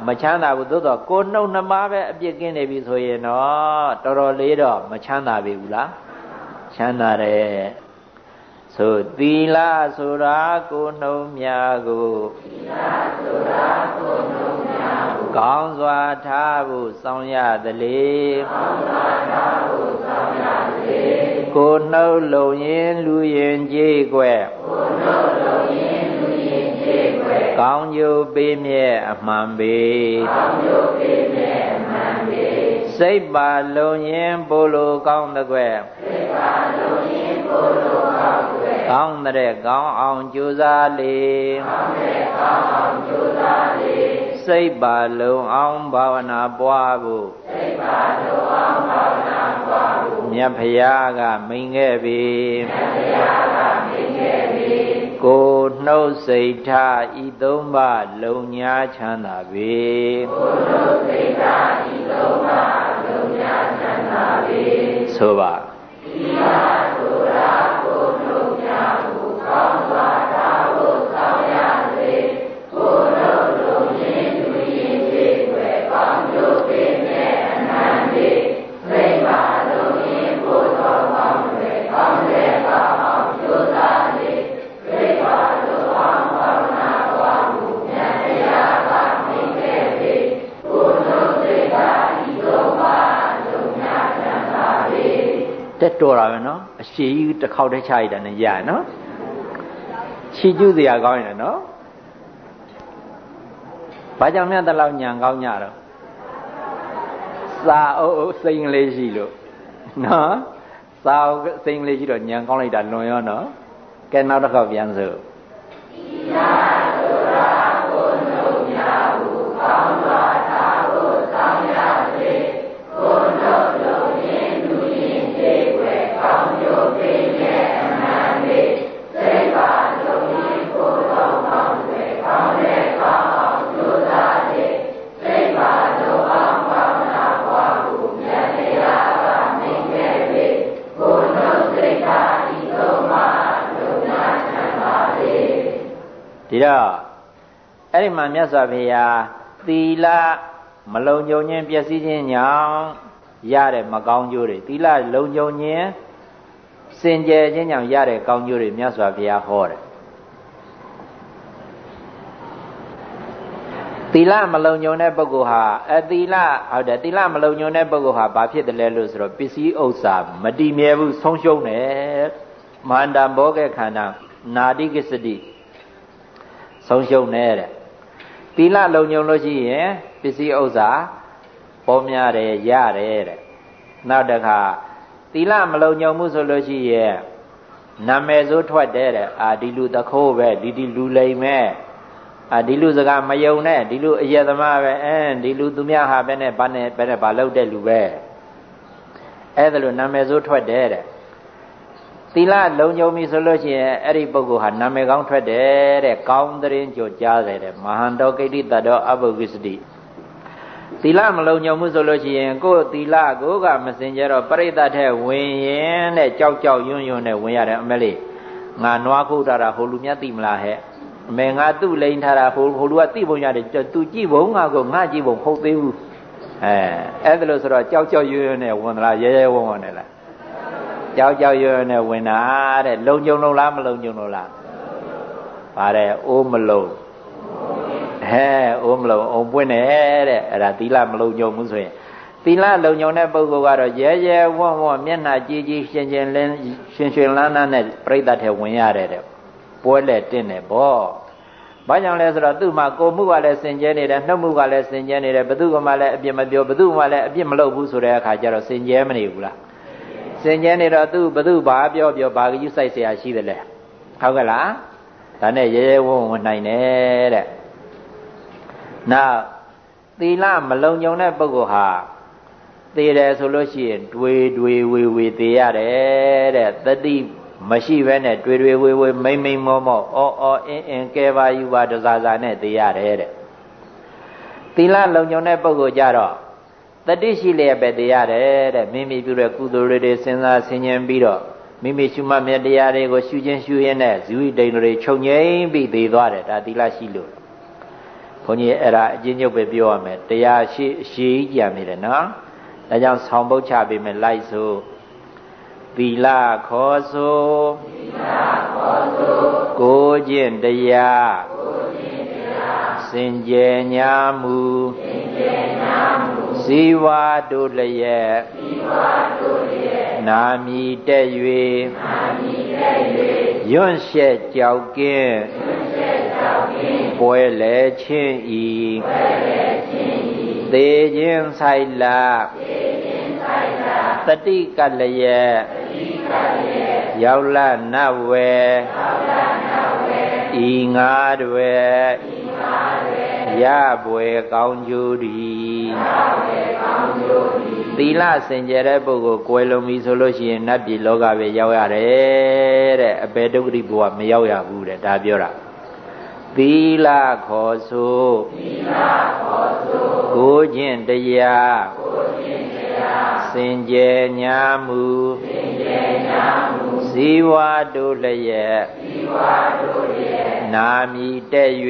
မချမ်းသာဘူးသို့တော့ကိုနှုတ်နှမပဲအပြစ်ကင်းနေပြီဆိုရင်တော့တော်တော်လေးတော့မချမ်းသာပြီဘူးလားချမ်းသာတယ် ဆိုသီလဆိုတာကိုနှုံမြာကိုသီလဆိုတာကိုနှုံမြာကိုကောင်းစွာထားဖို့စောင့်ရသလေကောင်းစွာထားဖို့စောင့်ရသလေကိုနှုတ်လုံရင်လူရင်ကြည်ွယ်ကိုနှုတ်လုံရင်လူရင်ကြည်ွယ်ကောင်းကျိုးပေးမြဲအမှန်ပေကောင်းကျိုးပေးမြဲအမှန်ပေ စိတ်ပါလုံရင်ပိုလိုကောင်းတဲ့ွယ်စိတ်ပါလုံရင်ပိုလိုကောင်းကောင်းတဲ့ကောင်းအောင်ကြိုးစားလေကောင်းတဲ့ကောင်းအောင်ကြိုးစားလေစိတ်ပါလုံးအောင်ဘာဝနာပွားဖို့စိတ်ပါလုံးအောင်ဘာဝနာပွားဖို့မြတ်ဖရာကမိန်ခဲ့ပြီမြတ်ဖရာကမိန်ခဲ့ပြီ ကိုနှုတ်စိတ်ထားဤသုံးပါလုံညာချမ်းသာပြီကိုနှုတ်စိတ်ထားဤသုံးပါလုံညာချမ်းသာပြီဆိုပါဒီပါဆိုတာကောင်းစွာသာဖို့ဆောင်ရစေကို တက်တော်တာပဲနော်အရှိကြီးတစ်ခေါက်တည်းချရတာနဲ့ရရနော်ချီကျူးစရာကောင်းရင်နော်ဘာကြောင့်မြတ်တလောက်ညံကောင်းကြတော့စာအုပ်စိန်လေးရှိလို့နော်စာအုပ်စိန်လေးရှိတော့ညံကောင်းလိုက်တာလွန်ရောနော်ကဲနောက်တစ်ခေါက်ပြန်စို့ ဒီတော့အဲ့ဒီမှာမြတ်စွာဘုရားသီလမလုံခြုံခြင်းပျက်စီးခြင်းကြောင့်ရတဲ့မကောင်းကျိုးတွေသီလလုံခြုံခြင်းစင်ကြယ်ခြင်းကြောင့်ရတဲ့ကောင်းကျိုးတွေမြတ်စွာဘုရားဟောတယ်သီလမလုံခြုံတဲ့ပုဂ္ဂိုလ်ဟာအသီလဟုတ်တယ်သီလမလုံခြုံတဲ့ပုဂ္ဂိုလ်ဟာဘာဖြစ်တယ်လဲလို့ဆိုတော့ပစ္စည်းဥစ္စာမတည်မြဲဘူးဆုံးရှုံးတယ်မန္တဘောကခန္ဓာနာတိကစ္စတိ ဆုံးရှုံးတယ်တဲ့သီလလုံခြုံလို့ရှိရင်ပစ္စည်းဥစ္စာပေါ်များတယ်ရတယ်တဲ့နောက်တခါသီလမလုံခြုံမှုဆိုလို့ရှိရင်နာမည်ဆိုးထွက်တယ်တဲ့အာဒီလူတခိုးပဲဒီဒီလူလိမ်မဲ့အာဒီလူစကားမယုံနဲ့ဒီလူအယက်သမားပဲအဲဒီလူသူများဟာပဲနဲ့ဘာနဲ့ပဲနဲ့ဘာလုပ်တဲ့လူပဲအဲ့ဒါလို့နာမည်ဆိုးထွက်တယ်တဲ့ သီလလုံခြုံပြီဆိုလို့ရှိရင်အဲ့ဒီပုဂ္ဂိုလ်ဟာနာမည်ကောင်းထွက်တယ်တဲ့ကောင်းတဲ့ရင်ကြိုကြားတယ်တဲ့မဟာန္တောကိဋ္တိတတောအဘုဂိစတိသီလမလုံခြုံမှုဆိုလို့ရှိရင်ကိုယ်သီလကိုကမစင်ကြတော့ပရိသတ်ထဲဝင်ရင်တဲ့ကြောက်ကြောက်ယွန်းယွန်းနဲ့ဝင်ရတယ်အမလေးငါနွားခုတ်တာဟိုလူမြတ်သိမလားဟဲ့အမေငါသူ့လိန်ထားတာဟိုဟိုလူကသိပုံရတယ်သူကြည့်ပုံငါကိုငါကြည့်ပုံဟုတ်သေးဘူးအဲအဲ့ဒါလို့ဆိုတော့ကြောက်ကြောက်ယွန်းယွန်းနဲ့ဝင်သလားရဲရဲဝုန်းဝုန်းနဲ့လား ကြောက်ကြောက်ရွံ့နဲ့ဝင်တာတဲ့လုံကြုံလို့လားမလုံကြုံလို့လားပါတယ်အိုးမလုံဟဲအိုးမလုံအောင်ပွင့်တယ်တဲ့အဲ့ဒါသီလမလုံကြုံဘူးဆိုရင်သီလလုံကြုံတဲ့ပုဂ္ဂိုလ်ကတော့ရဲရဲဝံ့ဝံ့မျက်နှာကြည်ကြည်ရှင်ရှင်လင်းရှင်ရှင်လန်းလန်းနဲ့ပြိတ္တထဲဝင်ရတယ်တဲ့ပွဲလဲတင့်တယ်ဗောဘာကြောင့်လဲဆိုတော့သူ့မှာကိုမှုကလည်းစင်ကြဲနေတယ်နှုတ်မှုကလည်းစင်ကြဲနေတယ်ဘသူကမှလည်းအပြစ်မပြောဘသူမှလည်းအပြစ်မလုပ်ဘူးဆိုတဲ့အခါကျတော့စင်ကြဲမနေဘူးလား စင်ကြဲနေတော့သူဘသူဘာပြောပြောဘာကယူဆိုင်เสียရှိတယ်လဲဟုတ်ကဲ့လားဒါနဲ့ရဲရဲဝံ့ဝံ့နိုင်တယ်တဲ့နောက်သီလမလုံုံတဲ့ပုဂ္ဂိုလ်ဟာသေတယ်ဆိုလို့ရှိရင်တွေးတွေးဝေဝေသေရတယ်တဲ့တတိမရှိဘဲနဲ့တွေးတွေးဝေဝေမိမ့်မိမ့်မောမောအော်အော်အင်းအင်းကဲပါယူပါတစားစားနဲ့သေရတယ်တဲ့သီလလုံုံတဲ့ပုဂ္ဂိုလ်ကြတော့ တတိရှိလျက်ပဲတရားတယ်တဲ့မိမိပြုတဲ့ကုသိုလ်တွေစဉ်းစားဆင်ခြင်ပြီးတော့မိမိရှုမှတ်မြတ်တရားတွေကိုရှုခြင်းရှုရင်းနဲ့ဇီဝိတိန်တွေချုပ်ငိမ့်ပြီးသေးသွားတယ်ဒါသီလရှိလို့ဘုန်းကြီးအဲ့ဒါအချင်းချုပ်ပဲပြောရမယ်တရားရှိအရှိကြံနေတယ်နော်ဒါကြောင့်ဆောင်းပုတ်ချပေးမယ်လိုက်ဆိုသီလခေါ်ဆိုသီလခေါ်ဆိုကိုကျင့်တရားကိုကျင့်တရားစင်ကြယ်ညာမူစင်ကြယ်ညာမူ ဇီဝတို့လျက်ဇီဝတို့လျက်နာမီတက်၍နာမီတက်၍ယွန့်ရှက်ကြောက်ကင်းယွန့်ရှက်ကြောက်ကင်းပွဲလေချင်းဤပွဲလေချင်းဤသေခြင်းဆိုင်လာသေခြင်းဆိုင်လာတတိကလျက်တတိကလျက်ရောက်လနဝေရောက်လနဝေဤငါတွေဤငါတွေရပွေကောင်းကျိုးသည်ရပွေကောင်းကျိုး သည်သီလစင်ကြယ်တဲ့ပုဂ္ဂိုလ်ကိုယ်လုံးပြီဆိုလို့ရှိရင်နတ်ပြည်လောကပဲရောက်ရတယ်တဲ့အပေဒုက္ခတိဘဝမရောက်ရဘူးတဲ့ဒါပြောတာသီလခေါ်ဆိုသီလခေါ်ဆိုကိုခြင်းတရားကိုခြင်းတရားစင်ကြယ်ညာမူစင်ကြယ်ညာမူဇီဝတို့လျက်ဇီဝတို့လျက် နာမီတဲ့၍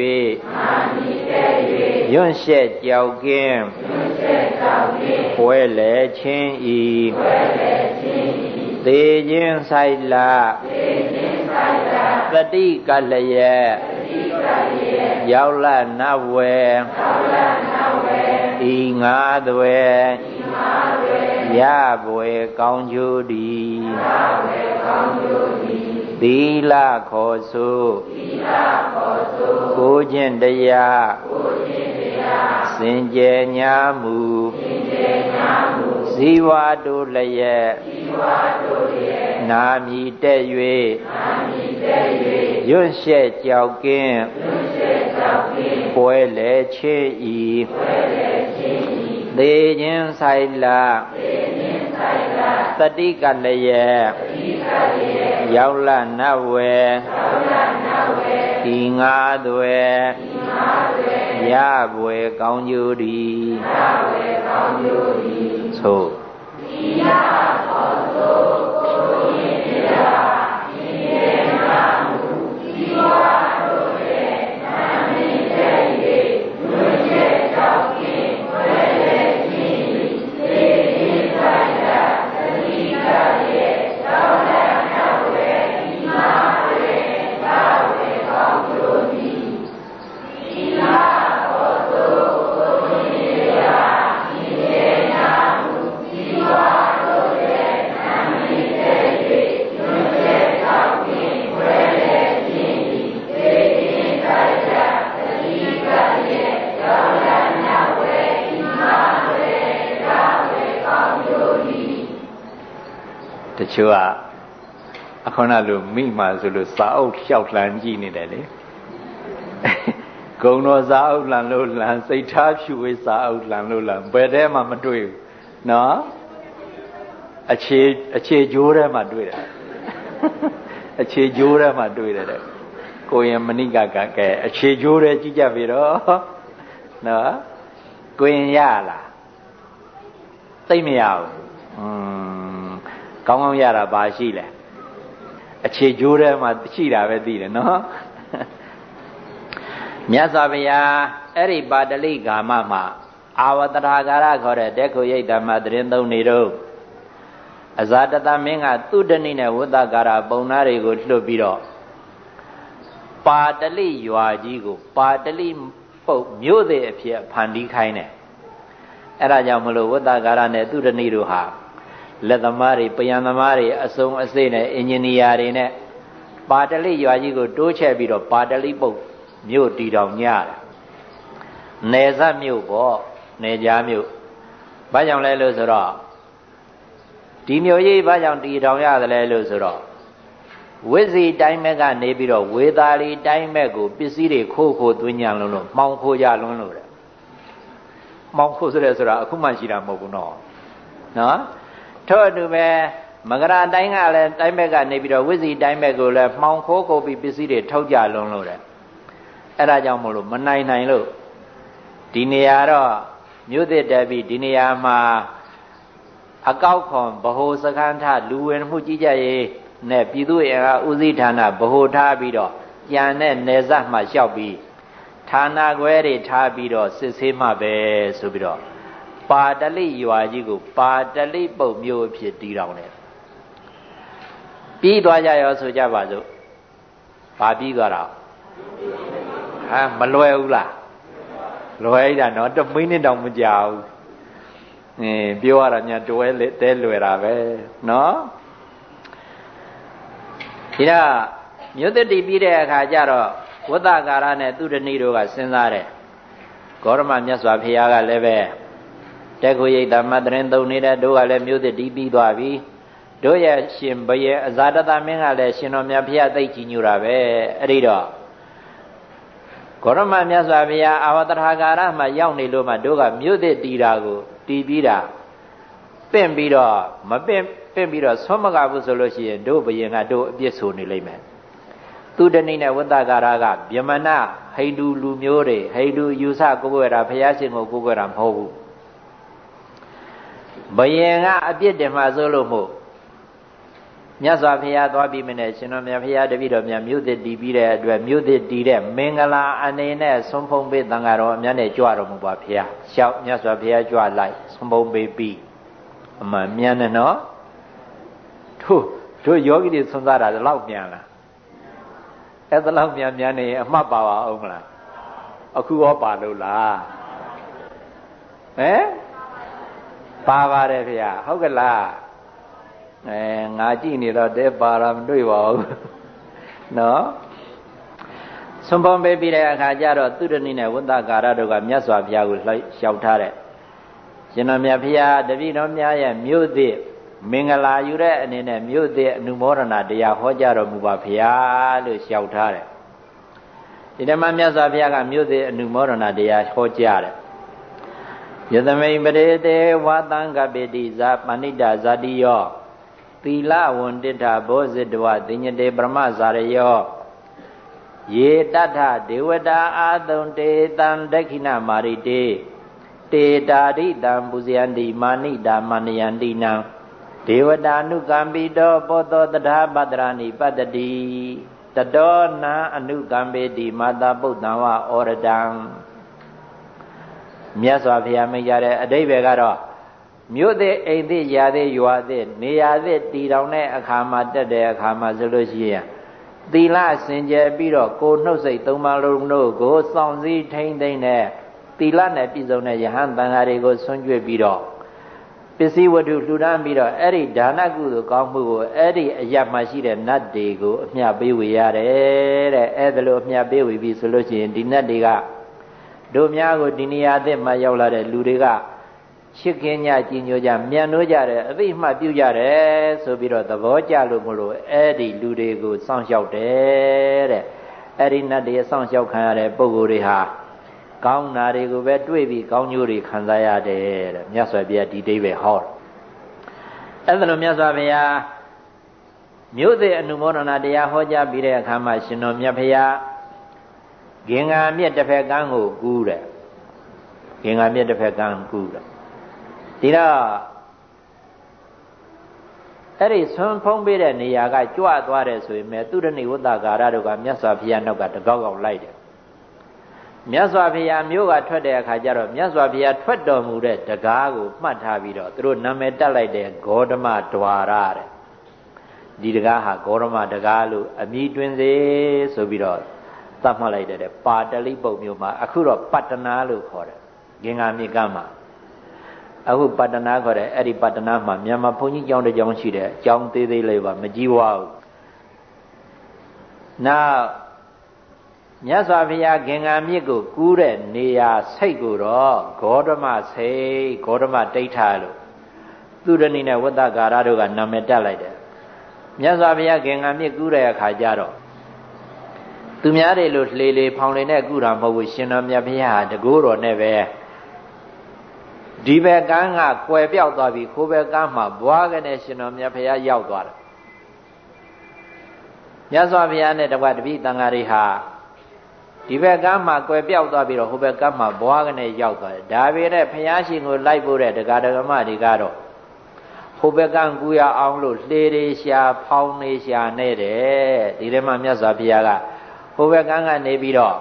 နာမီတဲ့၍ယွန့်ရှက်ကြောက်ကင်းယွန့်ရှက်ကြောက်ကင်းပွဲလေချင်းဤပွဲလေချင်းဤသေခြင်းဆိုင်လာသေခြင်းဆိုင်လာတတိကလျက်တတိကလျက်ရောက်လနဝေရောက်လနဝေဤငါသွေဤငါသွေရပွေကောင်းကျိုးသည်ရပွေကောင်းကျိုး သည်သီလခေါ်ဆိုသီလခေါ်ဆိုကိုခြင်းတရားကိုခြင်းတရားစင်ကြယ်ညာမူစင်ကြယ်ညာမူဇီဝတို့လျက်ဇီဝတို့လျက်နာမီတဲ့၍နာမီတဲ့၍ရွတ်ရှက်ကြောက်ကင်းရွတ်ရှက်ကြောက်ကင်းပွဲလေချေဤပွဲလေချေဤသေခြင်းဆိုင်လာသေခြင်းဆိုင်လာတတိကလျက်တတိကလျက် ရောက်လနဝေရောက်လနဝေဒီငါသွေဒီငါသွေရပွေကောင်းကျိုးသည်ရပွေကောင်းကျိုးသည်သို့ဒီရသောသို့ကိုရင်တရားဒီရေနာမူဒီဝါတို့ တချို့ကအခုနလိုမိမှဆိုလို့စာအုပ်လျှောက်လှမ်းကြည့်နေတယ်လေဂုံတော်စာအုပ်လှန်လို့လှန်စိတ်ထားဖြူဝေးစာအုပ်လှန်လို့လှန်ဘယ်ထဲမှမတွေ့ဘူးနော်အခြေအခြေကြိုးထဲမှာတွေ့တယ်အခြေကြိုးထဲမှာတွေ့တယ်တဲ့ကိုရင်မဏိကကကဲအခြေကြိုးထဲကြည့်ကြပြီတော့နော်ကိုရင်ရလားသိမရဘူးอืม ကောင်းကောင်းရတာဘာရှိလဲအခြေကြိုးထဲမှာရှိတာပဲသိတယ်နော်မြတ်စွာဘုရားအဲ့ဒီပါတလိဂါမမှာအာဝတရာကာရခေါ်တဲ့တက်ခုရိတ်ဓမ္မတရင်သုံးနေတော့အဇာတတမင်းကသူတဏိနဲ့ဝတ္တကာရပုံနာတွေကိုလှုပ်ပြီးတော့ပါတလိရွာကြီးကို ပါတလိပုတ်မြို့သေးအဖြစ်ဖန်တီးခိုင်းတယ်အဲ့ဒါကြောင့်မလို့ဝတ္တကာရနဲ့သူတဏိတို့ဟာ လက်သမားတွေပယံသမားတွေအစုံအစိနဲ့အင်ဂျင်နီယာတွေနဲ့ပါတလိရွာကြီးကိုတိုးချဲ့ပြီးတော့ပါတလိပုတ်မြို့တီတောင်ညတယ်နယ်စပ်မြို့ပေါ့နယ်ကြားမြို့ဘာကြောင့်လဲလို့ဆိုတော့ဒီမြို့ကြီးဘာကြောင့်တီတောင်ရတယ်လဲလို့ဆိုတော့ဝိဇ္ဇီတိုင်းမဲ့ကနေပြီးတော့ဝေသာလီတိုင်းမဲ့ကိုပစ္စည်းတွေခိုးခိုးသွင်းညံလုံးလို့မှောင်ခိုးကြလွန်းလို့တဲ့မှောင်ခိုးဆိုရဲဆိုတာအခုမှရှိတာမဟုတ်ဘူးနော်နော် ထို့အတူပဲမကရာတိုင်းကလည်းတိုင်းဘက်ကနေပြီးတော့ဝိဇ္ဇီတိုင်းဘက်ကိုလည်းမှောင်ခိုးကိုပြီးပစ္စည်းတွေထုတ်ကြလွန်းလို့တဲ့အဲ့ဒါကြောင့်မို့လို့မနိုင်နိုင်လို့ဒီနေရာတော့မြို့သစ်တက်ပြီးဒီနေရာမှာအကောက်ခွန်ဗဟိုစခန်းထလူဝင်မှုကြီးကြပ်ရေးနဲ့ပြည်သူ့အင်အားဦးစီးဌာနဗဟိုထားပြီးတော့ကြံတဲ့နယ်စပ်မှာလျှောက်ပြီးဌာနခွဲတွေထားပြီးတော့စစ်ဆေးမှပဲဆိုပြီးတော့ ပါတလိရွာကြီးကိုပါတလိပုတ်မျိုးအဖြစ်တည်တော်တယ်ပြီးသွားကြရောဆိုကြပါစို့ဘာပြီးသွားတာဟာမလွယ်ဘူးလားလွယ်ရတာနော်တမိနစ်တောင်မကြာဘူးအင်းပြောရတာညာတွဲလေတဲလွယ်တာပဲနော်ဒီတော့မြို့တတိပြီးတဲ့အခါကျတော့ဝတ္တကာရနဲ့သူတဏီတို့ကစဉ်းစားတယ်ဂေါရမမြတ်စွာဘုရားကလည်းပဲ တက်ခုရိတ်သမတ်တရင်သုံးနေတဲ့တို့ကလည်းမြို့တတိပြီးသွားပြီတို့ရဲ့ရှင်ဘယေအဇာတသမင်းကလည်းရှင်တော်မြတ်ဘုရားသိကြည်ညိုတာပဲအဲ့ဒီတော့ဂေါရမမြတ်စွာဘုရားအာဝတ္တရာကာရမှာရောက်နေလို့မှတို့ကမြို့သစ်တီတာကိုတီးပြီးတာပင့်ပြီးတော့မပင့်ပင့်ပြီးတော့ဆွမ်းမကဘူးဆိုလို့ရှိရင်တို့ဘယင်ကတို့အပြစ်ဆိုနေလိမ့်မယ်သူတဏိနဲ့ဝတ္တကာရကဗျမနဟိန္ဒူလူမျိုးတွေဟိန္ဒူယူဆကိုကိုွယ်တာဘုရားရှင်ကိုကိုကိုွယ်တာမဟုတ်ဘူး ဘယင်ကအပြစ်တင်မှဆိုလို့မို့မြတ်စွာဘုရားသွားပြီးမနဲ့ရှင်တော်မြတ်ဘုရားတပည့်တော်များမြို့သစ်တည်ပြီးတဲ့အတွက်မြို့သစ်တည်တဲ့မင်္ဂလာအနေနဲ့ဆုံးဖုံးပေးတန်ဃာတော်အများနဲ့ကြွတော်မူပါဘုရားရှောက်မြတ်စွာဘုရားကြွလိုက်ဆုံးဖုံးပေးပြီးအမှန်မြန်တယ်နော်တို့တို့ယောဂီတွေဆွမ်းစားတာဒီလောက်မြန်လားအဲ့ဒါလောက်မြန်မြန်နေအမှတ်ပါပါအောင်မလားအခုရောပါလို့လားဟမ် ပါပါတယ်ဗျာဟုတ်ကလားအဲငါကြည့်နေတော့တဲပါတာမတွေ့ပါဘူးနော်ဆွန်ပုံပေးပြီးတဲ့အခါကျတော့သူတဏိနဲ့ဝတ္တကာရတို့ကမြတ်စွာဘုရားကိုလျှောက်ထားတဲ့ရှင်တော်မြတ်ဘုရားတပည့်တော်များရဲ့မြို့သစ်မင်္ဂလာယူတဲ့အနေနဲ့မြို့သစ်အနုမောဒနာတရားဟောကြားတော်မူပါဘုရားလို့လျှောက်ထားတယ်ဒီဓမ္မမြတ်စွာဘုရားကမြို့သစ်အနုမောဒနာတရားဟောကြားတယ် ယသမိန်ပရေတေဝါတံကပိတိဇာပဏိတဇာတိယောသီလဝန္တိထဘောဇိတဝသိညတေပရမဇာရယောယေတထဒေဝတာအာတုံတေတံဒက္ခိဏမာရိတေတေတာရိတံပုဇယန္တိမာနိတာမဏယန္တိနံဒေဝတာနုကံပိတောပောတောတထာပတရာနိပတ္တိတတောနာအနုကံပေတိမာတာပုတ္တံဝဩရတံ မြတ်စွာဘုရားမိန့်ကြတဲ့အတိဘယ်ကတော့မြို့သစ်အိမ်သစ်ရာသစ်ရွာသစ်နေရာသစ်တည်တောင်တဲ့အခါမှာတက်တဲ့အခါမှာဆိုလို့ရှိရင်သီလစင်ကြယ်ပြီးတော့ကိုနှုတ်စိတ်သုံးပါးလုံးတို့ကိုစောင့်စည်းထိမ့်သိမ့်တဲ့သီလနဲ့ပြည့်စုံတဲ့ယဟန်တန်ဃာတွေကိုဆွံ့ကြွပြီးတော့ပစ္စည်းဝတ္ထုလှူဒန်းပြီးတော့အဲ့ဒီဒါနကုသိုလ်ကောင်းမှုကိုအဲ့ဒီအရမှာရှိတဲ့နတ်တွေကိုအမျှပေးဝေရတယ်တဲ့အဲ့ဒါလိုအမျှပေးဝေပြီဆိုလို့ရှိရင်ဒီနတ်တွေက တို့များကိုဒီနေရာအသစ်မှာရောက်လာတဲ့လူတွေကချစ်ခင်ကြကြည်ညိုကြမြန်လို့ကြတယ်အသိမှတ်ပြုကြတယ်ဆိုပြီးတော့သဘောကျလို့မလို့အဲ့ဒီလူတွေကိုစောင့်ရှောက်တယ်တဲ့အဲ့ဒီနတ်တွေစောင့်ရှောက်ခံရတဲ့ပုံကိုယ်တွေဟာကောင်းတာတွေကိုပဲတွေ့ပြီးကောင်းကျိုးတွေခံစားရတယ်တဲ့မြတ်စွာဘုရားဒီတိပဲဟောတယ်အဲ့ဒါလိုမြတ်စွာဘုရားမြို့သေးအနုမောဒနာတရားဟောကြားပြီးတဲ့အခါမှာရှင်တော်မြတ်ဘုရား ဂင်္ဂာမြစ်တစ်ဖက်ကမ်းကိုကူးတယ်ဂင်္ဂာမြစ်တစ်ဖက်ကမ်းကူးတယ်ဒီတော့အဲ့ဒီဆွမ်းဖုံးပေးတဲ့နေရာကကြွသွားတယ်ဆိုရင်မဲ့သူရဏိဝတ္တကာရတို့ကမြတ်စွာဘုရားနောက်ကတကောက်ကောက်လိုက်တယ်မြတ်စွာဘုရားမြို့ကထွက်တဲ့အခါကျတော့မြတ်စွာဘုရားထွက်တော်မူတဲ့တကားကိုမှတ်ထားပြီးတော့သူတို့နာမည်တက်လိုက်တဲ့ဂေါတမဒွါရတဲ့ဒီတကားဟာဂေါရမတကားလို့အမိတွင်စေဆိုပြီးတော့ သတ်မှတ်လိုက်တဲ့ပါတလိပုတ်မျိုးမှာအခုတော့ပတ္တနာလို့ခေါ်တယ်ဂင်္ဂာမြေကမ်းမှာအခုပတ္တနာခေါ်တဲ့အဲ့ဒီပတ္တနာမှာမြန်မာဘုန်းကြီးကျောင်းတစ်ကျောင်းရှိတယ်ကျောင်းသေးသေးလေးပါမကြီးဝါဘူးနောက်မြတ်စွာဘုရားဂင်္ဂာမြစ်ကိုကူးတဲ့နေရာစိတ်ကိုတော့ဂေါတမစိတ်ဂေါတမတိဋ္ဌလို့သူရဏီနဲ့ဝတ္တကာရတို့ကနာမည်တက်လိုက်တယ်မြတ်စွာဘုရားဂင်္ဂာမြစ်ကူးတဲ့အခါကျတော့ သူများတွေလို့လှေလေဖောင်လေနဲ့ကူတာမဟုတ်ဘူးရှင်တော်မြတ်ဘုရားဟာတကူတော်နဲ့ပဲဒီဘက်ကန်းကကွယ်ပြောက်သွားပြီခိုးဘက်ကန်းမှာဘွားကနေရှင်တော်မြတ်ဘုရားရောက်သွားတယ်မြတ်စွာဘုရားနဲ့တကွတပိတန်ဃာတွေဟာဒီဘက်ကမ်းမှာကွယ်ပြောက်သွားပြီးတော့ဟိုဘက်ကမ်းမှာဘွားကနေရောက်သွားတယ်ဒါပေမဲ့ဘုရားရှင်ကိုလိုက်ဖို့တဲ့တရားဓမ္မတွေကတော့ဟိုဘက်ကကူရအောင်လို့လှေတွေရှာဖောင်းနေရှာနေတယ်ဒီထဲမှာမြတ်စွာဘုရားကဟို ဘက်ကန်းကနေပြီးတော့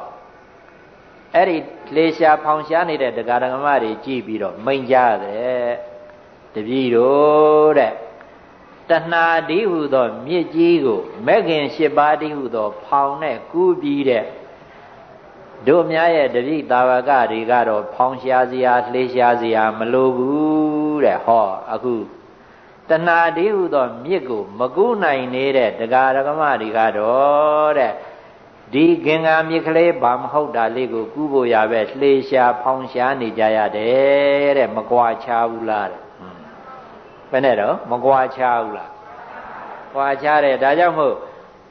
အဲ့ဒီလေရှာဖောင်ရှားနေတဲ့တရားဓမ္မတွေကြည့်ပြီးတော့မိန်ကြတယ်တပည့်တို့တဲ့တဏှာဒီဟုသောမြစ်ကြီးကိုမဲ့ခင်၈ပါးဒီဟုသော ဖောင်နဲ့ကူးပြီးတဲ့တို့များရဲ့တပည့်တာဝကတွေကတော့ဖောင်ရှားစရာလှေရှားစရာမလိုဘူးတဲ့ဟောအခုတဏှာဒီဟုသောမြစ်ကို မကူးနိုင်နေတဲ့တရားဓမ္မတွေကတော့တဲ့ ဒီဂင်္ဂာမြစ်ကလေးဘာမဟုတ်တာလေးကိုကူးဖို့ရပဲလှေရှာဖောင်ရှားနေကြရတယ်တဲ့မကွာချဘူးလားတဲ့ဘယ်နဲ့တော့မကွာချဘူးလားကွာချတယ်ဒါကြောင့်မို့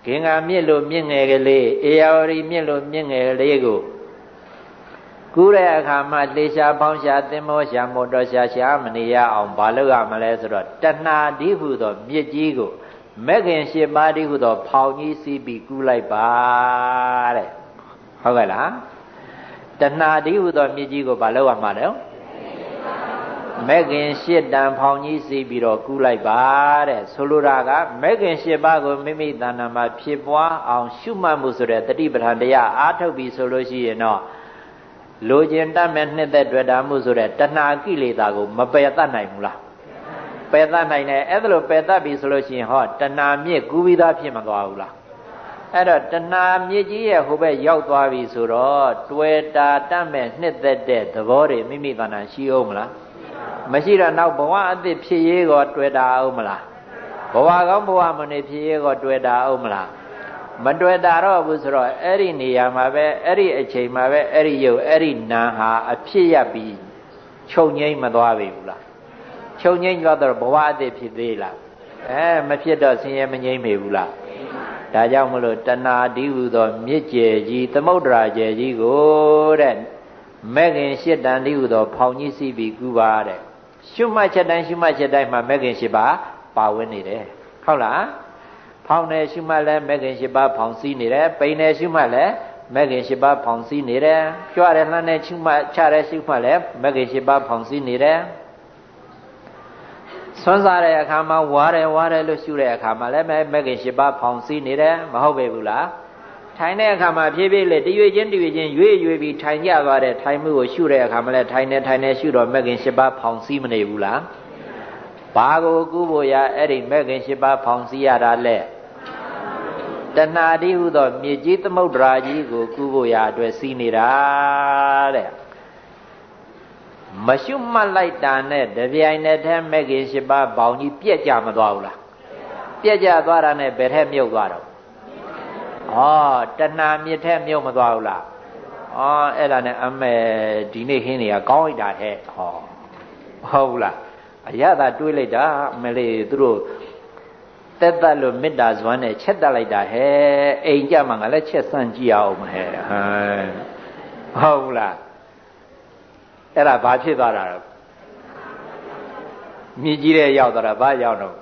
ဂင်္ဂာမြစ်လိုမြင့်ငယ်ကလေးအေယာဝတီမြစ်လိုမြင့်ငယ်ကလေးကိုကူးတဲ့အခါမှာလှေရှာဖောင်းရှာသင်္ဘောရှာမော်တော်ရှာရှာမနေရအောင်ဘာလုပ်ရမလဲဆိုတော့တဏှာဒီဟုသောမြစ်ကြီးကို မဲ့ခင်ရှစ်ပါးဒီဟုသော ဖောင်ကြီးစီးပြီးကူးလိုက်ပါတဲ့ဟုတ်ကဲ့လားတဏှာဒီဟုသောမြစ်ကြီးကိုဘာလုပ်ရမှာလဲမဲ့ခင်ရှစ်တန်ဖောင်ကြီးစီးပြီးတော့ကူးလိုက်ပါတဲ့ဆိုလိုတာကမဲ့ခင်ရှစ်ပါးကိုမိမိတဏ္ဍာမှာဖြစ်ပွားအောင်ရှုမှတ်မှုဆိုတဲ့တတိပဋ္ဌာန်တရားအားထုတ်ပြီးဆိုလို့ရှိရင်တော့လိုချင်တတ်မဲ့နှစ်သက်တွေ့တာမှုဆိုတဲ့တဏှာကိလေသာကိုမပယ်တတ်နိုင်ဘူးလား ပယ်တတ်နိုင်တယ်အဲ့ဒါလိုပယ်တတ်ပြီဆိုလို့ရှိရင်ဟောတဏှာမြစ်ကူးပြီးသားဖြစ်မသွားဘူးလားအဲ့တော့တဏှာမြစ်ကြီးရဲ့ဟိုဘက်ရောက်သွားပြီဆိုတော့တွေ့တာတတ်မဲ့နှစ်သက်တဲ့သဘောတွေမိမိတဏ္ဍာရှိအောင်မလားမရှိတော့နောက်ဘဝအသစ်ဖြစ်ရေးကောတွေ့တာအောင်မလားဘဝကောင်းဘဝမနေဖြစ်ရေးကောတွေ့တာအောင်မလားမတွေ့တာတော့ဘူးဆိုတော့အဲ့ဒီနေရာမှာပဲအဲ့ဒီအချိန်မှာပဲအဲ့ဒီရုပ်အဲ့ဒီနာဟာအဖြစ်ရပြီးချုပ်ငိမ့်မသွားပြီဘူးလား ချုပ်ငိမ့်သွားတော့ဘဝအသစ်ဖြစ်သေးလားအဲမဖြစ်တော့ဆင်းရဲမငြိမ့်မေဘူးလားဒါကြောင့်မလို့တဏှာဒီဟုသောမြစ်ကျယ်ကြီးသမုဒ္ဒရာကျယ်ကြီးကိုတဲ့မဲ့ခင်ရှစ်တန်ဒီဟုသော ဖောင်ကြီးစီးပြီးကူပါတဲ့ရှုမှတ်ချက်တိုင်းရှုမှတ်ချက်တိုင်းမှာမဲ့ခင်ရှစ်ပါပါဝင်နေတယ်ဟုတ်လားဖောင်တယ်ရှုမှတ်လဲမဲ့ခင်ရှစ်ပါဖောင်စီးနေတယ်ပိန်တယ်ရှုမှတ်လဲမဲ့ခင်ရှစ်ပါဖောင်စီးနေတယ်ကြွတယ်လှမ်းတယ်ရှုမှတ်ချတယ်ရှုမှတ်လဲမဲ့ခင်ရှစ်ပါဖောင်စီးနေတယ် ဆွမ်းစားတဲ့အခါမှာဝါတယ်ဝါတယ်လို့ရှုတဲ့အခါမှာလည်းမဲ့မဲ့ခင်ရှစ်ပါဖောင်စီးနေတယ်မဟုတ်ပေဘူးလားထိုင်တဲ့အခါမှာဖြည်းဖြည်းလေးတရွေချင်းတရွေချင်းရွေ့ရွေ့ပြီးထိုင်ကြသွားတဲ့ထိုင်မှုကိုရှုတဲ့အခါမှာလည်းထိုင်နေထိုင်နေရှုတော့မဲ့ခင်ရှစ်ပါဖောင်စီးမနေဘူးလားဘာကိုကူးဖို့ရအဲ့ဒီမဲ့ခင်ရှစ်ပါဖောင်စီးရတာလဲတဏှာတိဟုသောမြေကြီးသမုဒ္ဒရာကြီးကိုကူးဖို့ရအတွက်စီးနေတာတဲ့ မရှုမှတ်လိုက်တာနဲ့တပြိုင်နက်တည်းမဲ့ခင်ရှစ်ပါးဘောင်ကြီးပြက်ကြမသွားဘူးလားပြက်ကြသွားတာနဲ့ဘယ်ထက်မြုပ်သွားတော့ဩတဏှာမြစ်ထက်မြုပ်မသွားဘူးလားဩအဲ့ဒါနဲ့အမေဒီနေ့ဟင်းတွေကကောင်းလိုက်တာဟဲ့ဟောဟုတ်ဘူးလားအရသာတွေးလိုက်တာမလေးသူတို့တက်တက်လို့မေတ္တာဇွမ်းနဲ့ချက်တက်လိုက်တာဟဲ့အိမ်ကြမှာငါလည်းချက်ဆန့်ကြည့်အောင်မဟဲ့ဟမ်ဟုတ်ဘူးလား အဲ့ဒါဘာဖြစ်သွားတာတော့မြည်ကြီးတဲ့ရောက်သွားတာဘာရောက်တော့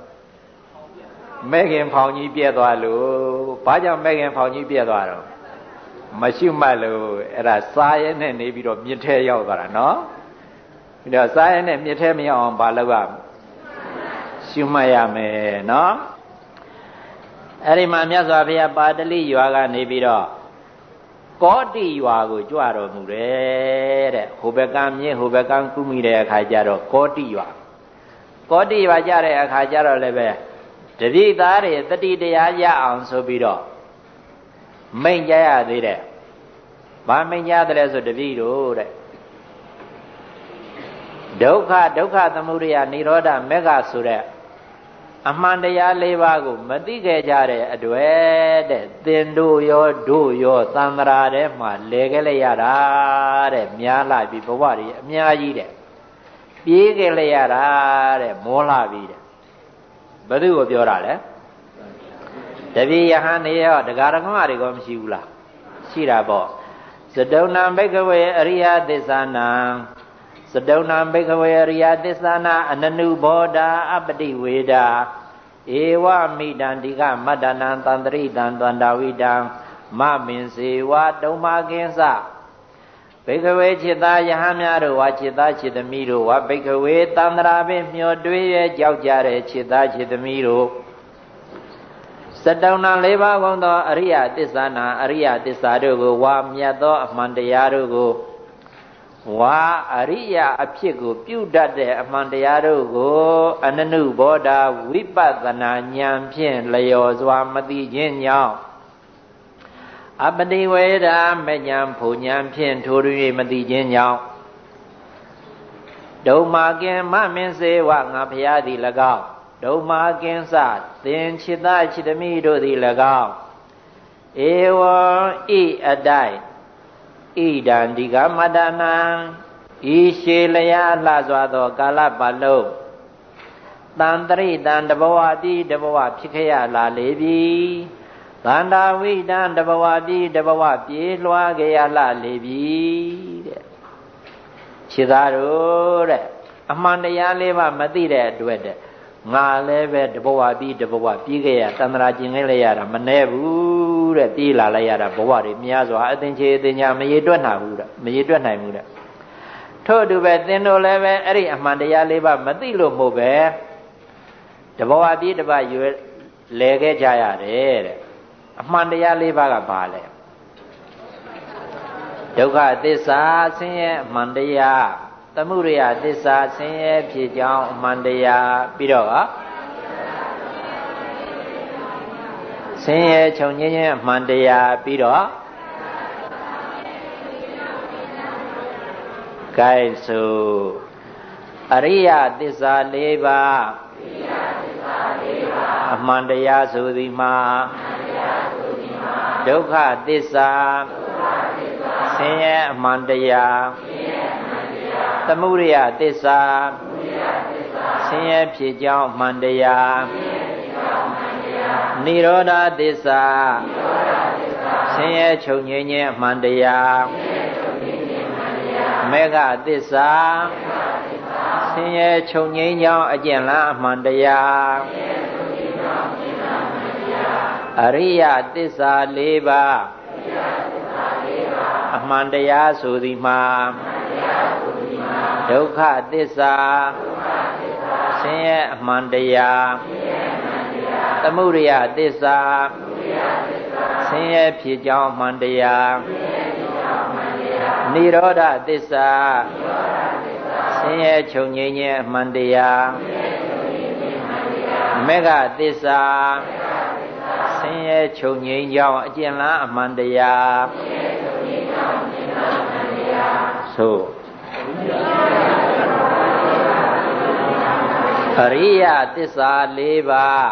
မဲခင်ဖောင်ကြီးပြက်သွားလို့ဘာကြောင့်မဲခင်ဖောင်ကြီးပြက်သွားတော့မရှိမှတ်လို့အဲ့ဒါစားရဲနဲ့နေပြီးတော့မြစ်ထဲရောက်သွားတာနော်ပြီးတော့စားရဲနဲ့မြစ်ထဲမရောက်အောင်ဘာလုပ်ရရှုမှတ်ရမယ်နော်အဲ့ဒီမှာမြတ်စွာဘုရားပါတလိရွာကနေပြီးတော့ ကောတိရွာကိုကြွတော်မူတယ်တဲ့ဟိုဘက်ကမြင့်ဟိုဘက်ကကုမိတဲ့အခါကျတော့ကောတိရွာကောတိရွာကြတဲ့အခါကျတော့လည်းပဲတတိသားတွေတတိတရားရအောင်ဆိုပြီးတော့မိန်ကြရသေးတယ်။ဘာမိန်ကြတယ်ဆိုတတိတို့တဲ့ဒုက္ခဒုက္ခသမုဒယនិရောဓမေဃဆိုတဲ့ အမှန်တရား၄ပါးကို မသိခဲ့ကြတဲ့အတွေ့တဲ့သင်တို့ရောတို့ရောသံဃာထဲမှာလဲခဲ့လိုက်ရတာတဲ့များလာပြီဘဝတွေအများကြီးတဲ့ပြေးခဲ့လိုက်ရတာတဲ့မောလာပြီတဲ့ဘယ်သူကိုပြောတာလဲတပည့်ယဟန်နေရောဒကာရကမတွေကမရှိဘူးလားရှိတာပေါ့သတုံနံဘိကဝေအရိယသစ္စာနံ သတုံနံဘိကဝေအရိယသစ္စာနာအနနုဘောဓာအပတိဝေဒာဧဝမိတံဒီကမတ္တနံတန္တရိတံတန္တာဝိတံမမင်စေဝတုံမာကင်းစဘိကဝေจิตာယဟများတို့ဝါจิตာจิตသမီးတို့ဝါဘိကဝေတန္တရာပင်မျောတွေးရဲ့ကြောက်ကြတဲ့จิตာจิตသမီးတို့စတုံနာ၄ပါးကုန်သောအရိယသစ္စာနာအရိယသစ္စာတို့ကိုဝါမြတ်သောအမှန်တရားတို့ကို ဝါအရိယအဖြစ်ကို ပြုတတ်တဲ့အမှန်တရားတို့ကို အနနုဘောဓဝိပဿနာဉာဏ်ဖြင့်လျော်စွာမသိခြင်းကြောင့်အပတိဝေဒာမဉဏ်ဖူဉဏ်ဖြင့်ထိုး၍မသိခြင်းကြောင့်ဒုမာကင်မမင်းစေဝငါဖျားသည်၎င်းဒုမာကင်စသင်ချစ်သားချစ်သမီးတို့သည်၎င်းဧဝံဤအတိုင်း ဣဒံဒီကမတနံဤရှေလျာလှစွာသော ကာလပတ်လုံးတန်တရိတံတဘဝတိတဘဝဖြစ်ခရလာလေပြီသန္တာဝိတံတဘဝတိတဘဝပြေလွှားကြရလာလေပြီတဲ့ခြေသားတို့တဲ့အမှန်တရားလေးပါမသိတဲ့အတွက်တဲ့ ငါလည်းပဲတဘဝပြီးတဘဝပြီးခဲ့ရတန္တရာကျင်ခဲ့လိုက်ရတာမနှဲဘူးတဲ့ပြေးလာလိုက်ရတာဘဝတွေများစွာအသင်ချေအသင်ညာမရေတွက်နိုင်ဘူးတဲ့မရေတွက်နိုင်ဘူးတဲ့ထို့အတူပဲသင်တို့လည်းပဲအဲ့ဒီအမှန်တရားလေးပါမသိလို့မို့ပဲတဘဝပြီးတဘရွယ်လဲခဲ့ကြရတယ်တဲ့အမှန်တရားလေးပါကဘာလဲဒုက္ခသစ္စာဆင်းရဲအမှန်တရား သမှုရိယသစ္စာဆင်းရဲဖြစ်ကြောင်းအမှန်တရားပြီးတော့ကဆင်းရဲချုပ်ငြင်းခြင်းအမှန်တရားပြီးတော့ကဲဆိုအရိယသစ္စာ၄ပါးအမှန်တရားဆိုသည်မှာဒုက္ခသစ္စာဆင်းရဲအမှန်တရား သမုဒိယသစ္စာဆင်းရဲဖြစ်ကြောင်းမှန်တရားနိရောဓသစ္စာဆင်းရဲချုပ်ငြိမ်းခြင်းမှန်တရားမေဃသစ္စာဆင်းရဲချုပ်ငြိမ်းကြောင်းအကျင့်လားအမှန်တရားအရိယသစ္စာ၄ပါးအမှန်တရားဆိုသည်မှာ ဒုက္ခသစ္စာဆင်းရဲအမှန်တရားသမုဒယသစ္စာဆင်းရဲဖြစ်ကြောင်းအမှန်တရားနိရောဓသစ္စာဆင်းရဲချုပ်ငြိမ်းခြင်းအမှန်တရားမေဃသစ္စာဆင်းရဲချုပ်ငြိမ်းကြောင်းအကျဉ်းလားအမှန်တရားသို့ အရိယသစ္စာ၄ပါး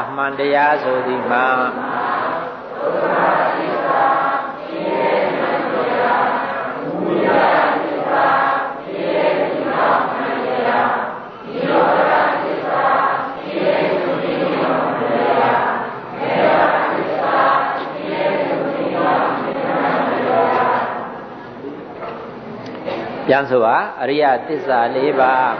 အမှန်တရားဆိုသည်မှာမူလသစ္စာမြေကြီးမှန်တရားနိရောဓ ပြန်ဆိုပါအရိယသစ္စာ၄ပါး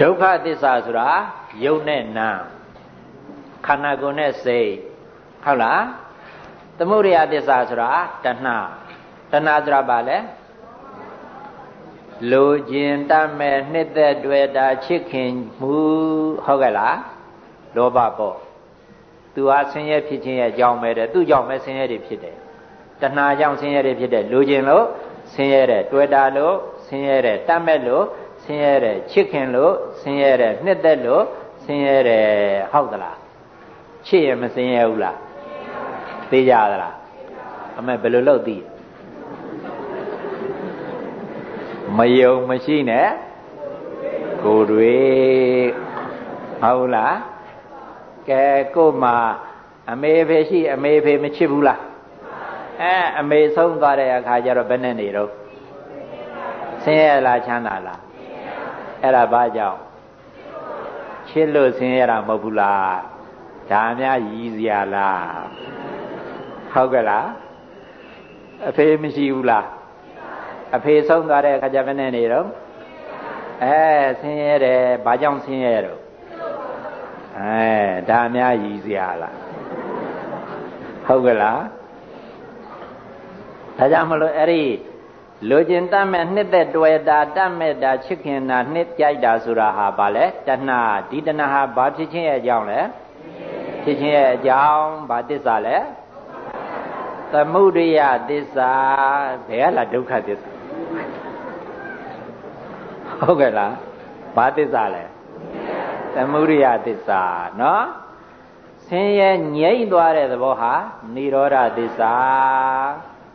ဒုက္ခသစ္စာဆိုတာယုံနဲ့နာခန္ဓာကိုယ်နဲ့စိတ် ဟုတ်လားသမုဒိယသစ္စာဆိုတာတဏှာတဏှာဆိုတာဘာလဲလိုခြင်းတတ်မဲ့နှစ်သက်တွေ့တာချစ်ခင်မှုဟုတ်ကဲ့လားလောဘပေါ့သူဟာဆင်းရဲဖြစ်ခြင်းရဲ့အကြောင်းပဲတဲ့သူ့ကြောင့်ပဲဆင်းရဲတွေဖြစ်တယ်တဏှာကြောင့်ဆင်းရဲတွေဖြစ်တယ်လိုခြင်းလို့ဆင်းရဲတယ်တွေ့တာလို့ဆင်းရဲတယ်တတ်မဲ့လို့ဆင်းရဲတယ်ချစ်ခင်လို့ဆင်းရဲတယ်နှစ်သက်လို့ဆင်းရဲတယ်ဟုတ်သလားချစ်ရင်မဆင်းရဲဘူးလား သိကြသလားအမေဘယ်လိုလုပ်သိမယုံမရှိနဲ့ကိုယ်တွေဟုတ်လားကဲကို့မှာအမေဖေရှိအမေဖေမချစ်ဘူးလားအဲအမေဆုံးသွားတဲ့အခါကျတော့ဘယ်နဲ့နေတော့ဆင်းရဲလားချမ်းသာလားအဲ့ဒါဘာကြောင့်ချစ်လို့ဆင်းရဲတာမဟုတ်ဘူးလားဒါများရည်စရာလား ဟုတ်ကဲ့လားအဖေမရှိဘူးလားအဖေဆုံးသွားတဲ့အခါကျဘယ်နဲ့နေတော့အဲဆင်းရဲတယ်ဘာကြောင့်ဆင်းရဲတော့အဲဒါများရည်စရာလားဟုတ်ကဲ့လားဒါကြောင့်မလို့အဲ့ဒီလိုချင်တတ်မဲ့နှစ်သက်တွေ့တာတတ်မဲ့တာချစ်ခင်တာနှစ်ကြိုက်တာဆိုတာဟာဘာလဲတဏှာဒီတဏှာဟာဘာဖြစ်ခြင်းရဲ့အကြောင်းလဲဖြစ်ခြင်းရဲ့အကြောင်းဘာသစ္စာလဲ သမုဒိယသစ္စာဘယ်ကလားဒုက္ခသစ္စာဟုတ်ကဲ့လားဘာသစ္စာလဲသမုဒိယသစ္စာနော်ဆင်းရဲငြိမ့်သွားတဲ့သဘောဟာនិရောဓသစ္စာ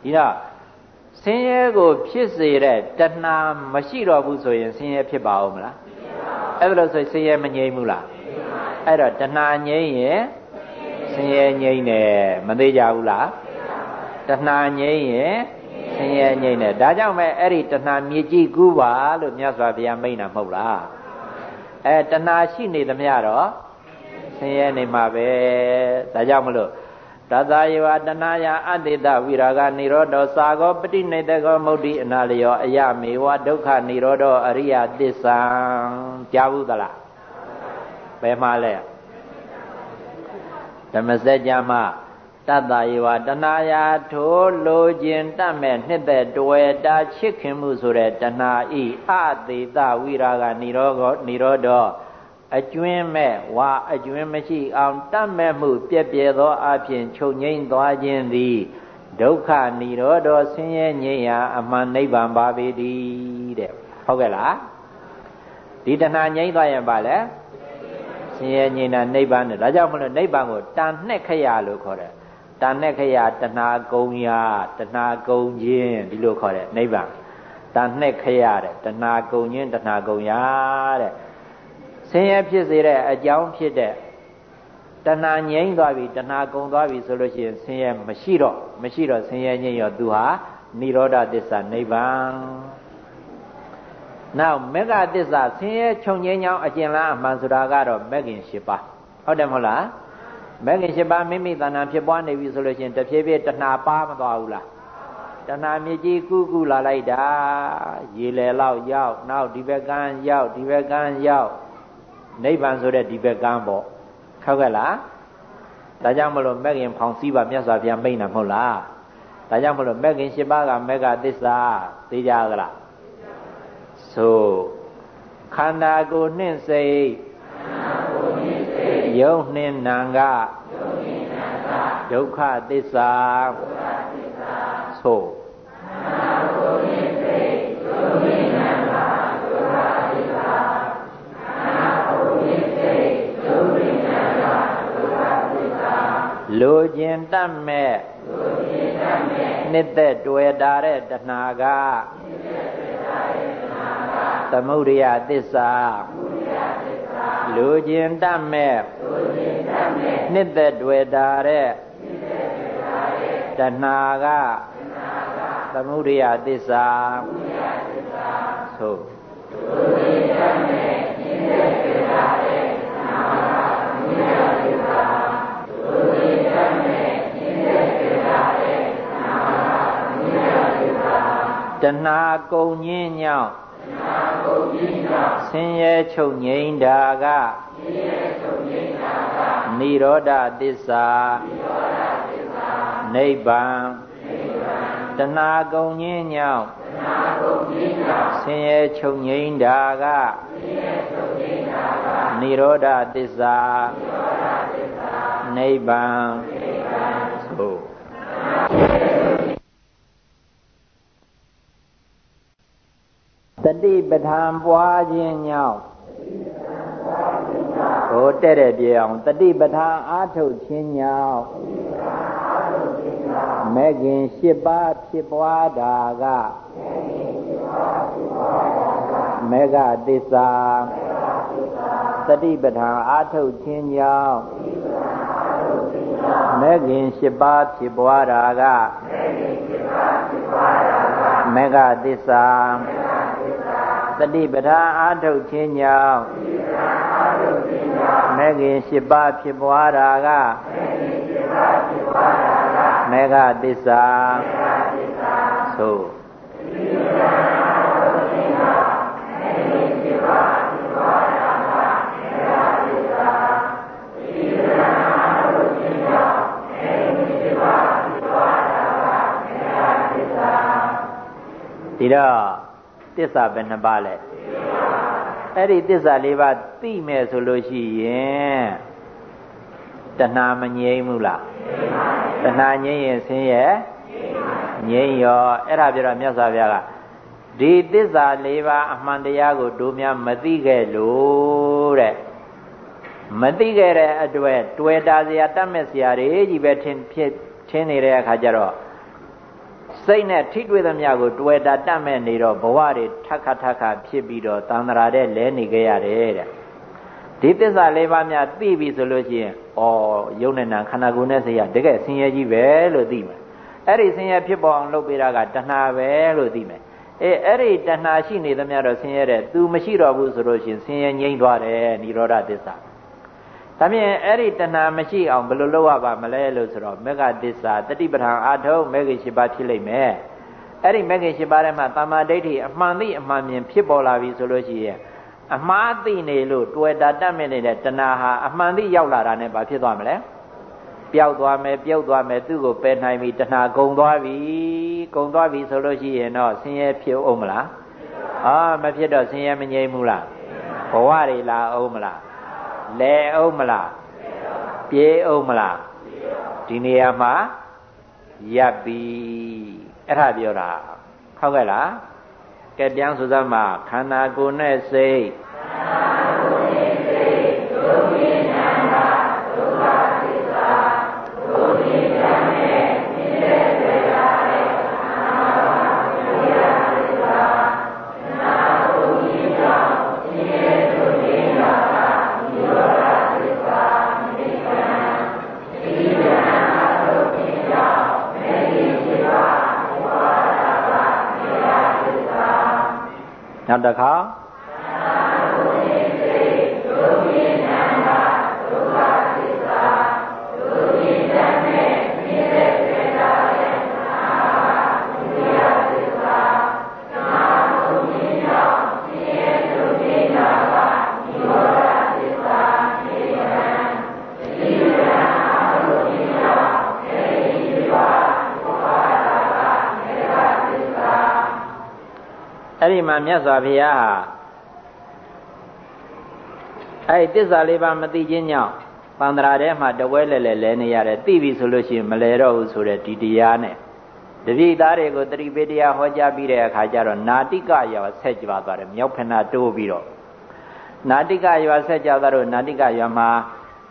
ဒီတော့ဆင်းရဲကိုဖြစ်စေတဲ့တဏှာမရှိတော့ဘူးဆိုရင်ဆင်းရဲဖြစ်ပါဦးမလားအဲ့ဒါလို့ဆိုဆင်းရဲမငြိမ့်ဘူးလားအဲ့တော့တဏှာငြိမ့်ရင်ဆင်းရဲငြိမ့်တယ်မသေးကြဘူးလား တဏှာငြိမ့်ရင်ဆင်းရဲငြိမ့်တယ်ဒါကြောင့်ပဲအဲ့ဒီတဏှာမြေကြီးကူးပါလို့မြတ်စွာဘုရားမိန့်တာမဟုတ်လားအဲတဏှာရှိနေသမျှတော့ဆင်းရဲနေမှာပဲဒါကြောင့်မလို့တသယေဝတနာယအတ္တိတဝိရာဂនិရောဓောသာဂောပฏิနေတကောမုဒ္ဒိအနာလယောအယမေဝဒုက္ခនិရောဓောအရိယသစ္ဆံကြားဘူးသလားဘယ်မှာလဲဓမ္မစကြာမ တတ္တယေဝတဏှာယာထိုလိုခြင်းတတ်မဲ့နှစ်သက်တဝေတာချစ်ခင်မှုဆိုတဲ့တဏှာဤအသေးသဝိရာဂနိရောဓနိရောဓအကျွင်းမဲ့ဝါအကျွင်းမရှိအောင်တတ်မဲ့မှုပြည့်ပြည့်သောအဖြစ်ချုပ်ငိမ့်သွားခြင်းသည်ဒုက္ခនិရောဓဆင်းရဲငြိမ်းရာအမှန်နိဗ္ဗာန်ပါပေသည်တဲ့ဟုတ်ကဲ့လားဒီတဏှာငြိမ်းသွားရင်ပါလေဆင်းရဲငြိမ်းတာနိဗ္ဗာန်နဲ့ဒါကြောင့်မလို့နိဗ္ဗာန်ကိုတန်နှက်ခရလို့ခေါ်တယ် တန်နှက်ခရတဏှာကုံရာတဏှာကုံခြင်းဒီလိုခေါ်တယ်နိဗ္ဗာန်တန်နှက်ခရတဲ့တဏှာကုံခြင်းတဏှာကုံရာတဲ့ဆင်းရဲဖြစ်စေတဲ့အကြောင်းဖြစ်တဲ့တဏှာငြိမ့်သွားပြီတဏှာကုံသွားပြီဆိုလို့ရှိရင်ဆင်းရဲမရှိတော့မရှိတော့ဆင်းရဲငြိမ့်ရောသူဟာនិရောဓသစ္စာနိဗ္ဗာန်နောက်မေဃသစ္စာဆင်းရဲချုပ်ငြိမ်းချောင်းအကျဉ်းလားအမှန်ဆိုတာကတော့မဂ်ခင်၈ပါးဟုတ်တယ်မဟုတ်လား မဂ်ခင်၈ပါးမိမိတဏ္ဍာဖြစ်ပွားနေပြီဆိုလို့ရှိရင်တဖြည်းဖြည်းတဏှာပါမသွားဘူးလားတဏှာမြေကြီးကုကုလာလိုက်တာရေလေလောက်ရောက်နောက်ဒီဘက်ကန်းရောက်ဒီဘက်ကန်းရောက်နိဗ္ဗာန်ဆိုတဲ့ဒီဘက်ကန်းပေါ့ဟုတ်ကဲ့လားဒါကြောင့်မလို့မဂ်ခင်ဖောင်စည်းပါမြတ်စွာဘုရားမိန့်တာမဟုတ်လားဒါကြောင့်မလို့မဂ်ခင်၈ပါးကမဂ္ဂသစ္စာသိကြကြလားဆိုခန္ဓာကိုယ်နှင့်စိတ် ယုံနှင့်နာငါဒုက္ခသစ္စာဆိုလိုခြင်းတတ်မဲ့နှစ်သက်တွေ့တာတဲ့တဏှာကသမုဒိယသစ္စာ လူကျင်တတ်မဲ့နှစ်သက်တွေ့တာတဲ့တဏှာကသမုဒယသစ္စာသို့တဏှာကုံညင်းညောင်း ဆင်းရဲချုပ်ငြိမ်းတာကနိရောဓသစ္စာနိဗ္ဗာန်တဏှာကုံညင်းညောင်းဆင်းရဲချုပ်ငြိမ်းတာကနိရောဓသစ္စာနိဗ္ဗာန်သို့ တတိပဋ္ဌာန်ပွားခြင်းညောင်းဟိုတဲ့တဲ့ပြေအောင်တတိပဋ္ဌာန်အားထုတ်ခြင်းညောင်းမဲခင်၈ပါးဖြစ်ပွားတာကမေဃသစ္စာတတိပဋ္ဌာန်အားထုတ်ခြင်းညောင်းမဲခင်၈ပါးဖြစ်ပွားတာကမေဃသစ္စာ တတိပဌာအာထုတ်ခြင်းကြောင့်မေခင်၈ပါးဖြစ်ပွားတာကမေဃသစ္စာသို့ဒီတော့ တစ္ဆာပဲနှစ်ပါးလဲအဲ့ဒီတစ္ဆာလေးပါးသိမယ်ဆိုလို့ရှိရင်တဏှာမငြိမ်းဘူးလားတဏှာငြိမ်းရင်ဆင်းရဲငြိမ်းရောအဲ့ဒါပြောတော့မြတ်စွာဘုရားကဒီတစ္ဆာလေးပါးအမှန်တရားကိုတို့များမသိခဲ့လို့တဲ့မသိခဲ့တဲ့အတွက်တွေ့တာစရာတတ်မဲ့စရာတွေကြီးပဲထင်ဖြစ်ထင်းနေတဲ့အခါကျတော့ စိတ်နဲ့ထိတွေ့သမျှကိုတွေ့တာတတ်မဲ့နေတော့ဘဝတွေထက်ခါထက်ခါဖြစ်ပြီးတော့တန်ត្រာတဲ့လဲနေကြရတယ်တဲ့ဒီသစ္စာလေးပါးများသိပြီဆိုလို့ရှိရင်ဩယုံနဲ့နာခန္ဓာကိုယ်နဲ့စိတ်ရတကယ်ဆင်းရဲကြီးပဲလို့သိမယ်အဲ့ဒီဆင်းရဲဖြစ်ပေါ်အောင်လုပ်ပေးတာကတဏှာပဲလို့သိမယ်အေးအဲ့ဒီတဏှာရှိနေသမျှတော့ဆင်းရဲတဲ့ तू မရှိတော့ဘူးဆိုလို့ရှိရင်ဆင်းရဲငြိမ့်သွားတယ်និရောဓသစ္စာ ဒါဖြင့်အဲ့ဒီတဏှာမရှိအောင်ဘယ်လိုလုပ်ရပါမလဲလို့ဆိုတော့မေဃသစ္စာတတိပဋ္ဌာန်အာထုံမေဃရှိပါဖြစ်လိမ့်မယ်အဲ့ဒီမေဃရှိပါထဲမှာတမ္မာဒိဋ္ဌိအမှန်သိအမှန်မြင်ဖြစ်ပေါ်လာပြီဆိုလို့ရှိရင်အမှားသိနေလို့တွေ့တာတတ်မြင်နေတဲ့တဏှာဟာအမှန်သိရောက်လာတာနဲ့ဘာဖြစ်သွားမလဲပျောက်သွားမယ်ပြုတ်သွားမယ်သူ့ကိုပယ်နိုင်ပြီတဏှာကုံသွားပြီကုံသွားပြီဆိုလို့ရှိရင်တော့ဆင်းရဲဖြစ်အောင်မလားအာမဖြစ်တော့ဆင်းရဲမငြိမ်းဘူးလားဘဝတွေလာအောင်မလား လဲအောင်မလားပြေးအောင်မလားဒီနေရာမှာရပ်ပြီအဲ့ဒါပြောတာဟုတ်ကဲ့လားကဲပြန်ဆိုသမှာခန္ဓာကိုယ်နဲ့စိတ်ခန္ဓာကိုယ်နဲ့စိတ်ဒုက္ခနောက် တစ်ခါ အဲ့ဒီမှာမြတ်စွာဘုရားဟာအဲ့ဒီတစ္ဆာလေးပါမသိခြင်းကြောင့်ပန္တရာထဲမှာတဝဲလဲလဲလဲနေရတယ်သိပြီဆိုလို့ရှိရင်မလဲတော့ဘူးဆိုတဲ့ဒီတရားနဲ့တပိသားတွေကိုတတိပိတရားဟောကြားပြီးတဲ့အခါကျတော့နာတိကရွာဆက်ကြွားသွားတယ်မြောက်ဖနာတိုးပြီးတော့နာတိကရွာဆက်ကြွားသွားတော့နာတိကရွာမှာ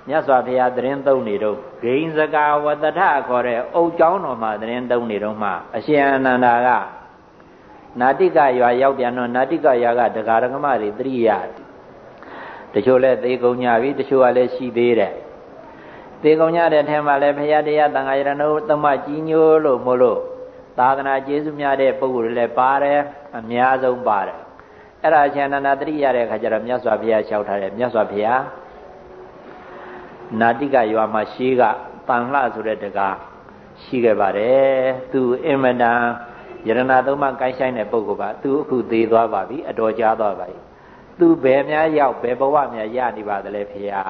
မြတ်စွာဘုရားသတင်းသုံးနေတော့ဂိဉ္စကာဝတ္တထခေါ်တဲ့အုတ်ကျောင်းတော်မှာသတင်းသုံးနေတော့မှအရှင်အနန္ဒာက နာတိကရွာရောက်ပြန်တော့နာတိကရွာကဒကာရကမတွေတရိယာတချို့လည်းသေကုန်ကြပြီတချို့ကလည်းရှိသေးတယ်တသေကုန်ကြတဲ့ထဲမှာလည်းဘုရားတရားတန်ခါရဏုသမကြီးညိုလို့မို့လို့သာသနာကျေးဇူးများတဲ့ပုဂ္ဂိုလ်တွေလည်းပါတယ်အများဆုံးပါတယ်အဲ့ဒါအရှင်နန္ဒတရိရတဲ့အခါကျတော့မြတ်စွာဘုရားလျှောက်ထားတယ်မြတ်စွာဘုရားနာတိကရွာမှာရှိကတန်လှဆိုတဲ့တကားရှိခဲ့ပါတယ်သူအင်မတန် ယရဏသုံးပါးကိုင်းဆိုင်တဲ့ပုဂ္ဂိုလ်ပါသူအခုသေးသွားပါပြီအတော်ကြာသွားပါပြီသူဘယ်များရောက်ဘယ်ဘဝများရနေပါသလဲဖေဟာ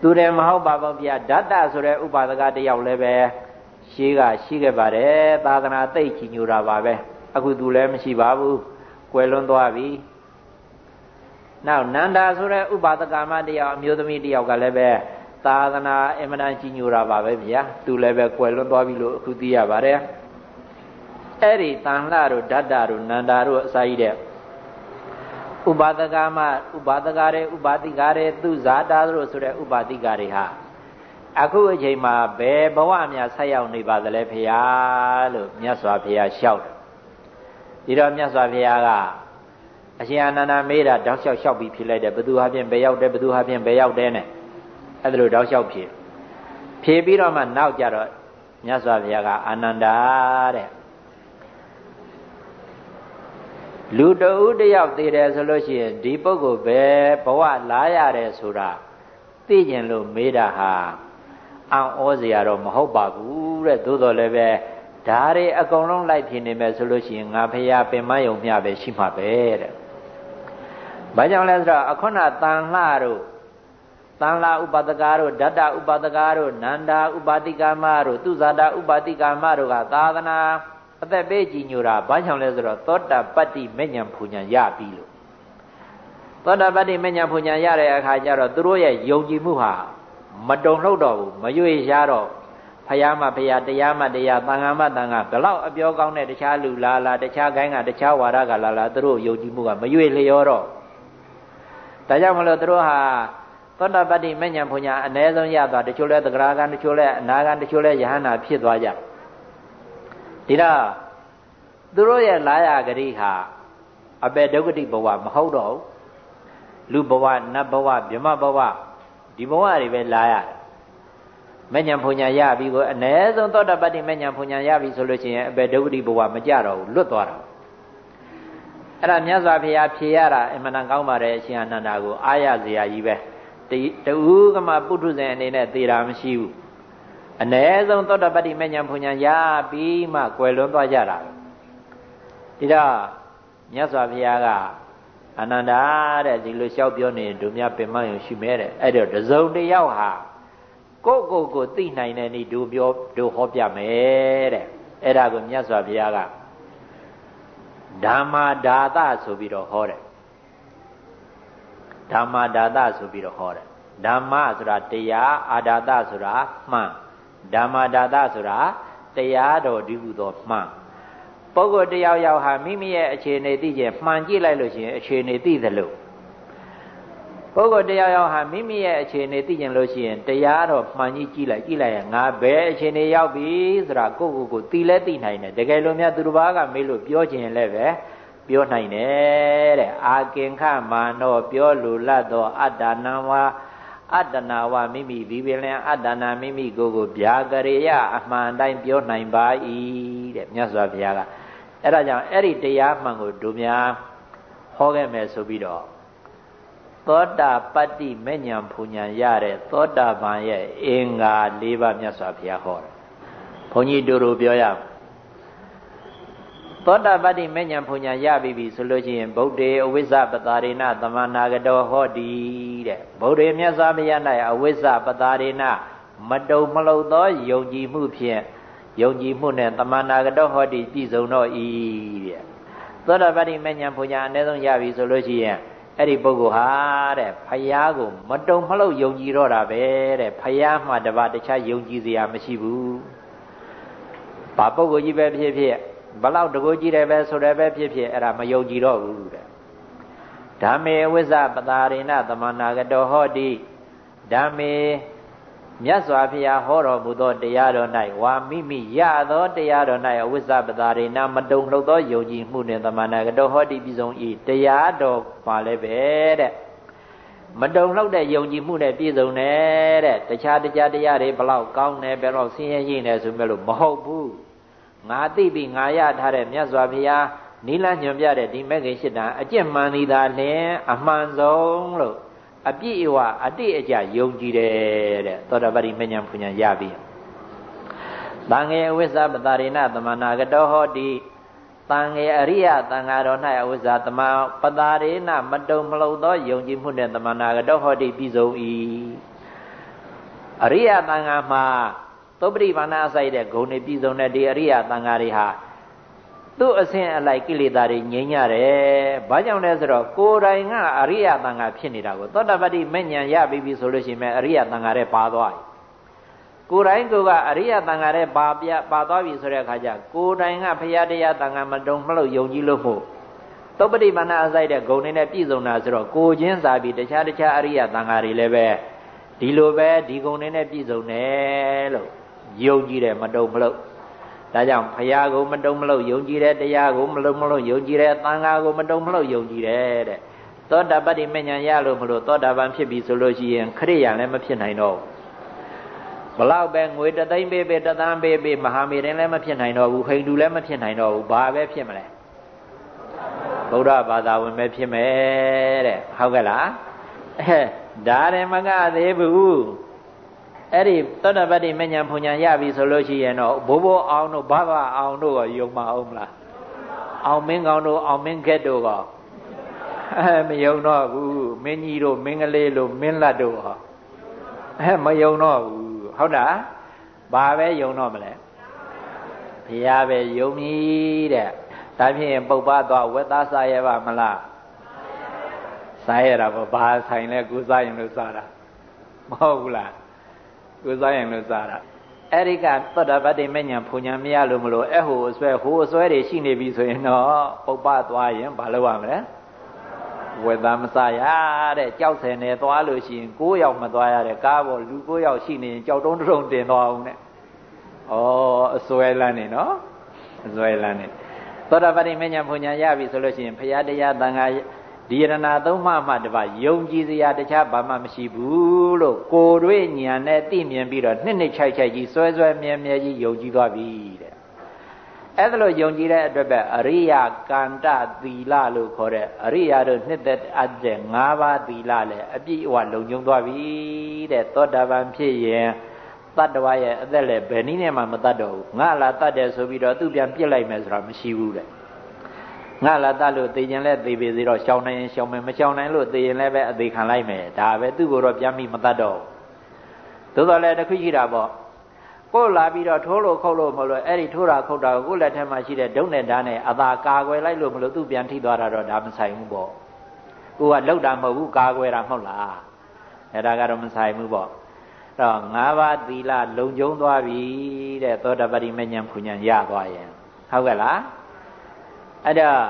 သူတယ်မဟုတ်ပါဘူးဗျာဓာတ္တဆိုတဲ့ဥပါဒကတယောက်လည်းပဲရှိကရှိခဲ့ပါတယ်သာသနာသိတ်ချီညူတာပါပဲအခုသူလည်းမရှိပါဘူးကွယ်လွန်သွားပြီနောက်နန္ဒာဆိုတဲ့ဥပါဒကမတယောက်အမျိုးသမီးတယောက်ကလည်းပဲသာသနာအင်မတန်ကြီးညိုတာပါပဲဗျာသူလည်းပဲကွယ်လွန်သွားပြီလို့အခုသိရပါတယ် အဲ့ဒီတန်လှတို့ဓာတ္တတို့နန္ဒာတို့အစာကြီးတဲ့ဥပါဒကမဥပါဒကရေဥပါတိကရေသူဇာတာတို့ဆိုတဲ့ဥပါတိကရေဟာအခုအချိန်မှာဘယ်ဘဝများဆက်ရောက်နေပါသလဲဖေဟာလို့မြတ်စွာဘုရားလျှောက်တယ်ဒီတော့မြတ်စွာဘုရားကအရှင်အာနန္ဒာမေးတာတောက်လျှောက်လျှောက်ပြီးဖြစ်လိုက်တယ်ဘသူဟာဖြင့်ဘယ်ရောက်တယ်ဘသူဟာဖြင့်ဘယ်ရောက်တယ်နဲ့အဲ့ဒါလိုတောက်လျှောက်ဖြစ်ဖြေပြီးတော့မှနောက်ကြတော့မြတ်စွာဘုရားကအာနန္ဒာတဲ့ လူတဦးတယောက်သေးတယ်ဆိုလို့ရှိရင်ဒီပုဂ္ဂိုလ်ပဲဘဝလာရတယ်ဆိုတာသိကျင်လို့မေးတာဟာအံ့ဩစရာတော့မဟုတ်ပါဘူးတဲ့သို့တော်လည်းပဲဓာရီအကုန်လုံးလိုက်ဖြစ်နေမယ်ဆိုလို့ရှိရင်ငါဖရာပင်မယုံမျှပဲရှိမှာပဲတဲ့။ဘာကြောင့်လဲဆိုတော့အခုနတန်လှတို့တန်လာဥပဒကာတို့ဓတ္တဥပဒကာတို့နန္ဒာဥပါတိကာမတို့သူဇာတာဥပါတိကာမတို့ကသာသနာ အသက်ပေးကြည်ညိုတာဘာကြောင့်လဲဆိုတော့သောတာပတ္တိမဉ္ဇဉ်ဖူညာရပြီလို့သောတာပတ္တိမဉ္ဇဉ်ဖူညာရတဲ့အခါကျတော့သူတို့ရဲ့ယုံကြည်မှုဟာမတုံ့လှုပ်တော့ဘူးမရွေ့ရှားတော့ဖယားမဖယားတရားမတရားသံဃာမသံဃာဘလောက်အပြောကောင်းတဲ့တခြားလူလာလာတခြားခိုင်းကတခြားဝါဒကလာလာသူတို့ယုံကြည်မှုကမရွေ့လျောတော့ဒါကြောင့်မလို့သူတို့ဟာသောတာပတ္တိမဉ္ဇဉ်ဖူညာအ ਨੇ ဆုံးရသွားတချို့လဲသဂရာကံတချို့လဲအနာကံတချို့လဲယဟန္တာဖြစ်သွားကြ ဒီတော့သူတို့ရဲ့လာရဂရိဟာအပေဒုက္ခတိဘဝမဟုတ်တော့လူဘဝနတ်ဘဝဗြဟ္မဘဝဒီဘဝတွေပဲလာရတယ်မဉ္ဇဉ်ဖုန်ညာရပြီကိုအ ਨੇ ဆုံးသောတာပတ္တိမဉ္ဇဉ်ဖုန်ညာရပြီဆိုလို့ရှိရင်အပေဒုက္ခတိဘဝမကြတော့ဘူးလွတ်သွားတာအဲ့ဒါမြတ်စွာဘုရားဖြေရတာအမှန်တန်ကောင်းပါတယ်အရှင်အနန္ဒာကိုအားရစရာကြီးပဲတူကမှပုထုဇဉ်အနေနဲ့သေတာမရှိဘူး အ ਨੇ ဆုံးသောတာပတ္တိမဉ္ဇဉ်ဖုန်ညာရပြီးမှကွယ်လွန်သွားကြတာဒီတော့မြတ်စွာဘုရားကအနန္ဒာတဲ့ဒီလိုလျှောက်ပြောနေတို့များပင်မယုံရှိမဲတဲ့အဲ့တော့တစုံတယောက်ဟာကိုယ့်ကိုယ်ကိုသိနိုင်တဲ့ဤတို့ပြောတို့ဟောပြမယ်တဲ့အဲ့ဒါကိုမြတ်စွာဘုရားကဓမ္မာဒါသဆိုပြီးတော့ဟောတယ်ဓမ္မာဒါသဆိုပြီးတော့ဟောတယ်ဓမ္မဆိုတာတရားအာဒါသဆိုတာမှန် ဓမ္မာဒါသဆိုတာတရားတော်ဒီဟုသောမှန်ပုဂ္ဂိုလ်တယောက်ယောက်ဟာမိမိရဲ့အခြေအနေသိခြင်းမှန်ကြည့်လိုက်လို့ရှိရင်အခြေအနေသိသလိုပုဂ္ဂိုလ်တယောက်ယောက်ဟာမိမိရဲ့အခြေအနေသိခြင်းလို့ရှိရင်တရားတော့မှန်ကြီးကြည့်လိုက်ကြည့်လိုက်ရင်ငါဘယ်အခြေအနေရောက်ပြီဆိုတာကိုယ့်ကိုယ်ကိုသိလဲသိနိုင်တယ်တကယ်လို့များသူတစ်ပါးကမေးလို့ပြောခြင်းလည်းပဲပြောနိုင်တယ်တဲ့အာကင်ခမာနောပြောလူလတ်သောအတ္တနာဝါ အတ္တနာဝမိမိဒီပင်လျံအတ္တနာမိမိကိုယ်ကိုဗျာကရေယအမှန်တိုင်းပြောနိုင်ပါ၏တဲ့မြတ်စွာဘုရားကအဲ့ဒါကြောင့်အဲ့ဒီတရားမှန်ကိုတို့များဟောခဲ့မယ်ဆိုပြီးတော့သောတာပတ္တိမဉ္ဇဉ်ဖူညာရတဲ့သောတာပန်ရဲ့အင်္ဂါ၄ပါးမြတ်စွာဘုရားဟောတယ်ဘုန်းကြီးတို့တို့ပြောရ သောတာပတ္တိမဉ္ဇဉ်ဖူညာရပြီပြီဆိုလို့ရှိရင်ဗုဒ္ဓေအဝိဇ္ဇပတာရိဏသမနာကတောဟောတိတဲ့ဗုဒ္ဓေမြတ်စွာဘုရား၌အဝိဇ္ဇပတာရိဏမတုံမလုံသောယုံကြည်မှုဖြင့်ယုံကြည်မှုနဲ့တမနာကတောဟောတိပြည့်စုံတော့ဤတဲ့သောတာပတ္တိမဉ္ဇဉ်ပူညာအ ਨੇ ဆုံးရပြီဆိုလို့ရှိရင်အဲ့ဒီပုဂ္ဂိုလ်ဟာတဲ့ဖယားကိုမတုံမလှုပ်ယုံကြည်တော့တာပဲတဲ့ဖယားမှတပါတခြားယုံကြည်စရာမရှိဘူးဘာပုဂ္ဂိုလ်ကြီးပဲဖြစ်ဖြစ် ဘလောက်တကိုးကြည့်တယ်ပဲဆိုတယ်ပဲဖြစ်ဖြစ်အဲ့ဒါမယုံကြည်တော့ဘူးတဲ့ဓမ္မေဝိဇ္ဇပတာရိဏသမနာကတောဟောတိဓမ္မေမြတ်စွာဘုရားဟောတော်မူသောတရားတော်၌ဝါမိမိရသောတရားတော်၌အဝိဇ္ဇပတာရိနာမတုံလှုပ်သောယုံကြည်မှုနှင့်သမဏကတောဟောတိပြည်စုံဤတရားတော်ပါလည်းပဲတဲ့မတုံလောက်တဲ့ယုံကြည်မှုနဲ့ပြည့်စုံတယ်တဲ့တခြားတခြားတရားတွေဘလောက်ကောင်းတယ်ဘယ်တော့ဆင်းရဲရှိနေဆိုမဲ့လို့မဟုတ်ဘူး ငါသိပြီငါရထားတဲ့မြတ်စွာဘုရားနိလညွန်ပြတဲ့ဒီမဂ္ဂင်ရှိတာအကျင့်မှန်သည်သာလျှင်အမှန်ဆုံးလို့အပြည့်အဝအတိအကျယုံကြည်တယ်တဲ့သောတာပတိမဉ္ဇဉ်ဖွညာရပြီတန်ငယ်အဝိဇ္ဇပတာရိဏသမဏဂတောဟောတိတန်ငယ်အရိယတန်ဃာတော်၌အဝိဇ္ဇာတမပတာရိဏမတုံမလုံသောယုံကြည်မှုနှင့်သမဏဂတောဟောတိပြီးဆုံး၏အရိယတန်ဃာမှာ သုပ္ပရိဘာနာအစိုက်တဲ့ဂုဏ်တွေပြည်စုံတဲ့ဒီအရိယတန်ဃာတွေဟာသူ့အစဉ်အလိုက်ကိလေသာတွေငြိမ်းကြတယ်။ဘာကြောင့်လဲဆိုတော့ကိုယ်တိုင်ကအရိယတန်ခါဖြစ်နေတာကိုသောတပတ္တိမဉ္ဇဉ်ရပြီးပြီဆိုလို့ရှိရင်အရိယတန်ခါတဲ့ပါသွားပြီ။ကိုယ်တိုင်ကိုကအရိယတန်ခါတဲ့ပါပြပါသွားပြီဆိုတဲ့အခါကျကိုယ်တိုင်ကဖရာတရားတန်ခါမတုံမလို့ယုံကြည်လို့မို့သုပ္ပတိမနာအစိုက်တဲ့ဂုဏ်တွေနဲ့ပြည့်စုံတာဆိုတော့ကိုချင်းစာပြီးတခြားတခြားအရိယတန်ခါတွေလည်းပဲဒီလိုပဲဒီဂုဏ်တွေနဲ့ပြည့်စုံတယ်လို့ ယုံကြည်တယ်မတုံမလို့ဒါကြောင့်ဖရာကိုမတုံမလို့ယုံကြည်တယ်တရားကိုမလုံးမလို့ယုံကြည်တယ်သံဃာကိုမတုံမလို့ယုံကြည်တယ်တဲ့သောတာပတ္တိမဉ္ဇဉ်ရလို့မလို့သောတာပန်ဖြစ်ပြီဆိုလို့ရှိရင်ခရိယာလည်းမဖြစ်နိုင်တော့ဘလောက်ပဲငွေတသိန်းပေးပေးတသန်းပေးပေးမဟာမေရင်လည်းမဖြစ်နိုင်တော့ဘူးဟိန္ဒူလည်းမဖြစ်နိုင်တော့ဘူးဘာပဲဖြစ်မလဲဗုဒ္ဓဘာသာဝင်ပဲဖြစ်မယ်တဲ့ဟုတ်ကဲ့လားအဲဒါရင်မကသေးဘူး အဲ့ဒီသောတပတ္တိမဉ္ဇဉ်ဖွညာရပြီဆိုလို့ရှိရင်တော့ဘိုးဘိုးအောင်တို့ဘာဘာအောင်တို့ကယုံမအောင်မလားအောင်မင်းကောင်းတို့အောင်မင်းခက်တို့ကအဲမယုံတော့ဘူးမင်းကြီးတို့မင်းကလေးတို့မင်းလက်တို့ဟောအဲမယုံတော့ဘူးဟုတ်လားဘာပဲယုံတော့မလဲဘုရားပဲယုံပြီတဲ့ဒါဖြင့်ပုပ္ပသွားဝက်သားစားရပါမလားစားရတာပေါ့ဘာဆိုင်လဲကိုစားရင်လို့စားတာမဟုတ်ဘူးလား ကိုစားရင်လို့စားတာအဲ့ဒီကသောတာပတ္တိမဉ္ဇဉ်ဖုန်ညာမရလို့မလို့အဲ့ဟိုအစွဲဟိုအစွဲတွေရှိနေပြီဆိုရင်တော့ပုပ္ပသွားရင်ဘာလုပ်ရမလဲဝေသားမစားရတဲ့ကြောက်ဆယ်နေသွားလို့ရှိရင်9ယောက်မသွားရတဲ့ကားပေါ်လူ9ယောက်ရှိနေရင်ကြောက်တုံးတုံးတင်သွားအောင်တဲ့ဩအစွဲလန်းနေနော်အစွဲလန်းနေသောတာပတ္တိမဉ္ဇဉ်ဖုန်ညာရပြီဆိုလို့ရှိရင်ဖရာတရားတန်ခါ ဒီရဏသုံးမှမှတပါယုံကြည်စရာတခြားဘာမှမရှိဘူးလို့ကိုယ်တွေ့ဉာဏ်နဲ့သိမြင်ပြီးတော့နှစ်နှစ်ချိုက်ချိုက်ကြီးစွဲစွဲမြဲမြဲကြီးယုံကြည်သွားပြီတဲ့အဲ့ဒါလို့ယုံကြည်တဲ့အတွက်ပဲအရိယာကန္တသီလလို့ခေါ်တဲ့အရိယာတို့နှစ်သက်အပ်တဲ့၅ပါးသီလလည်းအပြည့်အဝလုံခြုံသွားပြီတဲ့သောတာပန်ဖြစ်ရင်တတ္တဝါရဲ့အသက်လည်းဘယ်နည်းနဲ့မှမတတ်တော့ဘူးငါလာတတ်တယ်ဆိုပြီးတော့သူပြန်ပြစ်လိုက်မယ်ဆိုတာမရှိဘူးတဲ့ ငါလာတလို့သိရင်လည်းသိပေသေးတော့ရှောင်းနိုင်ရင်ရှောင်းမယ်မရှောင်းနိုင်လို့သိရင်လည်းပဲအသေးခံလိုက်မယ်ဒါပဲသူ့ကိုတော့ပြန်ပြီးမတတ်တော့သို့တော်လည်းတစ်ခုရှိတာပေါ့ကိုယ်လာပြီးတော့ထိုးလို့ခုတ်လို့မလို့အဲ့ဒီထိုးတာခုတ်တာကိုကိုယ်လက်ထက်မှာရှိတဲ့ဒုံနဲ့ဓာတ်နဲ့အသာကာကွယ်လိုက်လို့မလို့သူ့ပြန်ထိသွားတာတော့ဒါမဆိုင်ဘူးပေါ့ကိုကလောက်တာမဟုတ်ဘူးကာကွယ်တာမဟုတ်လားအဲ့ဒါကတော့မဆိုင်ဘူးပေါ့တော့၅ပါးသီလလုံကျုံသွားပြီတဲ့သောတာပတိမဉ္ဇဉ်ဖူညာရသွားရင်ဟုတ်ကဲ့လား အဲ့တော့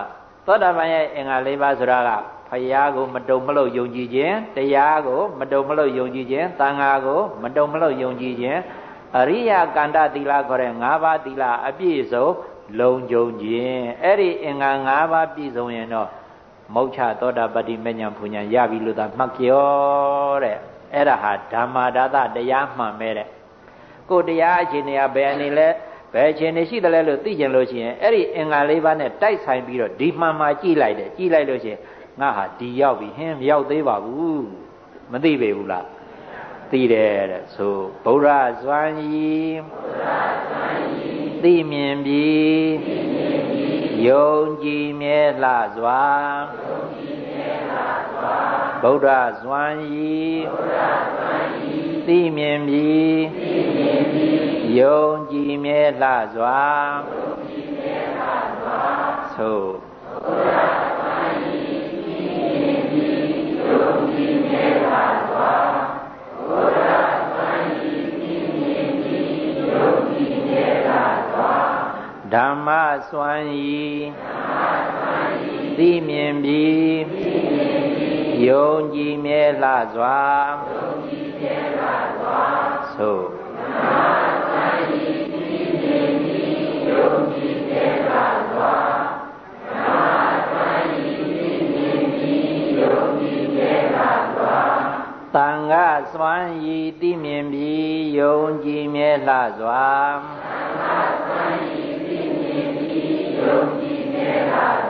သောတာပန်ရဲ့အင်္ဂါ၄ပါးဆိုတာကဖယားကိုမတုံမလို့ယုံကြည်ခြင်းတရားကိုမတုံမလို့ယုံကြည်ခြင်းသံဃာကိုမတုံမလို့ယုံကြည်ခြင်းအရိယကန္တသီလခေါ်တဲ့၅ပါးသီလအပြည့်စုံလုံခြုံခြင်းအဲ့ဒီအင်္ဂါ၅ပါးပြည့်စုံရင်တော့မောက္ခသောတာပတ္တိမဉ္ဇဉ်ဖူညာရပြီလို့သာမှတ်ကြောတဲ့အဲ့ဒါဟာဓမ္မာဒါသတရားမှန်ပဲတဲ့ကိုတရားအခြေအနေကဘယ်အနေလဲ ဘယ်အခြေအနေရှိတယ်လဲလို့သိကျင်လို့ရှိရင်အဲ့ဒီအင်္ဂါလေးပါးနဲ့တိုက်ဆိုင်ပြီးတော့ဒီမှန်မှကြည့်လိုက်တယ်ကြည့်လိုက်လို့ရှိရင်ငါဟာဒီရောက်ပြီဟင်းမရောက်သေးပါဘူးမသိပေဘူးလားသိတယ်တဲ့ဆိုဗုဒ္ဓဇွမ်းကြီးသိမြင်ပြီယုံကြည်မြဲလှစွာ ဗုဒ္ဓဇွမ်းကြီးသိမြင်ပြီယုံကြည်မြဲလှစွာသို့ဓမ္မစွမ်းဤသိမြင်ပြီးယုံကြည်မြဲလှစွာသို့စွမ်းရ ည်တိမြင်ပြီးယုံကြည်မြဲလှစွာသမ္မာစွမ်းရည်တိမြင်ပြီးယုံကြည်မြဲလှစွာသမ္မာစွမ်းရည်တိမြင်ပြီးယုံကြည်မြဲလှစွာ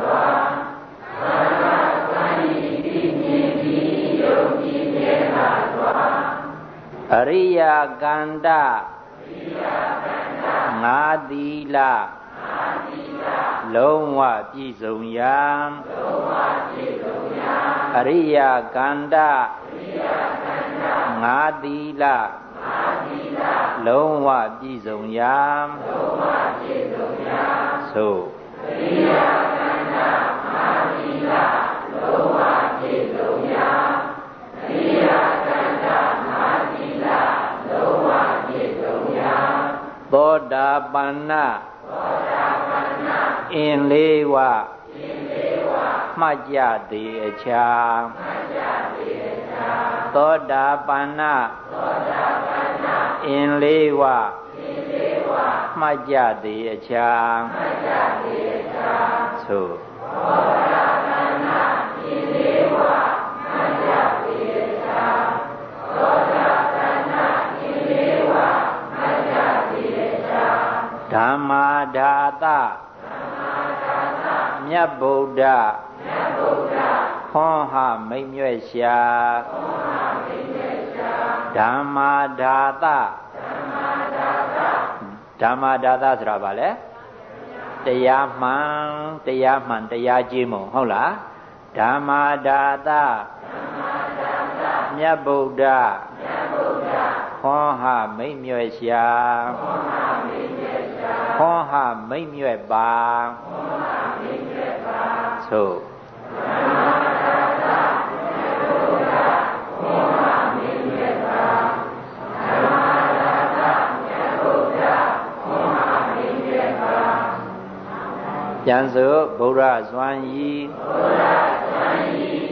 အရိယကန္တအရိယကန္တငါသီလငါသီလလုံးဝပြည့်စုံရာလုံးဝပြည့်စုံရာအရိယကန္တငါသီလလုံးဝပြည့်စုံရာလုံးဝပြည့်စုံရာသို့အရိယကန္တငါ သီလလုံးဝပြည့်စုံရာအရိယကန္တငါသီလလုံးဝပြည့်စုံရာသောတာပန္နသောတာပန္နအင်လေးဝအင်လေးဝမှတ်ကြသည်အခြားမှတ်ကြသည်အခြားသောတာပန္နသောတာပန္နအင်လေးဝအင်လေးဝ မှတ်ကြသည်အခြားမှတ်ကြသည်အခြားသို့သောတာပန္နအင်လေးဝမှတ်ကြသည်အခြားသောတာပန္နအင်လေးဝမှတ်ကြသည်အခြားဓမ္မာဒါသဓမ္မာဒါသမြတ်ဗုဒ္ဓမြတ်ဗုဒ္ဓခွန်ဟမိတ်မြွဲ့ရှာခွန်ဟမိတ်မြွဲ့ရှာဓမ္မာဒါသဓမ္မာဒါသ ဓမ္မာဒါသဆိုတာဗာလဲတရားမှန်တရားမှန်တရားကြီးမို့ဟုတ်လားဓမ္မာဒါသဓမ္မာဒါသမြတ်ဗုဒ္ဓမြတ်ဗုဒ္ဓခွန်ဟမိတ်မြွဲ့ရှာခွန်ဟမိတ်မြွဲ့ရှာခွန်ဟမိတ်မြွဲ့ပါခွန်ဟမိတ်မြွဲ့ ပါသို့ပြန်စို့ဗုဒ္ဓစွမ်းဤဗုဒ္ဓစွမ်းဤ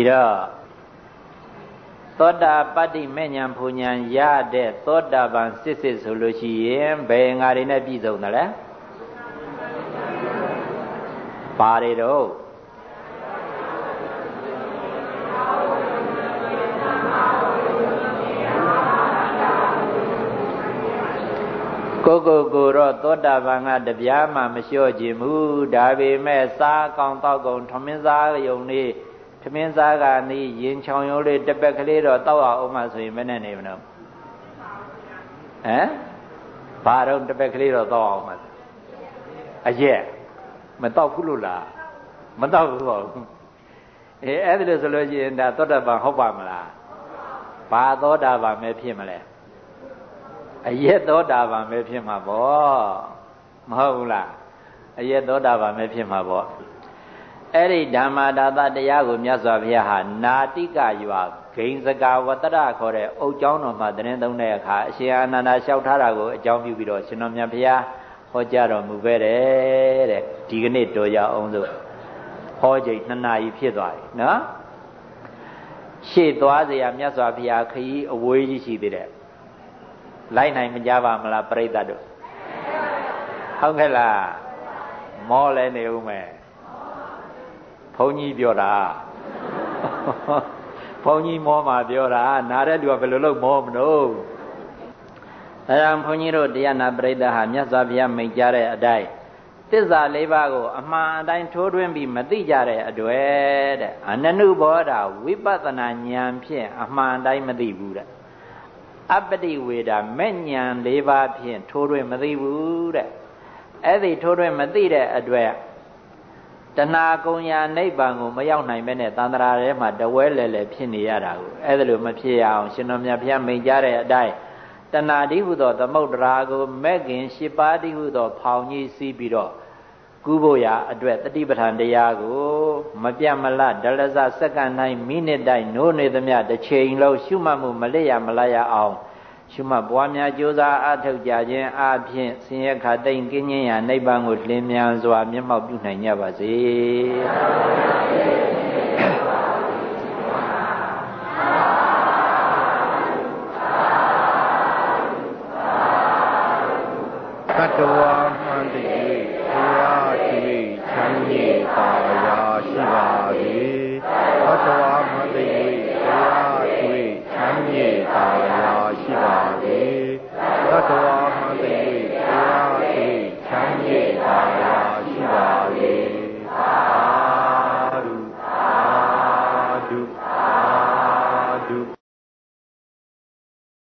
ဒီတော့သောတာပတ္တိမေညာဖူညာရတဲ့သောတာပန်စစ်စစ်ဆိုလို့ရှိရင်ဘယ်ငါတွေနဲ့ပြည့်စုံတယ်လဲပါတွေတော့ကိုကိုကိုတော့သောတာပန်ကတပြားမှမလျှော့ခြင်းဘူးဒါပေမဲ့စားကောင်းတောက်ကောင်းထမင်းစားရုံလေး ထမင်းစားကနီးရင်ချောင်ရုံလေးတစ်ပက်ကလေးတော့တောက်အောင်မှဆိုရင်မနဲ့နေမလို့ဟမ်ဘာတော့တစ်ပက်ကလေးတော့တောက်အောင်မှအရက်မတောက်ဘူးလို့လားမတောက်ဘူးပေါ့အေးအဲ့ဒါလို့ဆိုလို့ရှိရင်ဒါသောတာပန်ဟုတ်ပါမလားဘာသောတာပန်ပဲဖြစ်မလဲအရက်သောတာပန်ပဲဖြစ်မှာပေါ့မဟုတ်ဘူးလားအရက်သောတာပန်ပဲဖြစ်မှာပေါ့ အဲ့ဒီဓမ္မာဒါသတရားကိုမြတ်စွာဘုရားဟာနာတိကရွာဂိဉ္စကာဝတ္တရခေါ်တဲ့အုတ်ကျောင်းတော်မှာတရင်သုံးတဲ့အခါအရှင်အာနန္ဒာလျှောက်ထားတာကိုအကြောင်းပြုပြီးတော့ရှင်တော်မြတ်ဘုရားဟောကြားတော်မူခဲ့တယ်တဲ့ဒီကနေ့တော်ရအောင်ဆိုဟောချိန်နှစ်နာရီဖြစ်သွားပြီနော်ရှေ့သွားเสียမြတ်စွာဘုရားခရီးအဝေးကြီးရှိသေးတယ်လိုက်နိုင်မကြပါမလားပြိဿတို့ဟုတ်ကဲ့လားမောလဲနေဦးမယ်ဘု န်းကြီးပြောတာဘုန်းကြီးမောမှာပြောတာနားတဲ့လူကဘယ်လိုလုပ်မောမလို့အဲဒါဘုန်းကြီးတို့တရားနာပရိသတ်ဟာမြတ်စွာဘုရားမိန့်ကြားတဲ့အတိုင်းသစ္စာလေးပါးကိုအမှန်အတိုင်းထိုးထွင်းပြီးမသိကြတဲ့အတွေ့တဲ့အနနုဘောဓဝိပဿနာဉာဏ်ဖြင့်အမှန်တိုင်းမသိဘူးတဲ့အပ္ပတိဝေဒမဲ့ဉာဏ်၄ပါးဖြင့်ထိုးထွင်းမသိဘူးတဲ့အဲ့ဒီထိုးထွင်းမသိတဲ့အတွက် တဏှာကုံညာနိဗ္ဗာန်ကိုမရောက်နိုင်မဲနဲ့တန်ត្រာထဲမှာတဝဲလဲလဲဖြစ်နေရတာကိုအဲ့ဒါလိုမဖြစ်ရအောင်ရှင်တော်မြတ်ဘုရားမိန့်ကြားတဲ့အတိုင်းတဏှာတိဟုသောသမုဒ္ဒရာကိုမဲ့ခင်၈ပါးတိဟုသော ဖောင်ကြီးစီးပြီးတော့ကူးဖို့ရာအတွက်တတိပဋ္ဌာန်တရားကို မပြတ်မလတ်ဒလစစက္ကန့်တိုင်းမိနစ်တိုင်းနိုးနေသမျှတစ်ချိန်လုံးရှုမှတ်မှုမလစ်ရမလတ်ရအောင် ရှုမှတ်ပွားများကြိုးစားအထောက်ကြခြင်းအပြင်ဆင်းရဲခတိန်ကင်းခြင်းရာနိဗ္ဗာန်ကိုလင်းမြန်စွာမျက်မှောက်ပြုနိုင်ကြပါစေ။တဝါ